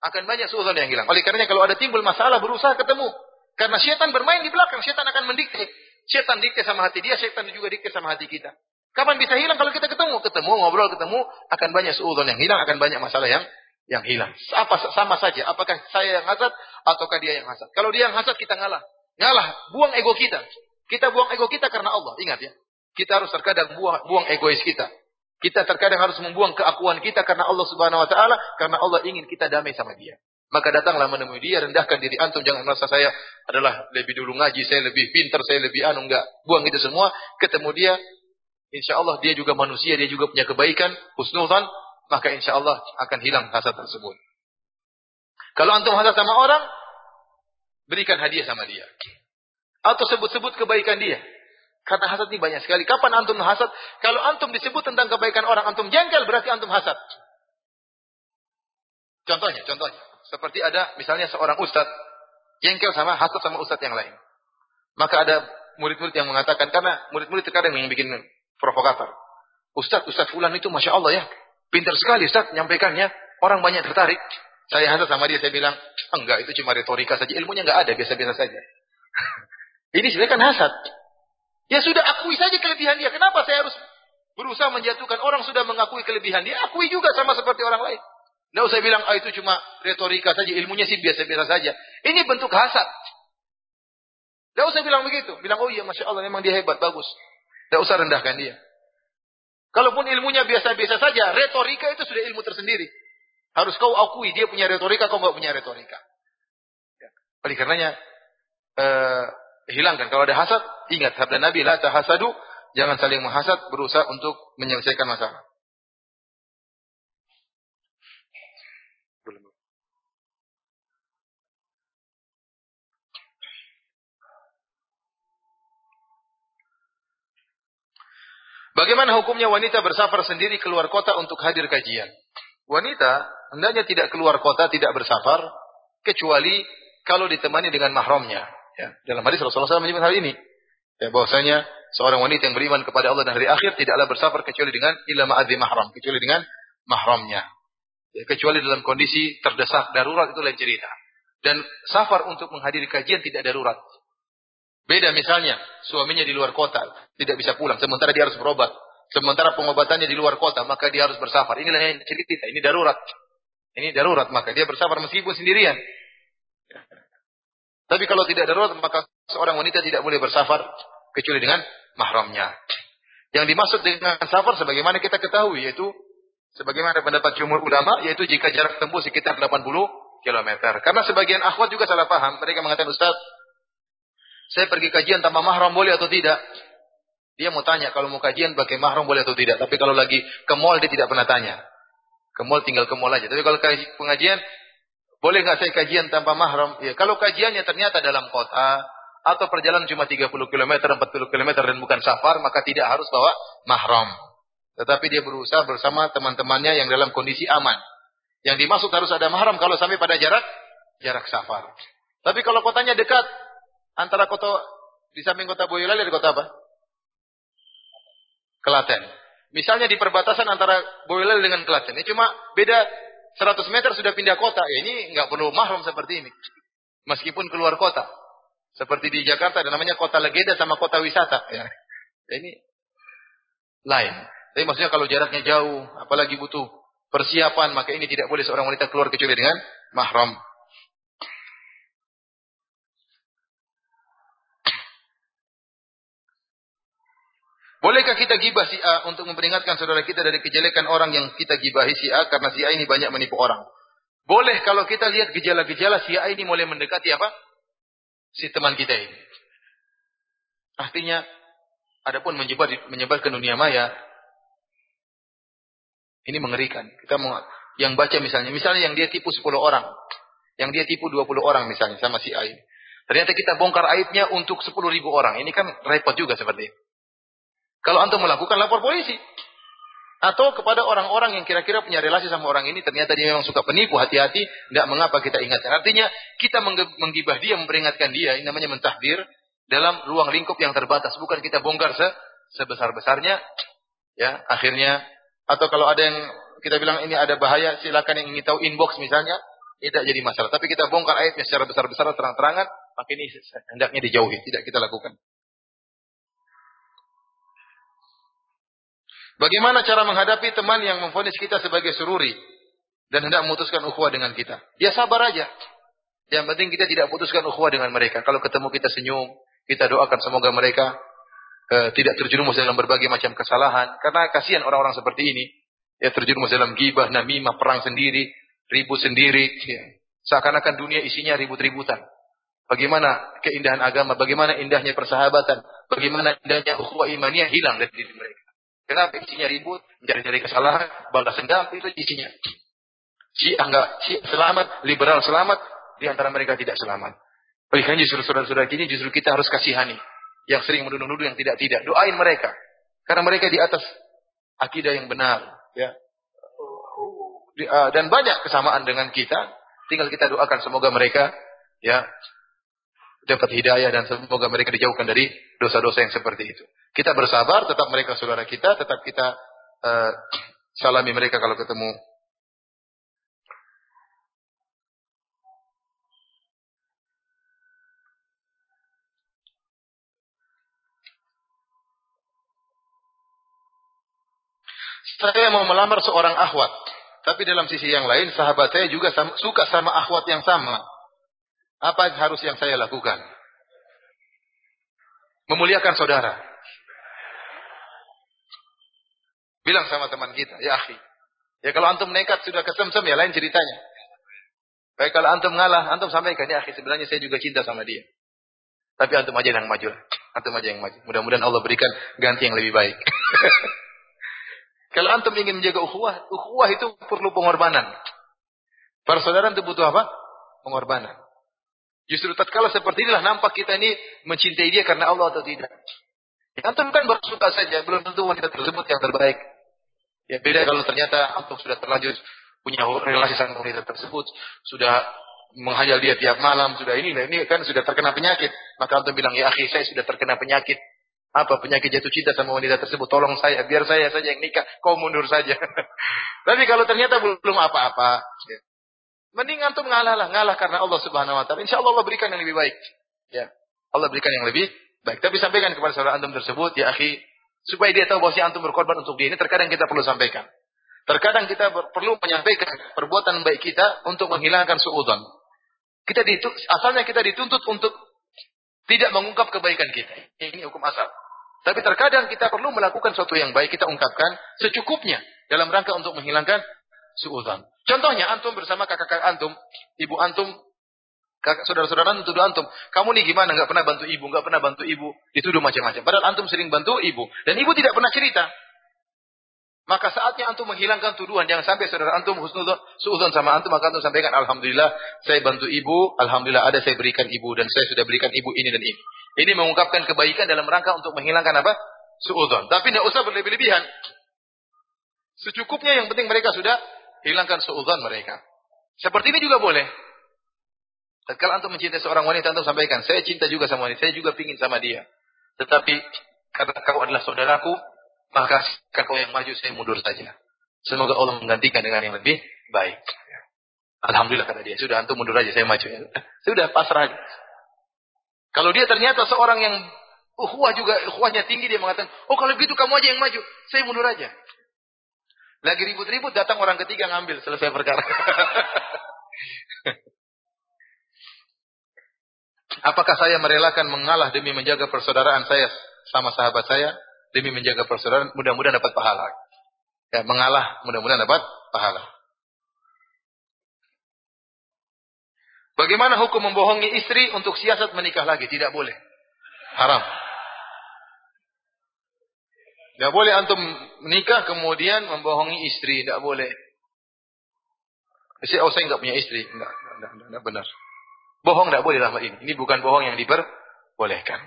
Akan banyak suudon yang hilang. Oleh karenanya kalau ada timbul masalah, berusaha ketemu. Karena syaitan bermain di belakang. Syaitan akan mendikte. Syaitan dikte sama hati dia, syaitan juga dikte sama hati kita. Kapan bisa hilang kalau kita ketemu? Ketemu, ngobrol, ketemu, akan banyak suudon yang hilang, akan banyak masalah yang yang hilang. Apa sama saja, apakah saya yang hasad ataukah dia yang hasad? Kalau dia yang hasad kita ngalah. Ngalah, buang ego kita. Kita buang ego kita karena Allah. Ingat ya. Kita harus terkadang buang, buang egois kita. Kita terkadang harus membuang keakuan kita karena Allah Subhanahu wa taala, karena Allah ingin kita damai sama Dia. Maka datanglah menemui dia, rendahkan diri antum, jangan merasa saya adalah lebih dulu ngaji, saya lebih pintar, saya lebih anu enggak. Buang itu semua, ketemu dia, insya Allah dia juga manusia, dia juga punya kebaikan, husnuzan, maka insya Allah akan hilang hasad tersebut. Kalau antum hasad sama orang, berikan hadiah sama dia. Atau sebut-sebut kebaikan dia. Karena hasad ini banyak sekali. Kapan antum hasad? Kalau antum disebut tentang kebaikan orang, antum jengkel berarti antum hasad. Contohnya, contohnya. Seperti ada misalnya seorang ustadz, jengkel sama hasad sama ustadz yang lain. Maka ada murid-murid yang mengatakan, karena murid-murid terkadang yang bikin provokator. Ustadz, Ustadz Fulan itu Masya Allah ya. Pintar sekali Ustadz nyampaikannya. Orang banyak tertarik. Saya hasad sama dia, saya bilang, enggak, itu cuma retorika saja. Ilmunya enggak ada, biasa-biasa saja. [LAUGHS] Ini sebenarnya kan hasad. Ya sudah, akui saja kelebihan dia. Kenapa saya harus berusaha menjatuhkan orang sudah mengakui kelebihan dia? Akui juga sama seperti orang lain. Tidak usah bilang, ah itu cuma retorika saja, ilmunya sih biasa-biasa saja. Ini bentuk hasad. Tidak usah bilang begitu. Bilang, oh iya, Masya Allah, memang dia hebat, bagus. Tidak usah rendahkan dia. Kalaupun ilmunya biasa-biasa saja, retorika itu sudah ilmu tersendiri. Harus kau akui dia punya retorika, kau nggak punya retorika. Ya. Oleh karenanya, eh, hilangkan. Kalau ada hasad, ingat sabda Nabi, la tahasadu, jangan saling menghasad, berusaha untuk menyelesaikan masalah. Bagaimana hukumnya wanita bersafar sendiri keluar kota untuk hadir kajian? Wanita hendaknya tidak keluar kota, tidak bersafar, kecuali kalau ditemani dengan mahramnya. Ya, dalam hadis Rasulullah SAW menyebut hal ini. Ya, bahwasanya seorang wanita yang beriman kepada Allah dan hari akhir tidaklah bersafar kecuali dengan ila ma'adhi mahram, kecuali dengan mahramnya. Ya, kecuali dalam kondisi terdesak darurat itu lain cerita. Dan safar untuk menghadiri kajian tidak darurat. Beda misalnya, suaminya di luar kota, tidak bisa pulang, sementara dia harus berobat. Sementara pengobatannya di luar kota, maka dia harus bersafar. Inilah yang cerita, ini darurat. Ini darurat, maka dia bersafar meskipun sendirian. Tapi kalau tidak darurat, maka seorang wanita tidak boleh bersafar kecuali dengan mahramnya. Yang dimaksud dengan safar sebagaimana kita ketahui yaitu sebagaimana pendapat jumhur ulama yaitu jika jarak tempuh sekitar 80 km. Karena sebagian akhwat juga salah paham. Mereka mengatakan Ustaz, saya pergi kajian tanpa mahram boleh atau tidak? Dia mau tanya kalau mau kajian pakai mahram boleh atau tidak. Tapi kalau lagi ke mall dia tidak pernah tanya. Ke mall tinggal ke mall aja. Tapi kalau pengajian boleh nggak saya kajian tanpa mahram? Ya, kalau kajiannya ternyata dalam kota atau perjalanan cuma 30 km, 40 km dan bukan safar, maka tidak harus bawa mahram. Tetapi dia berusaha bersama teman-temannya yang dalam kondisi aman. Yang dimaksud harus ada mahram kalau sampai pada jarak jarak safar. Tapi kalau kotanya dekat antara kota di samping kota Boyolali ada kota apa? Kelaten. Misalnya di perbatasan antara Boyolali dengan Kelaten. Ini cuma beda 100 meter sudah pindah kota. Ya ini nggak perlu mahram seperti ini. Meskipun keluar kota. Seperti di Jakarta ada namanya kota legenda sama kota wisata. Ya. ya ini lain. Tapi maksudnya kalau jaraknya jauh, apalagi butuh persiapan, maka ini tidak boleh seorang wanita keluar kecuali dengan mahram. Bolehkah kita gibah si A untuk memperingatkan saudara kita dari kejelekan orang yang kita gibahi si A karena si A ini banyak menipu orang? Boleh kalau kita lihat gejala-gejala si A ini mulai mendekati apa? Si teman kita ini. Artinya, adapun menyebar menyebar ke dunia maya, ini mengerikan. Kita mau yang baca misalnya, misalnya yang dia tipu 10 orang, yang dia tipu 20 orang misalnya sama si A ini. Ternyata kita bongkar aibnya untuk 10 ribu orang. Ini kan repot juga seperti itu. Kalau antum melakukan lapor polisi. Atau kepada orang-orang yang kira-kira punya relasi sama orang ini, ternyata dia memang suka penipu, hati-hati, tidak mengapa kita ingatkan. Artinya, kita menggibah dia, memperingatkan dia, ini namanya mentahdir, dalam ruang lingkup yang terbatas. Bukan kita bongkar se sebesar-besarnya, ya, akhirnya, atau kalau ada yang kita bilang ini ada bahaya, silakan yang ingin tahu inbox misalnya, tidak jadi masalah. Tapi kita bongkar aibnya secara besar-besaran, terang-terangan, maka ini hendaknya dijauhi, tidak kita lakukan. Bagaimana cara menghadapi teman yang memfonis kita sebagai sururi dan hendak memutuskan ukhuwah dengan kita? Dia sabar aja. Yang penting kita tidak putuskan ukhuwah dengan mereka. Kalau ketemu kita senyum, kita doakan semoga mereka uh, tidak terjerumus dalam berbagai macam kesalahan. Karena kasihan orang-orang seperti ini. Ya terjerumus dalam gibah, namimah, perang sendiri, ribut sendiri. Ya. Seakan-akan dunia isinya ribut-ributan. Bagaimana keindahan agama, bagaimana indahnya persahabatan, bagaimana indahnya ukhuwah imaniyah hilang dari diri mereka. Kenapa isinya ribut, mencari-cari kesalahan, balas dendam, itu isinya. Si enggak, si selamat, liberal selamat, di antara mereka tidak selamat. Oleh karena justru saudara-saudara kini justru kita harus kasihani. Yang sering menuduh-nuduh yang tidak-tidak. Doain mereka. Karena mereka di atas akidah yang benar. Ya. Dan banyak kesamaan dengan kita. Tinggal kita doakan semoga mereka ya dapat hidayah dan semoga mereka dijauhkan dari dosa-dosa yang seperti itu. Kita bersabar, tetap mereka saudara kita, tetap kita uh, salami mereka kalau ketemu. Saya mau melamar seorang akhwat, tapi dalam sisi yang lain sahabat saya juga sama, suka sama akhwat yang sama. Apa harus yang saya lakukan? Memuliakan saudara. Bilang sama teman kita, ya akhi. Ya kalau antum nekat sudah kesemsem ya lain ceritanya. Baik kalau antum ngalah, antum sampaikan ya akhi sebenarnya saya juga cinta sama dia. Tapi antum aja yang maju. Antum aja yang maju. Mudah-mudahan Allah berikan ganti yang lebih baik. [LAUGHS] kalau antum ingin menjaga ukhuwah, ukhuwah itu perlu pengorbanan. Para saudara itu butuh apa? Pengorbanan. Justru tatkala seperti inilah nampak kita ini mencintai dia karena Allah atau tidak. Ya, antum kan baru suka saja, belum tentu wanita tersebut yang terbaik. Ya beda kalau ternyata antum sudah terlanjur punya relasi sama wanita tersebut, sudah menghayal dia tiap malam, sudah ini, ini kan sudah terkena penyakit. Maka antum bilang, ya akhi saya sudah terkena penyakit. Apa penyakit jatuh cinta sama wanita tersebut? Tolong saya, biar saya saja yang nikah, kau mundur saja. [LAUGHS] Tapi kalau ternyata belum apa-apa, ya. Mending antum ngalah lah, ngalah karena Allah Subhanahu wa taala. Insyaallah Allah berikan yang lebih baik. Ya. Allah berikan yang lebih baik. Tapi sampaikan kepada saudara antum tersebut, ya akhi, supaya dia tahu bahwa si antum berkorban untuk dia. Ini terkadang kita perlu sampaikan. Terkadang kita perlu menyampaikan perbuatan baik kita untuk menghilangkan suudzon. Kita dituntut, asalnya kita dituntut untuk tidak mengungkap kebaikan kita. Ini hukum asal. Tapi terkadang kita perlu melakukan sesuatu yang baik, kita ungkapkan secukupnya dalam rangka untuk menghilangkan suudzon. Contohnya antum bersama kakak-kakak antum, ibu antum, kakak saudara-saudara antum tuduh antum, kamu nih gimana nggak pernah bantu ibu, nggak pernah bantu ibu, dituduh macam-macam. Padahal antum sering bantu ibu dan ibu tidak pernah cerita. Maka saatnya antum menghilangkan tuduhan, jangan sampai saudara antum husnudon, suudzon sama antum, maka antum sampaikan alhamdulillah saya bantu ibu, alhamdulillah ada saya berikan ibu dan saya sudah berikan ibu ini dan ini. Ini mengungkapkan kebaikan dalam rangka untuk menghilangkan apa? Suudzon. Tapi tidak usah berlebih-lebihan. Secukupnya yang penting mereka sudah hilangkan suudzon mereka. Seperti ini juga boleh. Tatkala antum mencintai seorang wanita, antum sampaikan, saya cinta juga sama wanita, saya juga pingin sama dia. Tetapi karena kau adalah saudaraku, maka kau yang maju, saya mundur saja. Semoga Allah menggantikan dengan yang lebih baik. Alhamdulillah kata dia, sudah antum mundur aja, saya maju. [LAUGHS] Sudah pasrah. Kalau dia ternyata seorang yang uhwah juga, uhwahnya tinggi, dia mengatakan, oh kalau begitu kamu aja yang maju, saya mundur aja. Lagi ribut-ribut datang orang ketiga ngambil selesai perkara. [LAUGHS] Apakah saya merelakan mengalah demi menjaga persaudaraan saya sama sahabat saya demi menjaga persaudaraan mudah-mudahan dapat pahala. Ya, mengalah mudah-mudahan dapat pahala. Bagaimana hukum membohongi istri untuk siasat menikah lagi? Tidak boleh. Haram. Tidak boleh antum menikah kemudian membohongi istri. Tidak boleh. Oh saya nggak punya istri. Tidak, benar. Bohong tidak boleh dalam ini. Ini bukan bohong yang diperbolehkan.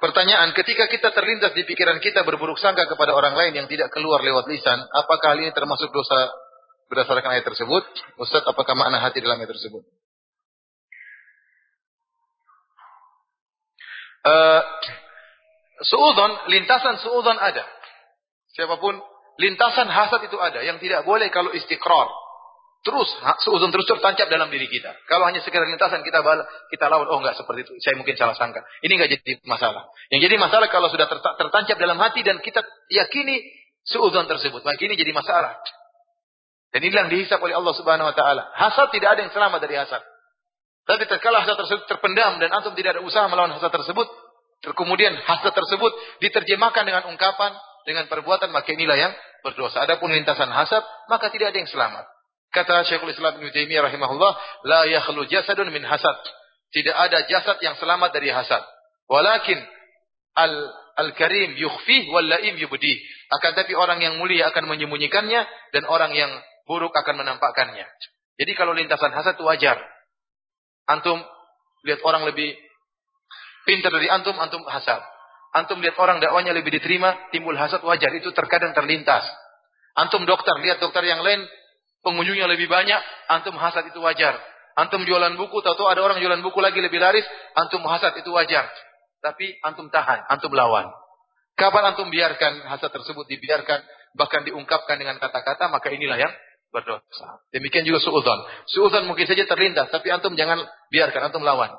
Pertanyaan, ketika kita terlintas di pikiran kita berburuk sangka kepada orang lain yang tidak keluar lewat lisan, apakah hal ini termasuk dosa berdasarkan ayat tersebut? Ustaz, apakah makna hati dalam ayat tersebut? Uh, suudon, lintasan suudon ada. Siapa pun, lintasan hasad itu ada. Yang tidak boleh kalau istiqrar. Terus, seuzon terus tertancap dalam diri kita. Kalau hanya sekedar lintasan kita bala, kita lawan, oh enggak seperti itu. Saya mungkin salah sangka. Ini enggak jadi masalah. Yang jadi masalah kalau sudah tertancap dalam hati dan kita yakini seuzon tersebut. Maka ini jadi masalah. Dan inilah yang dihisap oleh Allah Subhanahu wa taala. Hasad tidak ada yang selamat dari hasad. Tapi terkala hasad tersebut terpendam dan antum tidak ada usaha melawan hasad tersebut, kemudian hasad tersebut diterjemahkan dengan ungkapan dengan perbuatan maka inilah yang berdosa. Adapun lintasan hasad maka tidak ada yang selamat. Kata Syekhul Islam Ibnu Taimiyah rahimahullah, la yakhlu jasadun min hasad. Tidak ada jasad yang selamat dari hasad. Walakin al al-karim yukhfih wal laim yubdi. Akan tapi orang yang mulia akan menyembunyikannya dan orang yang buruk akan menampakkannya. Jadi kalau lintasan hasad itu wajar. Antum lihat orang lebih pintar dari antum, antum hasad. Antum lihat orang dakwanya lebih diterima, timbul hasad wajar. Itu terkadang terlintas. Antum dokter, lihat dokter yang lain pengunjungnya lebih banyak, antum hasad itu wajar. Antum jualan buku, tahu-tahu ada orang jualan buku lagi lebih laris, antum hasad itu wajar. Tapi antum tahan, antum lawan. Kapan antum biarkan hasad tersebut dibiarkan, bahkan diungkapkan dengan kata-kata, maka inilah yang berdosa. Demikian juga suudzon. Suudzon mungkin saja terlintas, tapi antum jangan biarkan, antum lawan.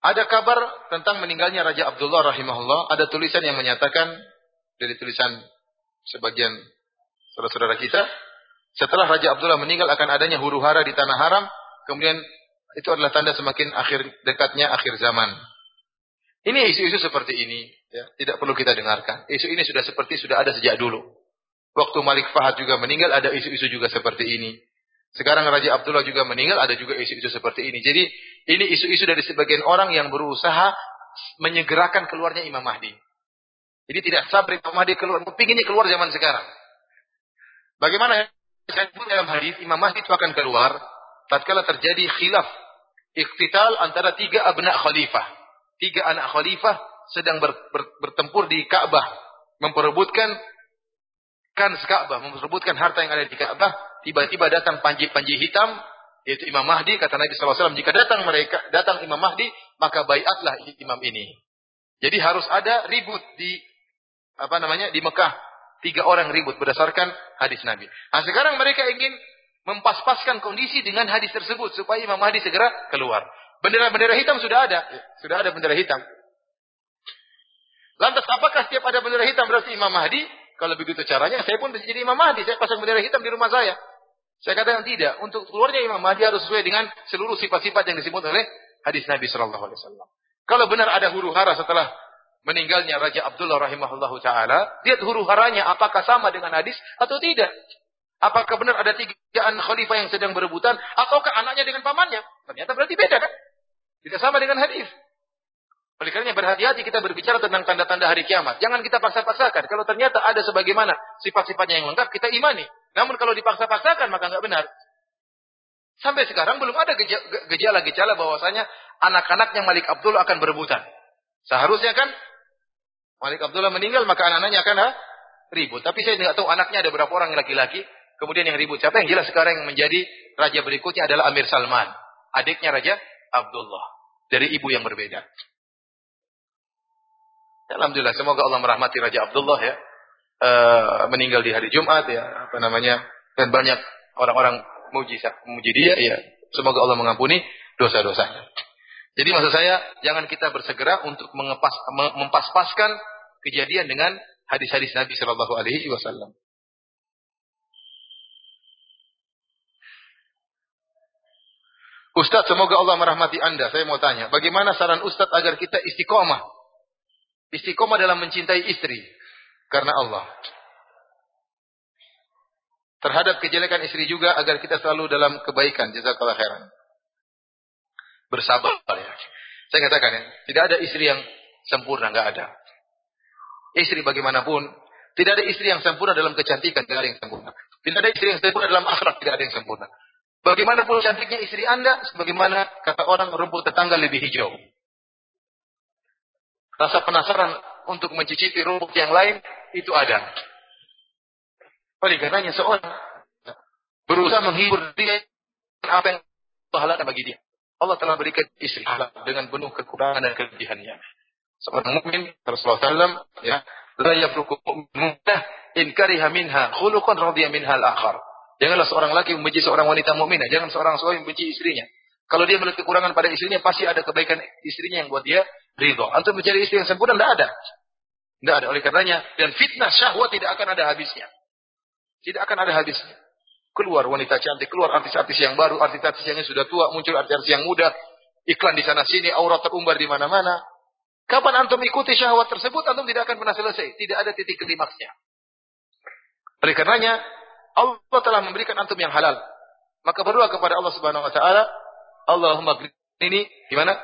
Ada kabar tentang meninggalnya Raja Abdullah rahimahullah. Ada tulisan yang menyatakan dari tulisan sebagian saudara-saudara kita. Setelah Raja Abdullah meninggal akan adanya huru hara di tanah haram. Kemudian itu adalah tanda semakin akhir dekatnya akhir zaman. Ini isu-isu seperti ini. Ya, tidak perlu kita dengarkan. Isu ini sudah seperti sudah ada sejak dulu. Waktu Malik Fahad juga meninggal ada isu-isu juga seperti ini. Sekarang Raja Abdullah juga meninggal, ada juga isu-isu seperti ini. Jadi ini isu-isu dari sebagian orang yang berusaha menyegerakan keluarnya Imam Mahdi. Jadi tidak sabar Imam Mahdi keluar, ini keluar zaman sekarang. Bagaimana dalam hadis Imam Mahdi itu akan keluar tatkala terjadi khilaf ikhtital antara tiga abna khalifah. Tiga anak khalifah sedang ber, ber, bertempur di Ka'bah, memperebutkan kan Ka'bah, memperebutkan harta yang ada di Ka'bah. Tiba-tiba datang panji-panji hitam yaitu Imam Mahdi. Kata Nabi SAW jika datang mereka datang Imam Mahdi maka bayatlah imam ini. Jadi harus ada ribut di apa namanya di Mekah. Tiga orang ribut berdasarkan hadis Nabi. Nah sekarang mereka ingin mempas-paskan kondisi dengan hadis tersebut supaya Imam Mahdi segera keluar bendera-bendera hitam sudah ada sudah ada bendera hitam lantas apakah setiap ada bendera hitam berarti Imam Mahdi kalau begitu caranya, saya pun bisa jadi Imam Mahdi. Saya pasang bendera hitam di rumah saya. Saya katakan tidak. Untuk keluarnya Imam Mahdi harus sesuai dengan seluruh sifat-sifat yang disebut oleh hadis Nabi Shallallahu Alaihi Wasallam. Kalau benar ada huru hara setelah meninggalnya Raja Abdullah rahimahullahu taala, lihat huru haranya apakah sama dengan hadis atau tidak? Apakah benar ada tiga anak khalifah yang sedang berebutan ataukah anaknya dengan pamannya? Ternyata berarti beda kan? Tidak sama dengan hadis. Oleh karena berhati-hati kita berbicara tentang tanda-tanda hari kiamat. Jangan kita paksa-paksakan. Kalau ternyata ada sebagaimana sifat-sifatnya yang lengkap, kita imani. Namun kalau dipaksa-paksakan maka nggak benar. Sampai sekarang belum ada gejala-gejala bahwasanya anak-anaknya Malik Abdullah akan berebutan. Seharusnya kan Malik Abdullah meninggal maka anak-anaknya akan ha, ribut. Tapi saya tidak tahu anaknya ada berapa orang laki-laki. Kemudian yang ribut siapa? Yang jelas sekarang yang menjadi raja berikutnya adalah Amir Salman. Adiknya Raja Abdullah. Dari ibu yang berbeda. Alhamdulillah, semoga Allah merahmati Raja Abdullah ya. E, meninggal di hari Jumat ya, apa namanya? Dan banyak orang-orang muji muji dia ya. Semoga Allah mengampuni dosa-dosanya. Jadi maksud saya, jangan kita bersegera untuk mengepas, mempas-paskan kejadian dengan hadis-hadis Nabi Shallallahu Alaihi Wasallam. Ustadz, semoga Allah merahmati Anda. Saya mau tanya, bagaimana saran Ustadz agar kita istiqomah Istiqomah dalam mencintai istri karena Allah. Terhadap kejelekan istri juga agar kita selalu dalam kebaikan. Jazakallah khairan. Bersabar ya. Saya katakan ya, tidak ada istri yang sempurna, nggak ada. Istri bagaimanapun, tidak ada istri yang sempurna dalam kecantikan, tidak ada yang sempurna. Tidak ada istri yang sempurna dalam akhlak, tidak ada yang sempurna. Bagaimanapun cantiknya istri Anda, sebagaimana kata orang rumput tetangga lebih hijau. Rasa penasaran untuk mencicipi rumput yang lain itu ada. Oleh karenanya seorang berusaha menghibur dia apa yang Allah bagi dia. Allah telah berikan istri dengan penuh kekurangan dan kelebihannya. Seorang mukmin Rasulullah SAW ya, la yafruku mu'minah in kariha minha khuluqan radiya minha al-akhar. Janganlah seorang laki membenci seorang wanita mukminah, jangan seorang suami membenci istrinya. Kalau dia melihat kekurangan pada istrinya, pasti ada kebaikan istrinya yang buat dia ridho. Antum mencari istri yang sempurna tidak ada. Tidak ada oleh karenanya dan fitnah syahwat tidak akan ada habisnya. Tidak akan ada habisnya. Keluar wanita cantik, keluar artis-artis yang baru, artis-artis yang sudah tua, muncul artis-artis yang muda, iklan di sana sini, aurat terumbar di mana-mana. Kapan antum ikuti syahwat tersebut, antum tidak akan pernah selesai. Tidak ada titik klimaksnya. Oleh karenanya, Allah telah memberikan antum yang halal. Maka berdoa kepada Allah Subhanahu wa taala, Allahumma ini gimana?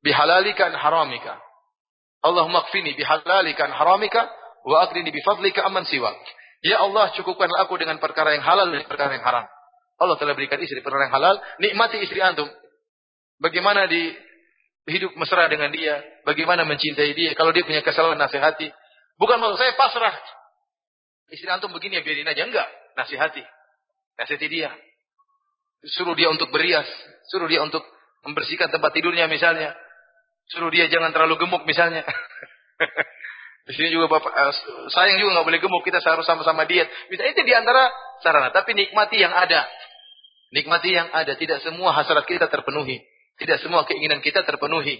Bihalalikan haramika. Allahumma kfini bihalalikan haramika wa akrini bifadlika amman siwak. Ya Allah, cukupkanlah aku dengan perkara yang halal dan perkara yang haram. Allah telah berikan istri perkara yang halal, nikmati istri antum. Bagaimana di hidup mesra dengan dia, bagaimana mencintai dia. Kalau dia punya kesalahan nasihati. Bukan maksud saya pasrah. Istri antum begini ya biarin aja enggak, nasihati. Nasihati dia. Suruh dia untuk berias, suruh dia untuk membersihkan tempat tidurnya misalnya. Suruh dia jangan terlalu gemuk misalnya. [LAUGHS] Di sini juga bapak uh, sayang juga nggak boleh gemuk, kita harus sama-sama diet. Bisa itu di antara sarana, tapi nikmati yang ada. Nikmati yang ada, tidak semua hasrat kita terpenuhi. Tidak semua keinginan kita terpenuhi.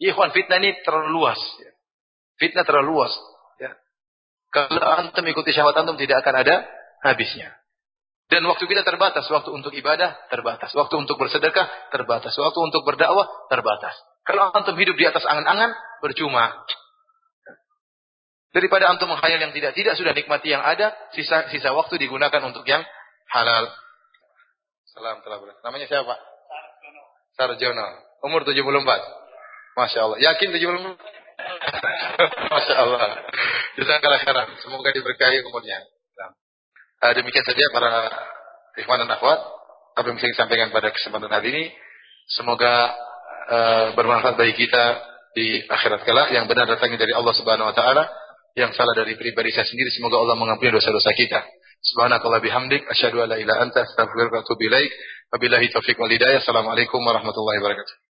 Ikhwan fitnah ini terlalu luas. Fitnah terlalu luas. Ya. Kalau antum ikuti syahwat antum tidak akan ada habisnya. Dan waktu kita terbatas, waktu untuk ibadah terbatas, waktu untuk bersedekah terbatas, waktu untuk berdakwah terbatas. Kalau antum hidup di atas angan-angan, percuma. Daripada antum menghayal yang tidak tidak sudah nikmati yang ada, sisa sisa waktu digunakan untuk yang halal. Salam telah berat. Namanya siapa? Sarjono. Sarjono. Umur 74. Masya Allah. Yakin 74? [LAUGHS] Masya Allah. Jazakallah khairan. Semoga diberkahi umurnya. Nah, demikian saja para ikhwan dan akhwat. Apa yang bisa disampaikan pada kesempatan hari ini. Semoga uh, bermanfaat bagi kita di akhirat kelak. Yang benar datangnya dari Allah Subhanahu Wa Taala yang salah dari pribadi saya sendiri semoga Allah mengampuni dosa-dosa kita. Subhanakallah bihamdik asyhadu an la ilaha anta ilaik. Wabillahi taufiq wal hidayah. Assalamualaikum warahmatullahi wabarakatuh.